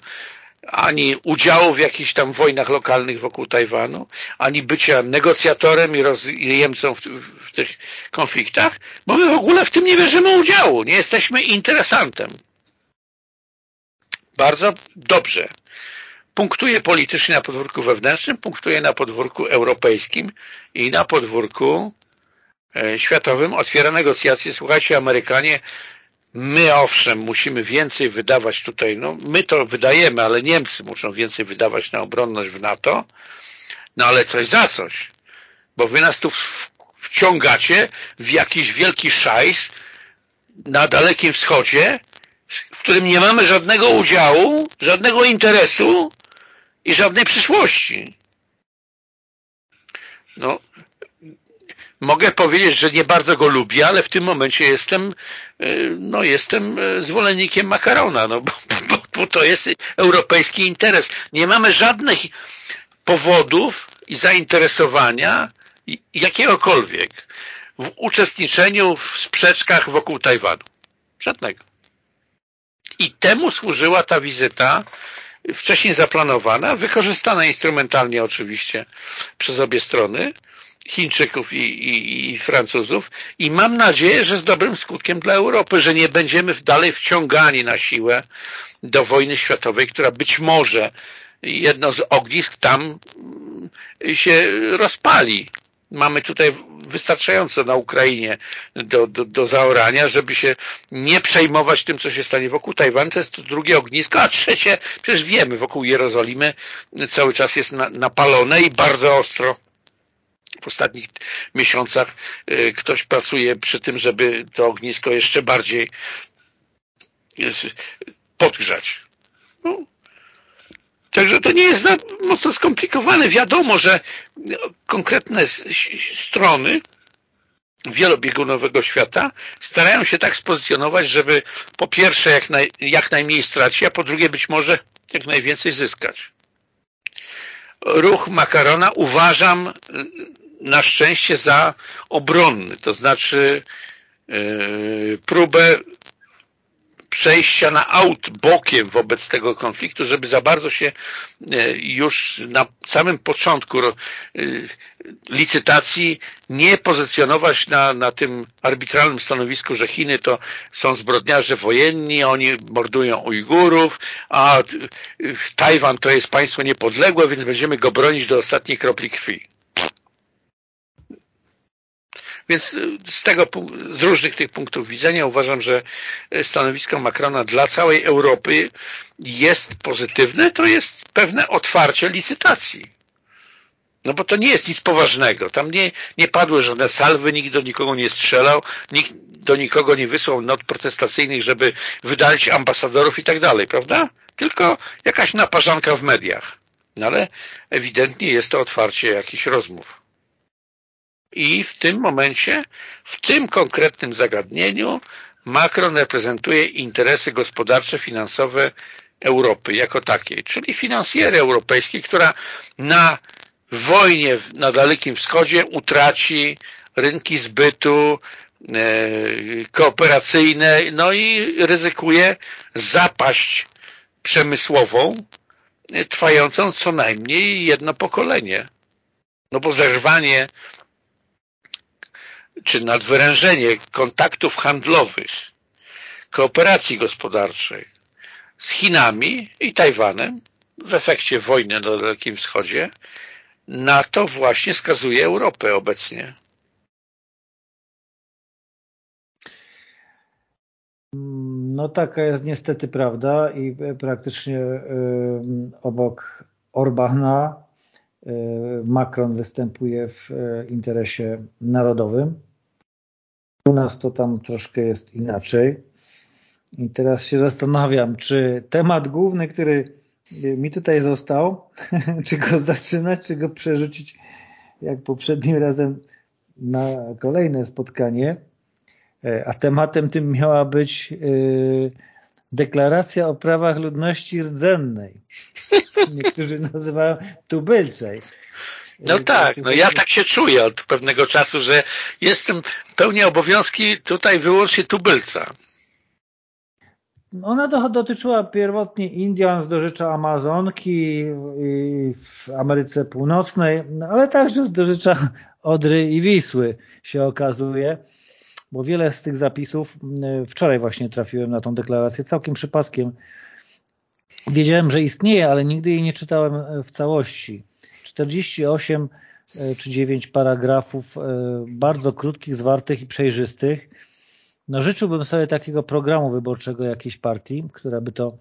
ani udziału w jakichś tam wojnach lokalnych wokół Tajwanu, ani bycia negocjatorem i rozjemcą w, w, tych konfliktach, bo my w ogóle w tym nie bierzemy udziału, nie jesteśmy interesantem. Bardzo dobrze. Punktuje politycznie na podwórku wewnętrznym, punktuje na podwórku europejskim i na podwórku e, światowym. Otwiera negocjacje. Słuchajcie, Amerykanie My owszem, musimy więcej wydawać tutaj, no my to wydajemy, ale Niemcy muszą więcej wydawać na obronność w NATO, no ale coś za coś, bo wy nas tu wciągacie w jakiś wielki szajs na Dalekim Wschodzie, w którym nie mamy żadnego udziału, żadnego interesu i żadnej przyszłości. No, mogę powiedzieć, że nie bardzo go lubię, ale w tym momencie jestem e, no jestem e, zwolennikiem makarona, no bo, bo, bo to jest europejski interes. Nie mamy żadnych powodów i zainteresowania jakiegokolwiek w uczestniczeniu w sprzeczkach wokół Tajwanu. Żadnego. I temu służyła ta wizyta wcześniej zaplanowana, wykorzystana instrumentalnie oczywiście przez obie strony, Chińczyków i, i, i, Francuzów i mam nadzieję, że z dobrym skutkiem dla Europy, że nie będziemy dalej wciągani na siłę do wojny światowej, która być może jedno z ognisk tam mm, się rozpali. Mamy tutaj wystarczająco na Ukrainie do, do, do zaorania, żeby się nie przejmować tym, co się stanie wokół Tajwanu. To jest to drugie ognisko, a trzecie, przecież wiemy, wokół Jerozolimy cały czas jest na, napalone i bardzo ostro w ostatnich miesiącach y, ktoś pracuje przy tym, żeby to ognisko jeszcze bardziej podgrzać. No. Także to nie jest za mocno skomplikowane. Wiadomo, że konkretne strony wielobiegunowego świata starają się tak spozycjonować, żeby po pierwsze jak, naj, jak najmniej stracić, a po drugie być może jak najwięcej zyskać. Ruch Makarona uważam na szczęście za obronny, to znaczy yy, próbę przejścia na aut bokiem wobec tego konfliktu, żeby za bardzo się e, już na samym początku e, licytacji nie pozycjonować na, na tym arbitralnym stanowisku, że Chiny to są zbrodniarze wojenni, oni mordują Ujgurów, a Tajwan to jest państwo niepodległe, więc będziemy go bronić do ostatniej kropli krwi. Więc y, z tego, z różnych tych punktów widzenia uważam, że y, stanowisko Macrona dla całej Europy jest pozytywne, to jest pewne otwarcie licytacji. No bo to nie jest nic poważnego. Tam nie, nie padły żadne salwy, nikt do nikogo nie strzelał, nikt do nikogo nie wysłał not protestacyjnych, żeby wydalić ambasadorów i tak dalej, prawda? Tylko jakaś naparzanka w mediach. No ale ewidentnie jest to otwarcie jakichś rozmów. I w tym momencie, w tym konkretnym zagadnieniu Macron reprezentuje interesy gospodarcze, finansowe Europy jako takiej, czyli finansjery europejskiej, która na wojnie na Dalekim Wschodzie utraci rynki zbytu e, kooperacyjne, no i ryzykuje zapaść przemysłową e, trwającą co najmniej jedno pokolenie. No bo zerwanie czy nadwyrężenie kontaktów handlowych, kooperacji gospodarczej z Chinami i Tajwanem w efekcie wojny na Dalekim Wschodzie na to właśnie skazuje Europę obecnie. No taka jest niestety prawda i praktycznie obok Orbana Macron występuje w y, interesie narodowym. U nas to tam troszkę jest inaczej. I teraz się zastanawiam, czy temat główny, który mi tutaj został, czy go zaczynać, czy go przerzucić jak poprzednim razem na kolejne spotkanie. E, a tematem tym miała być e, deklaracja o prawach ludności rdzennej. Niektórzy nazywają tubylczej. No e, tak, no ja tak się czuję od pewnego czasu, że jestem pełnię obowiązki tutaj wyłącznie tubylca. Ona dotyczyła pierwotnie Indian z dożycza Amazonki w Ameryce Północnej, no, ale także z dożycza Odry i Wisły się okazuje, bo wiele z tych zapisów, wczoraj właśnie trafiłem na tą deklarację, całkiem przypadkiem. Wiedziałem, że istnieje, ale nigdy jej nie czytałem w całości. 48 e, czy 9 paragrafów, e, bardzo krótkich, zwartych i przejrzystych, no życzyłbym sobie takiego programu wyborczego jakiejś partii, która by to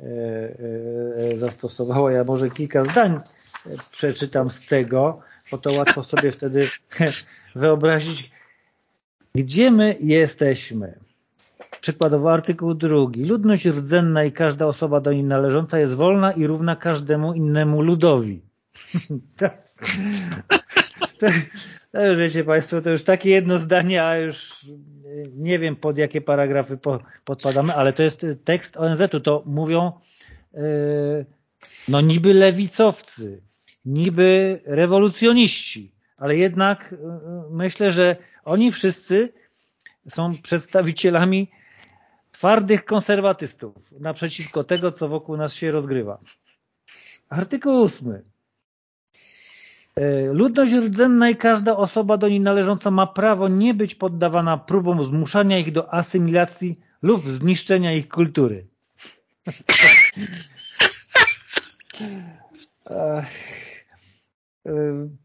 e, e, zastosowała. Ja może kilka zdań e, przeczytam z tego, bo to łatwo sobie wtedy wyobrazić, gdzie my jesteśmy. Przykładowo artykuł drugi. Ludność rdzenna i każda osoba do niej należąca jest wolna i równa każdemu innemu ludowi. to, to już wiecie Państwo, to już takie jedno zdanie, a już nie wiem pod jakie paragrafy podpadamy, ale to jest tekst ONZ-u, to mówią yy, no niby lewicowcy, niby rewolucjoniści, ale jednak yy, myślę, że oni wszyscy są przedstawicielami twardych konserwatystów naprzeciwko tego, co wokół nas się rozgrywa. Artykuł ósmy. E, ludność rdzenna i każda osoba do niej należąca ma prawo nie być poddawana próbom zmuszania ich do asymilacji lub zniszczenia ich kultury.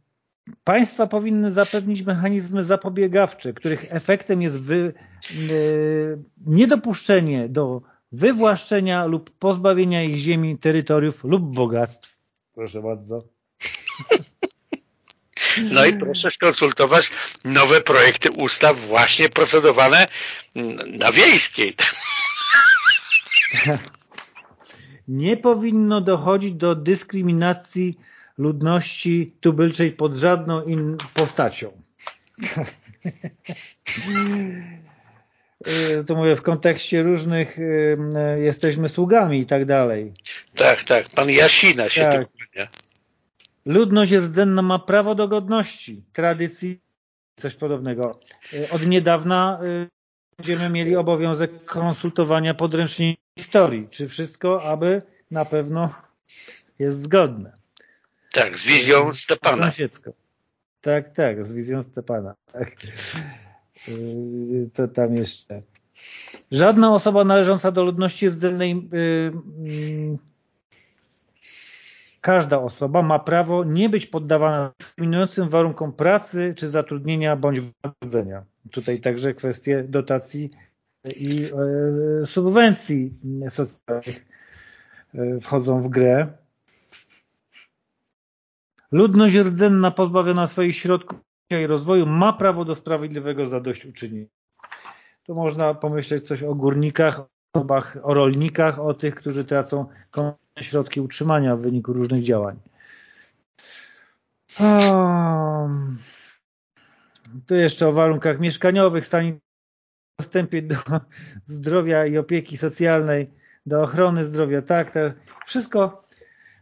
Państwa powinny zapewnić mechanizmy zapobiegawcze, których efektem jest wy, e, niedopuszczenie do wywłaszczenia lub pozbawienia ich ziemi, terytoriów lub bogactw. Proszę bardzo. No i proszę skonsultować nowe projekty ustaw właśnie procedowane na wiejskiej. Nie powinno dochodzić do dyskryminacji ludności tubylczej pod żadną inną postacią. to mówię w kontekście różnych jesteśmy sługami i tak dalej. Tak, tak. Pan Jasina się tak. tu Ludność rdzenna ma prawo do godności, tradycji, coś podobnego. Od niedawna będziemy mieli obowiązek konsultowania podręcznika historii. Czy wszystko, aby na pewno jest zgodne. Tak, z wizją Stepana. Tak, tak, z wizją Stepana. Tak. E, to tam jeszcze. Żadna osoba należąca do ludności rdzennej każda osoba ma prawo nie być poddawana dyskryminującym warunkom pracy czy zatrudnienia bądź wynagrodzenia. Tutaj także kwestie dotacji i e, subwencji socjalnych e, wchodzą w grę. Ludność rdzenna pozbawiona swoich środków i rozwoju ma prawo do sprawiedliwego zadośćuczynienia. Tu można pomyśleć coś o górnikach, o rolnikach, o tych, którzy tracą środki utrzymania w wyniku różnych działań. Tu jeszcze o warunkach mieszkaniowych, dostępie do zdrowia i opieki socjalnej, do ochrony zdrowia. Tak, to wszystko,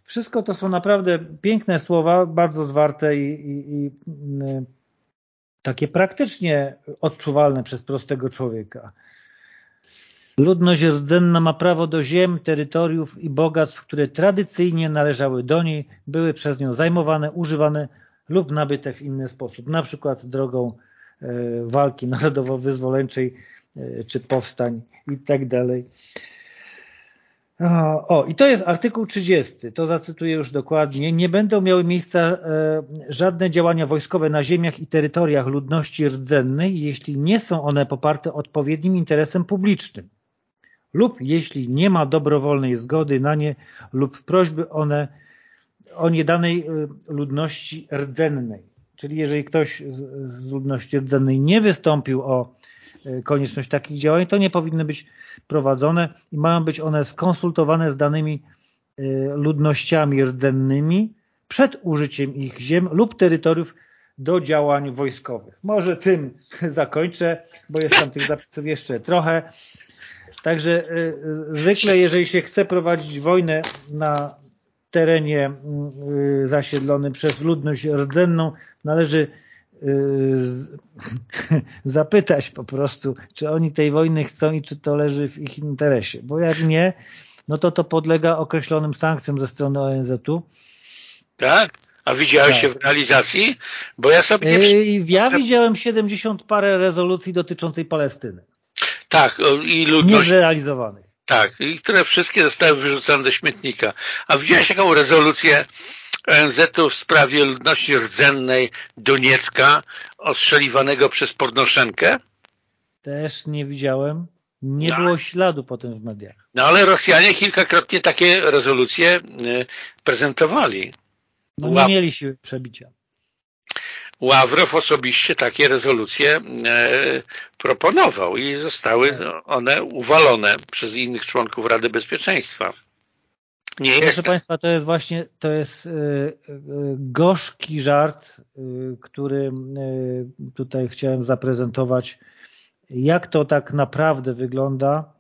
wszystko to są naprawdę piękne słowa, bardzo zwarte i, i, i y, takie praktycznie odczuwalne przez prostego człowieka. Ludność rdzenna ma prawo do ziem, terytoriów i bogactw, które tradycyjnie należały do niej, były przez nią zajmowane, używane lub nabyte w inny sposób, na przykład drogą e, walki narodowo-wyzwoleńczej e, czy powstań i tak. O, i to jest artykuł 30, to zacytuję już dokładnie. Nie będą miały miejsca e, żadne działania wojskowe na ziemiach i terytoriach ludności rdzennej, jeśli nie są one poparte odpowiednim interesem publicznym lub jeśli nie ma dobrowolnej zgody na nie lub prośby one o niedanej y, ludności rdzennej. Czyli jeżeli ktoś z ludności rdzennej nie wystąpił o konieczność takich działań, to nie powinny być prowadzone i mają być one skonsultowane z danymi y, ludnościami rdzennymi przed użyciem ich ziem lub terytoriów do działań wojskowych. Może tym zakończę, bo jest tam tych zapisów jeszcze trochę. Także zwykle, jeżeli się chce prowadzić wojnę na terenie y, zasiedlonym przez ludność rdzenną należy y, zapytać po prostu, czy oni tej wojny chcą i czy to leży w ich interesie. Bo jak nie, no to to podlega określonym sankcjom ze strony ONZ-u. Tak? A widziałeś tak. się w realizacji? Bo ja sobie nie... Y, ja widziałem 70 parę rezolucji dotyczącej Palestyny. Tak, i ludność... Niezrealizowanych. Tak, i które wszystkie zostały wyrzucone do śmietnika. A widziałeś jaką rezolucję ONZ-u w sprawie ludności rdzennej Doniecka ostrzeliwanego przez Pornoszenkę? Też nie widziałem. Nie no. było śladu potem w mediach. No ale Rosjanie kilkakrotnie takie rezolucje y, prezentowali. No nie mieli siły przebicia. Ławrow osobiście takie rezolucje e, proponował i zostały tak. one uwalone przez innych członków Rady Bezpieczeństwa. Nie Proszę jest... Państwa, to jest właśnie to jest e, e, gorzki żart, który tutaj chciałem zaprezentować. Jak to tak naprawdę wygląda?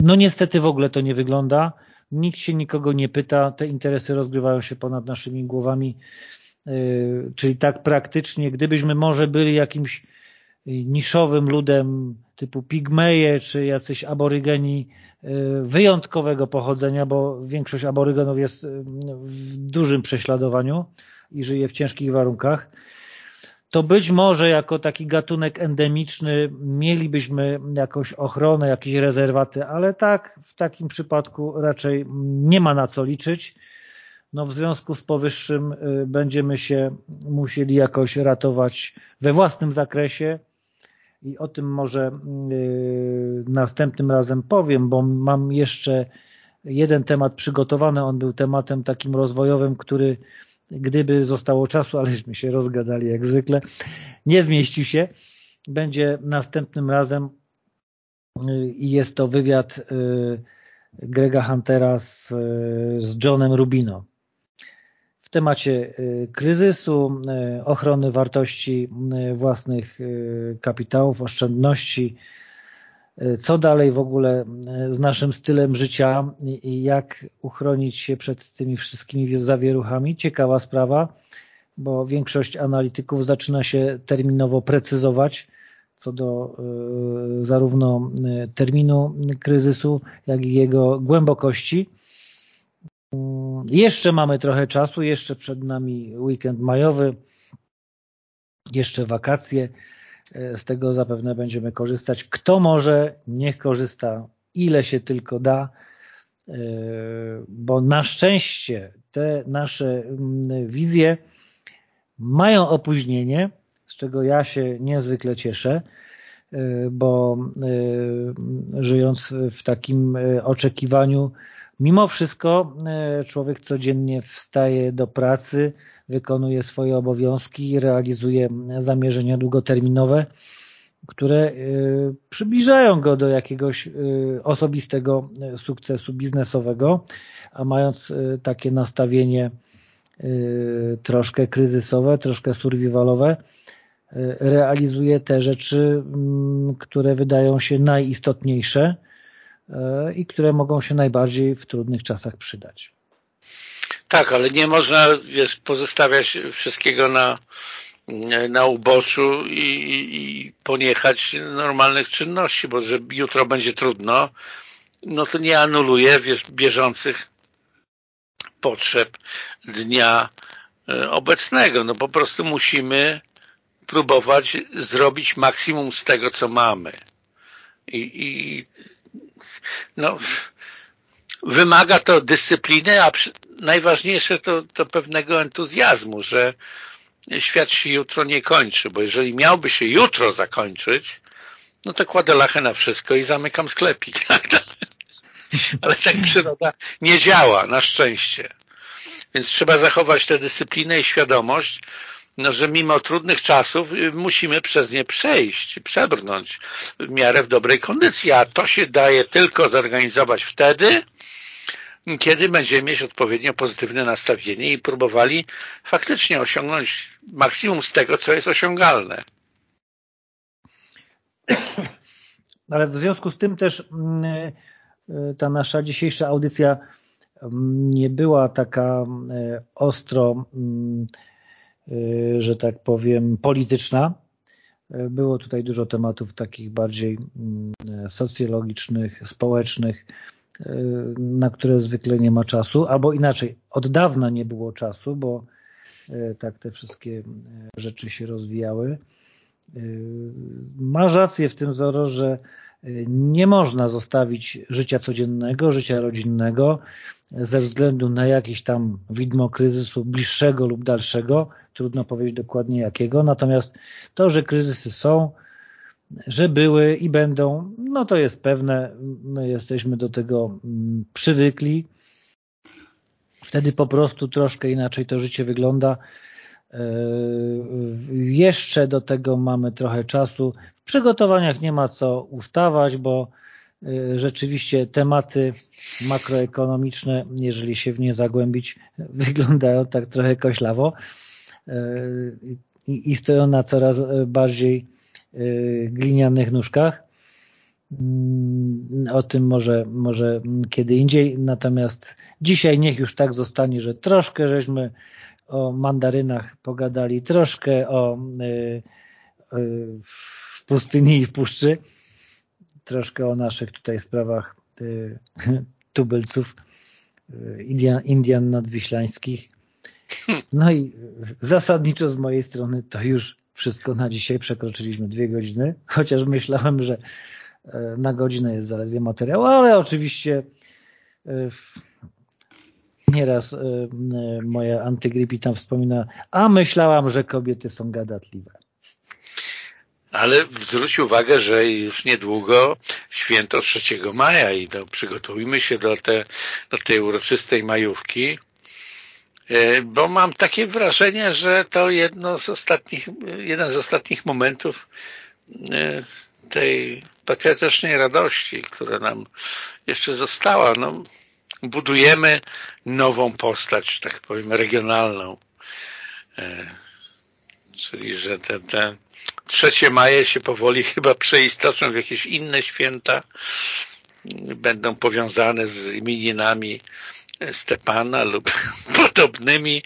No niestety w ogóle to nie wygląda. Nikt się nikogo nie pyta, te interesy rozgrywają się ponad naszymi głowami. Y, czyli tak praktycznie, gdybyśmy może byli jakimś niszowym ludem typu pigmeje czy jacyś aborygeni y, wyjątkowego pochodzenia, bo większość aborygenów jest y, w dużym prześladowaniu i żyje w ciężkich warunkach, to być może jako taki gatunek endemiczny mielibyśmy jakąś ochronę, jakieś rezerwaty, ale tak w takim przypadku raczej nie ma na co liczyć no w związku z powyższym y, będziemy się musieli jakoś ratować we własnym zakresie i o tym może y, następnym razem powiem, bo mam jeszcze jeden temat przygotowany, on był tematem takim rozwojowym, który gdyby zostało czasu, aleśmy się rozgadali jak zwykle, nie zmieścił się. Będzie następnym razem y, i jest to wywiad Grega Huntera z, z Johnem Rubino w temacie y, kryzysu, y, ochrony wartości y, własnych kapitałów, oszczędności, co dalej w ogóle z naszym stylem życia i jak uchronić się przed tymi wszystkimi zawieruchami. Ciekawa sprawa, bo większość analityków zaczyna się terminowo precyzować co do zarówno terminu kryzysu, jak i jego głębokości. Jeszcze mamy trochę czasu, jeszcze przed nami weekend majowy, jeszcze wakacje, e, z tego zapewne będziemy korzystać. Kto może, niech korzysta ile się tylko da, e, bo na szczęście te nasze mm, wizje mają opóźnienie, z czego ja się niezwykle cieszę, e, bo żyjąc w takim oczekiwaniu Mimo wszystko człowiek codziennie wstaje do pracy, wykonuje swoje obowiązki, realizuje zamierzenia długoterminowe, które przybliżają go do jakiegoś osobistego sukcesu biznesowego, a mając takie nastawienie troszkę kryzysowe, troszkę survivalowe, realizuje te rzeczy, które wydają się najistotniejsze. e, i które mogą się najbardziej w trudnych czasach przydać. Tak, ale nie można wiesz, pozostawiać wszystkiego na, na uboczu i, i poniechać normalnych czynności, bo że jutro będzie trudno, no to nie anuluje wiesz, bieżących potrzeb dnia e, obecnego. No po prostu musimy próbować zrobić maksimum z tego, co mamy. I, i no, wymaga to dyscypliny, a przy, najważniejsze to, to pewnego entuzjazmu, że świat się jutro nie kończy, bo jeżeli miałby się jutro zakończyć, no to kładę lachę na wszystko i zamykam sklepik. Ale tak przyroda nie działa, na szczęście. Więc trzeba zachować tę dyscyplinę i świadomość, no, że mimo trudnych czasów y, musimy przez nie przejść, przebrnąć w miarę w dobrej kondycji, a to się daje tylko zorganizować wtedy, kiedy będziemy mieć odpowiednio pozytywne nastawienie i próbowali faktycznie osiągnąć maksimum z tego, co jest osiągalne. Ale w związku z tym też mm, y, ta nasza dzisiejsza audycja mm, nie była taka y, ostro Y, że tak powiem, polityczna. Y, było tutaj dużo tematów takich bardziej mm, socjologicznych, społecznych, y, na które zwykle nie ma czasu, albo inaczej, od dawna nie było czasu, bo tak te wszystkie rzeczy się rozwijały. Masz rację w tym, Zoro, że nie można zostawić życia codziennego, życia rodzinnego ze względu na jakiś tam widmo kryzysu bliższego lub dalszego, trudno powiedzieć dokładnie jakiego, natomiast to, że kryzysy są, że były i będą, no to jest pewne, my jesteśmy do tego mm, przywykli. Wtedy po prostu troszkę inaczej to życie wygląda. E, jeszcze do tego mamy trochę czasu. W przygotowaniach nie ma co ustawać, bo rzeczywiście tematy makroekonomiczne, jeżeli się w nie zagłębić, wyglądają tak trochę koślawo i stoją na coraz bardziej e, glinianych nóżkach. Mm, o tym może, może kiedy indziej, natomiast dzisiaj niech już tak zostanie, że troszkę żeśmy o mandarynach pogadali, troszkę o e, e, w pustyni i w puszczy, troszkę o naszych tutaj sprawach tubylców, Indian, Indian nadwiślańskich, no i zasadniczo z mojej strony to już wszystko na dzisiaj. Przekroczyliśmy dwie godziny, chociaż myślałem, że e, na godzinę jest zaledwie materiał, ale oczywiście e, nieraz e, moja antygripi tam wspomina, a myślałam, że kobiety są gadatliwe. Ale zwróć uwagę, że już niedługo święto 3 maja i to przygotujmy się do, te, do tej uroczystej majówki. E, bo mam takie wrażenie, że to jedno z ostatnich, jeden z ostatnich momentów e, tej patriotycznej radości, która nam jeszcze została. No, budujemy nową postać, tak powiem, regionalną. E, czyli, że te, te trzecie maje się powoli chyba przeistoczą w jakieś inne święta, będą powiązane z imieninami Stepana lub podobnymi.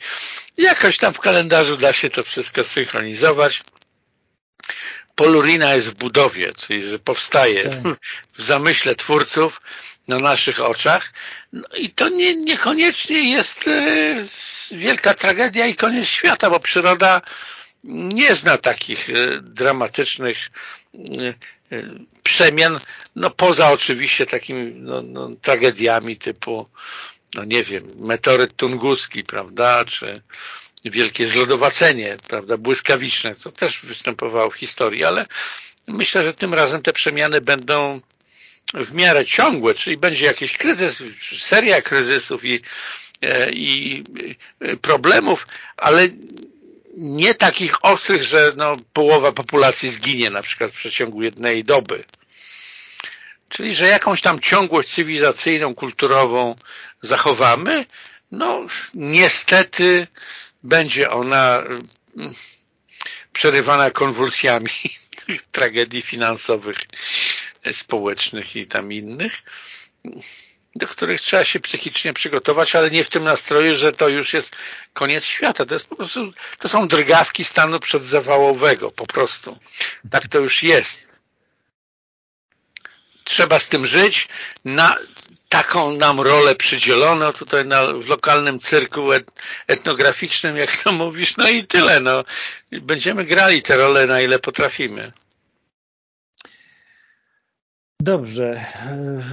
Jakoś tam w kalendarzu da się to wszystko synchronizować. Polurina jest w budowie, czyli że powstaje tak. w zamyśle twórców na naszych oczach. No i to nie, niekoniecznie jest e, wielka tragedia i koniec świata, bo przyroda nie zna takich e, dramatycznych e, przemian, no poza oczywiście takimi no, no, tragediami typu no nie wiem, meteoryt tunguski, prawda, czy wielkie zlodowacenie, prawda, błyskawiczne, to też występowało w historii, ale myślę, że tym razem te przemiany będą w miarę ciągłe, czyli będzie jakiś kryzys, seria kryzysów i, e, i problemów, ale nie takich ostrych, że no, połowa populacji zginie na przykład w przeciągu jednej doby. Czyli, że jakąś tam ciągłość cywilizacyjną, kulturową zachowamy, no niestety będzie ona mm, przerywana konwulsjami tragedii finansowych, społecznych i tam innych, do których trzeba się psychicznie przygotować, ale nie w tym nastroju, że to już jest koniec świata. To jest po prostu, to są drgawki stanu przedzawałowego, po prostu. Tak to już jest. Trzeba z tym żyć. Na taką nam rolę przydzielono tutaj na, w lokalnym cyrku et, etnograficznym, jak to mówisz, no i tyle. No. Będziemy grali te role, na ile potrafimy. Dobrze.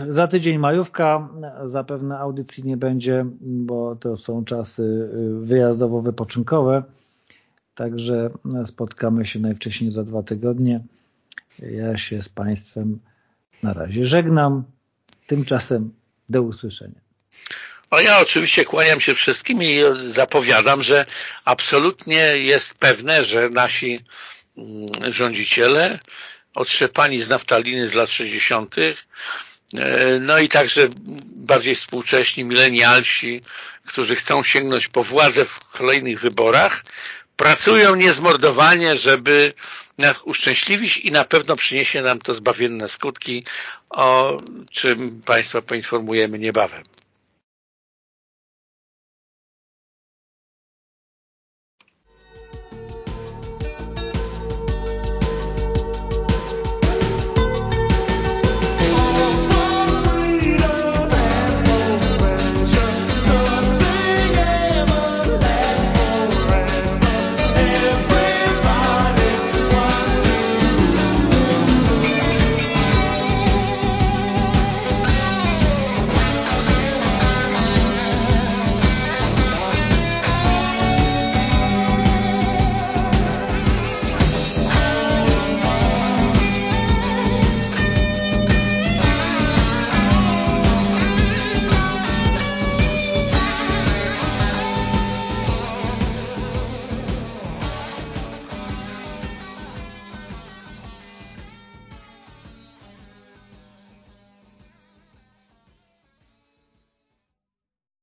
Za tydzień majówka. Zapewne audycji nie będzie, bo to są czasy wyjazdowo-wypoczynkowe. Także spotkamy się najwcześniej za dwa tygodnie. Ja się z Państwem na razie żegnam. Tymczasem do usłyszenia. O ja oczywiście kłaniam się wszystkim i zapowiadam, że absolutnie jest pewne, że nasi mm, rządziciele otrzepani z naftaliny z lat 60., e, no i także bardziej współcześni milenialsi, którzy chcą sięgnąć po władzę w kolejnych wyborach, pracują niezmordowanie, żeby nas uszczęśliwić i na pewno przyniesie nam to zbawienne skutki, o czym Państwa poinformujemy niebawem.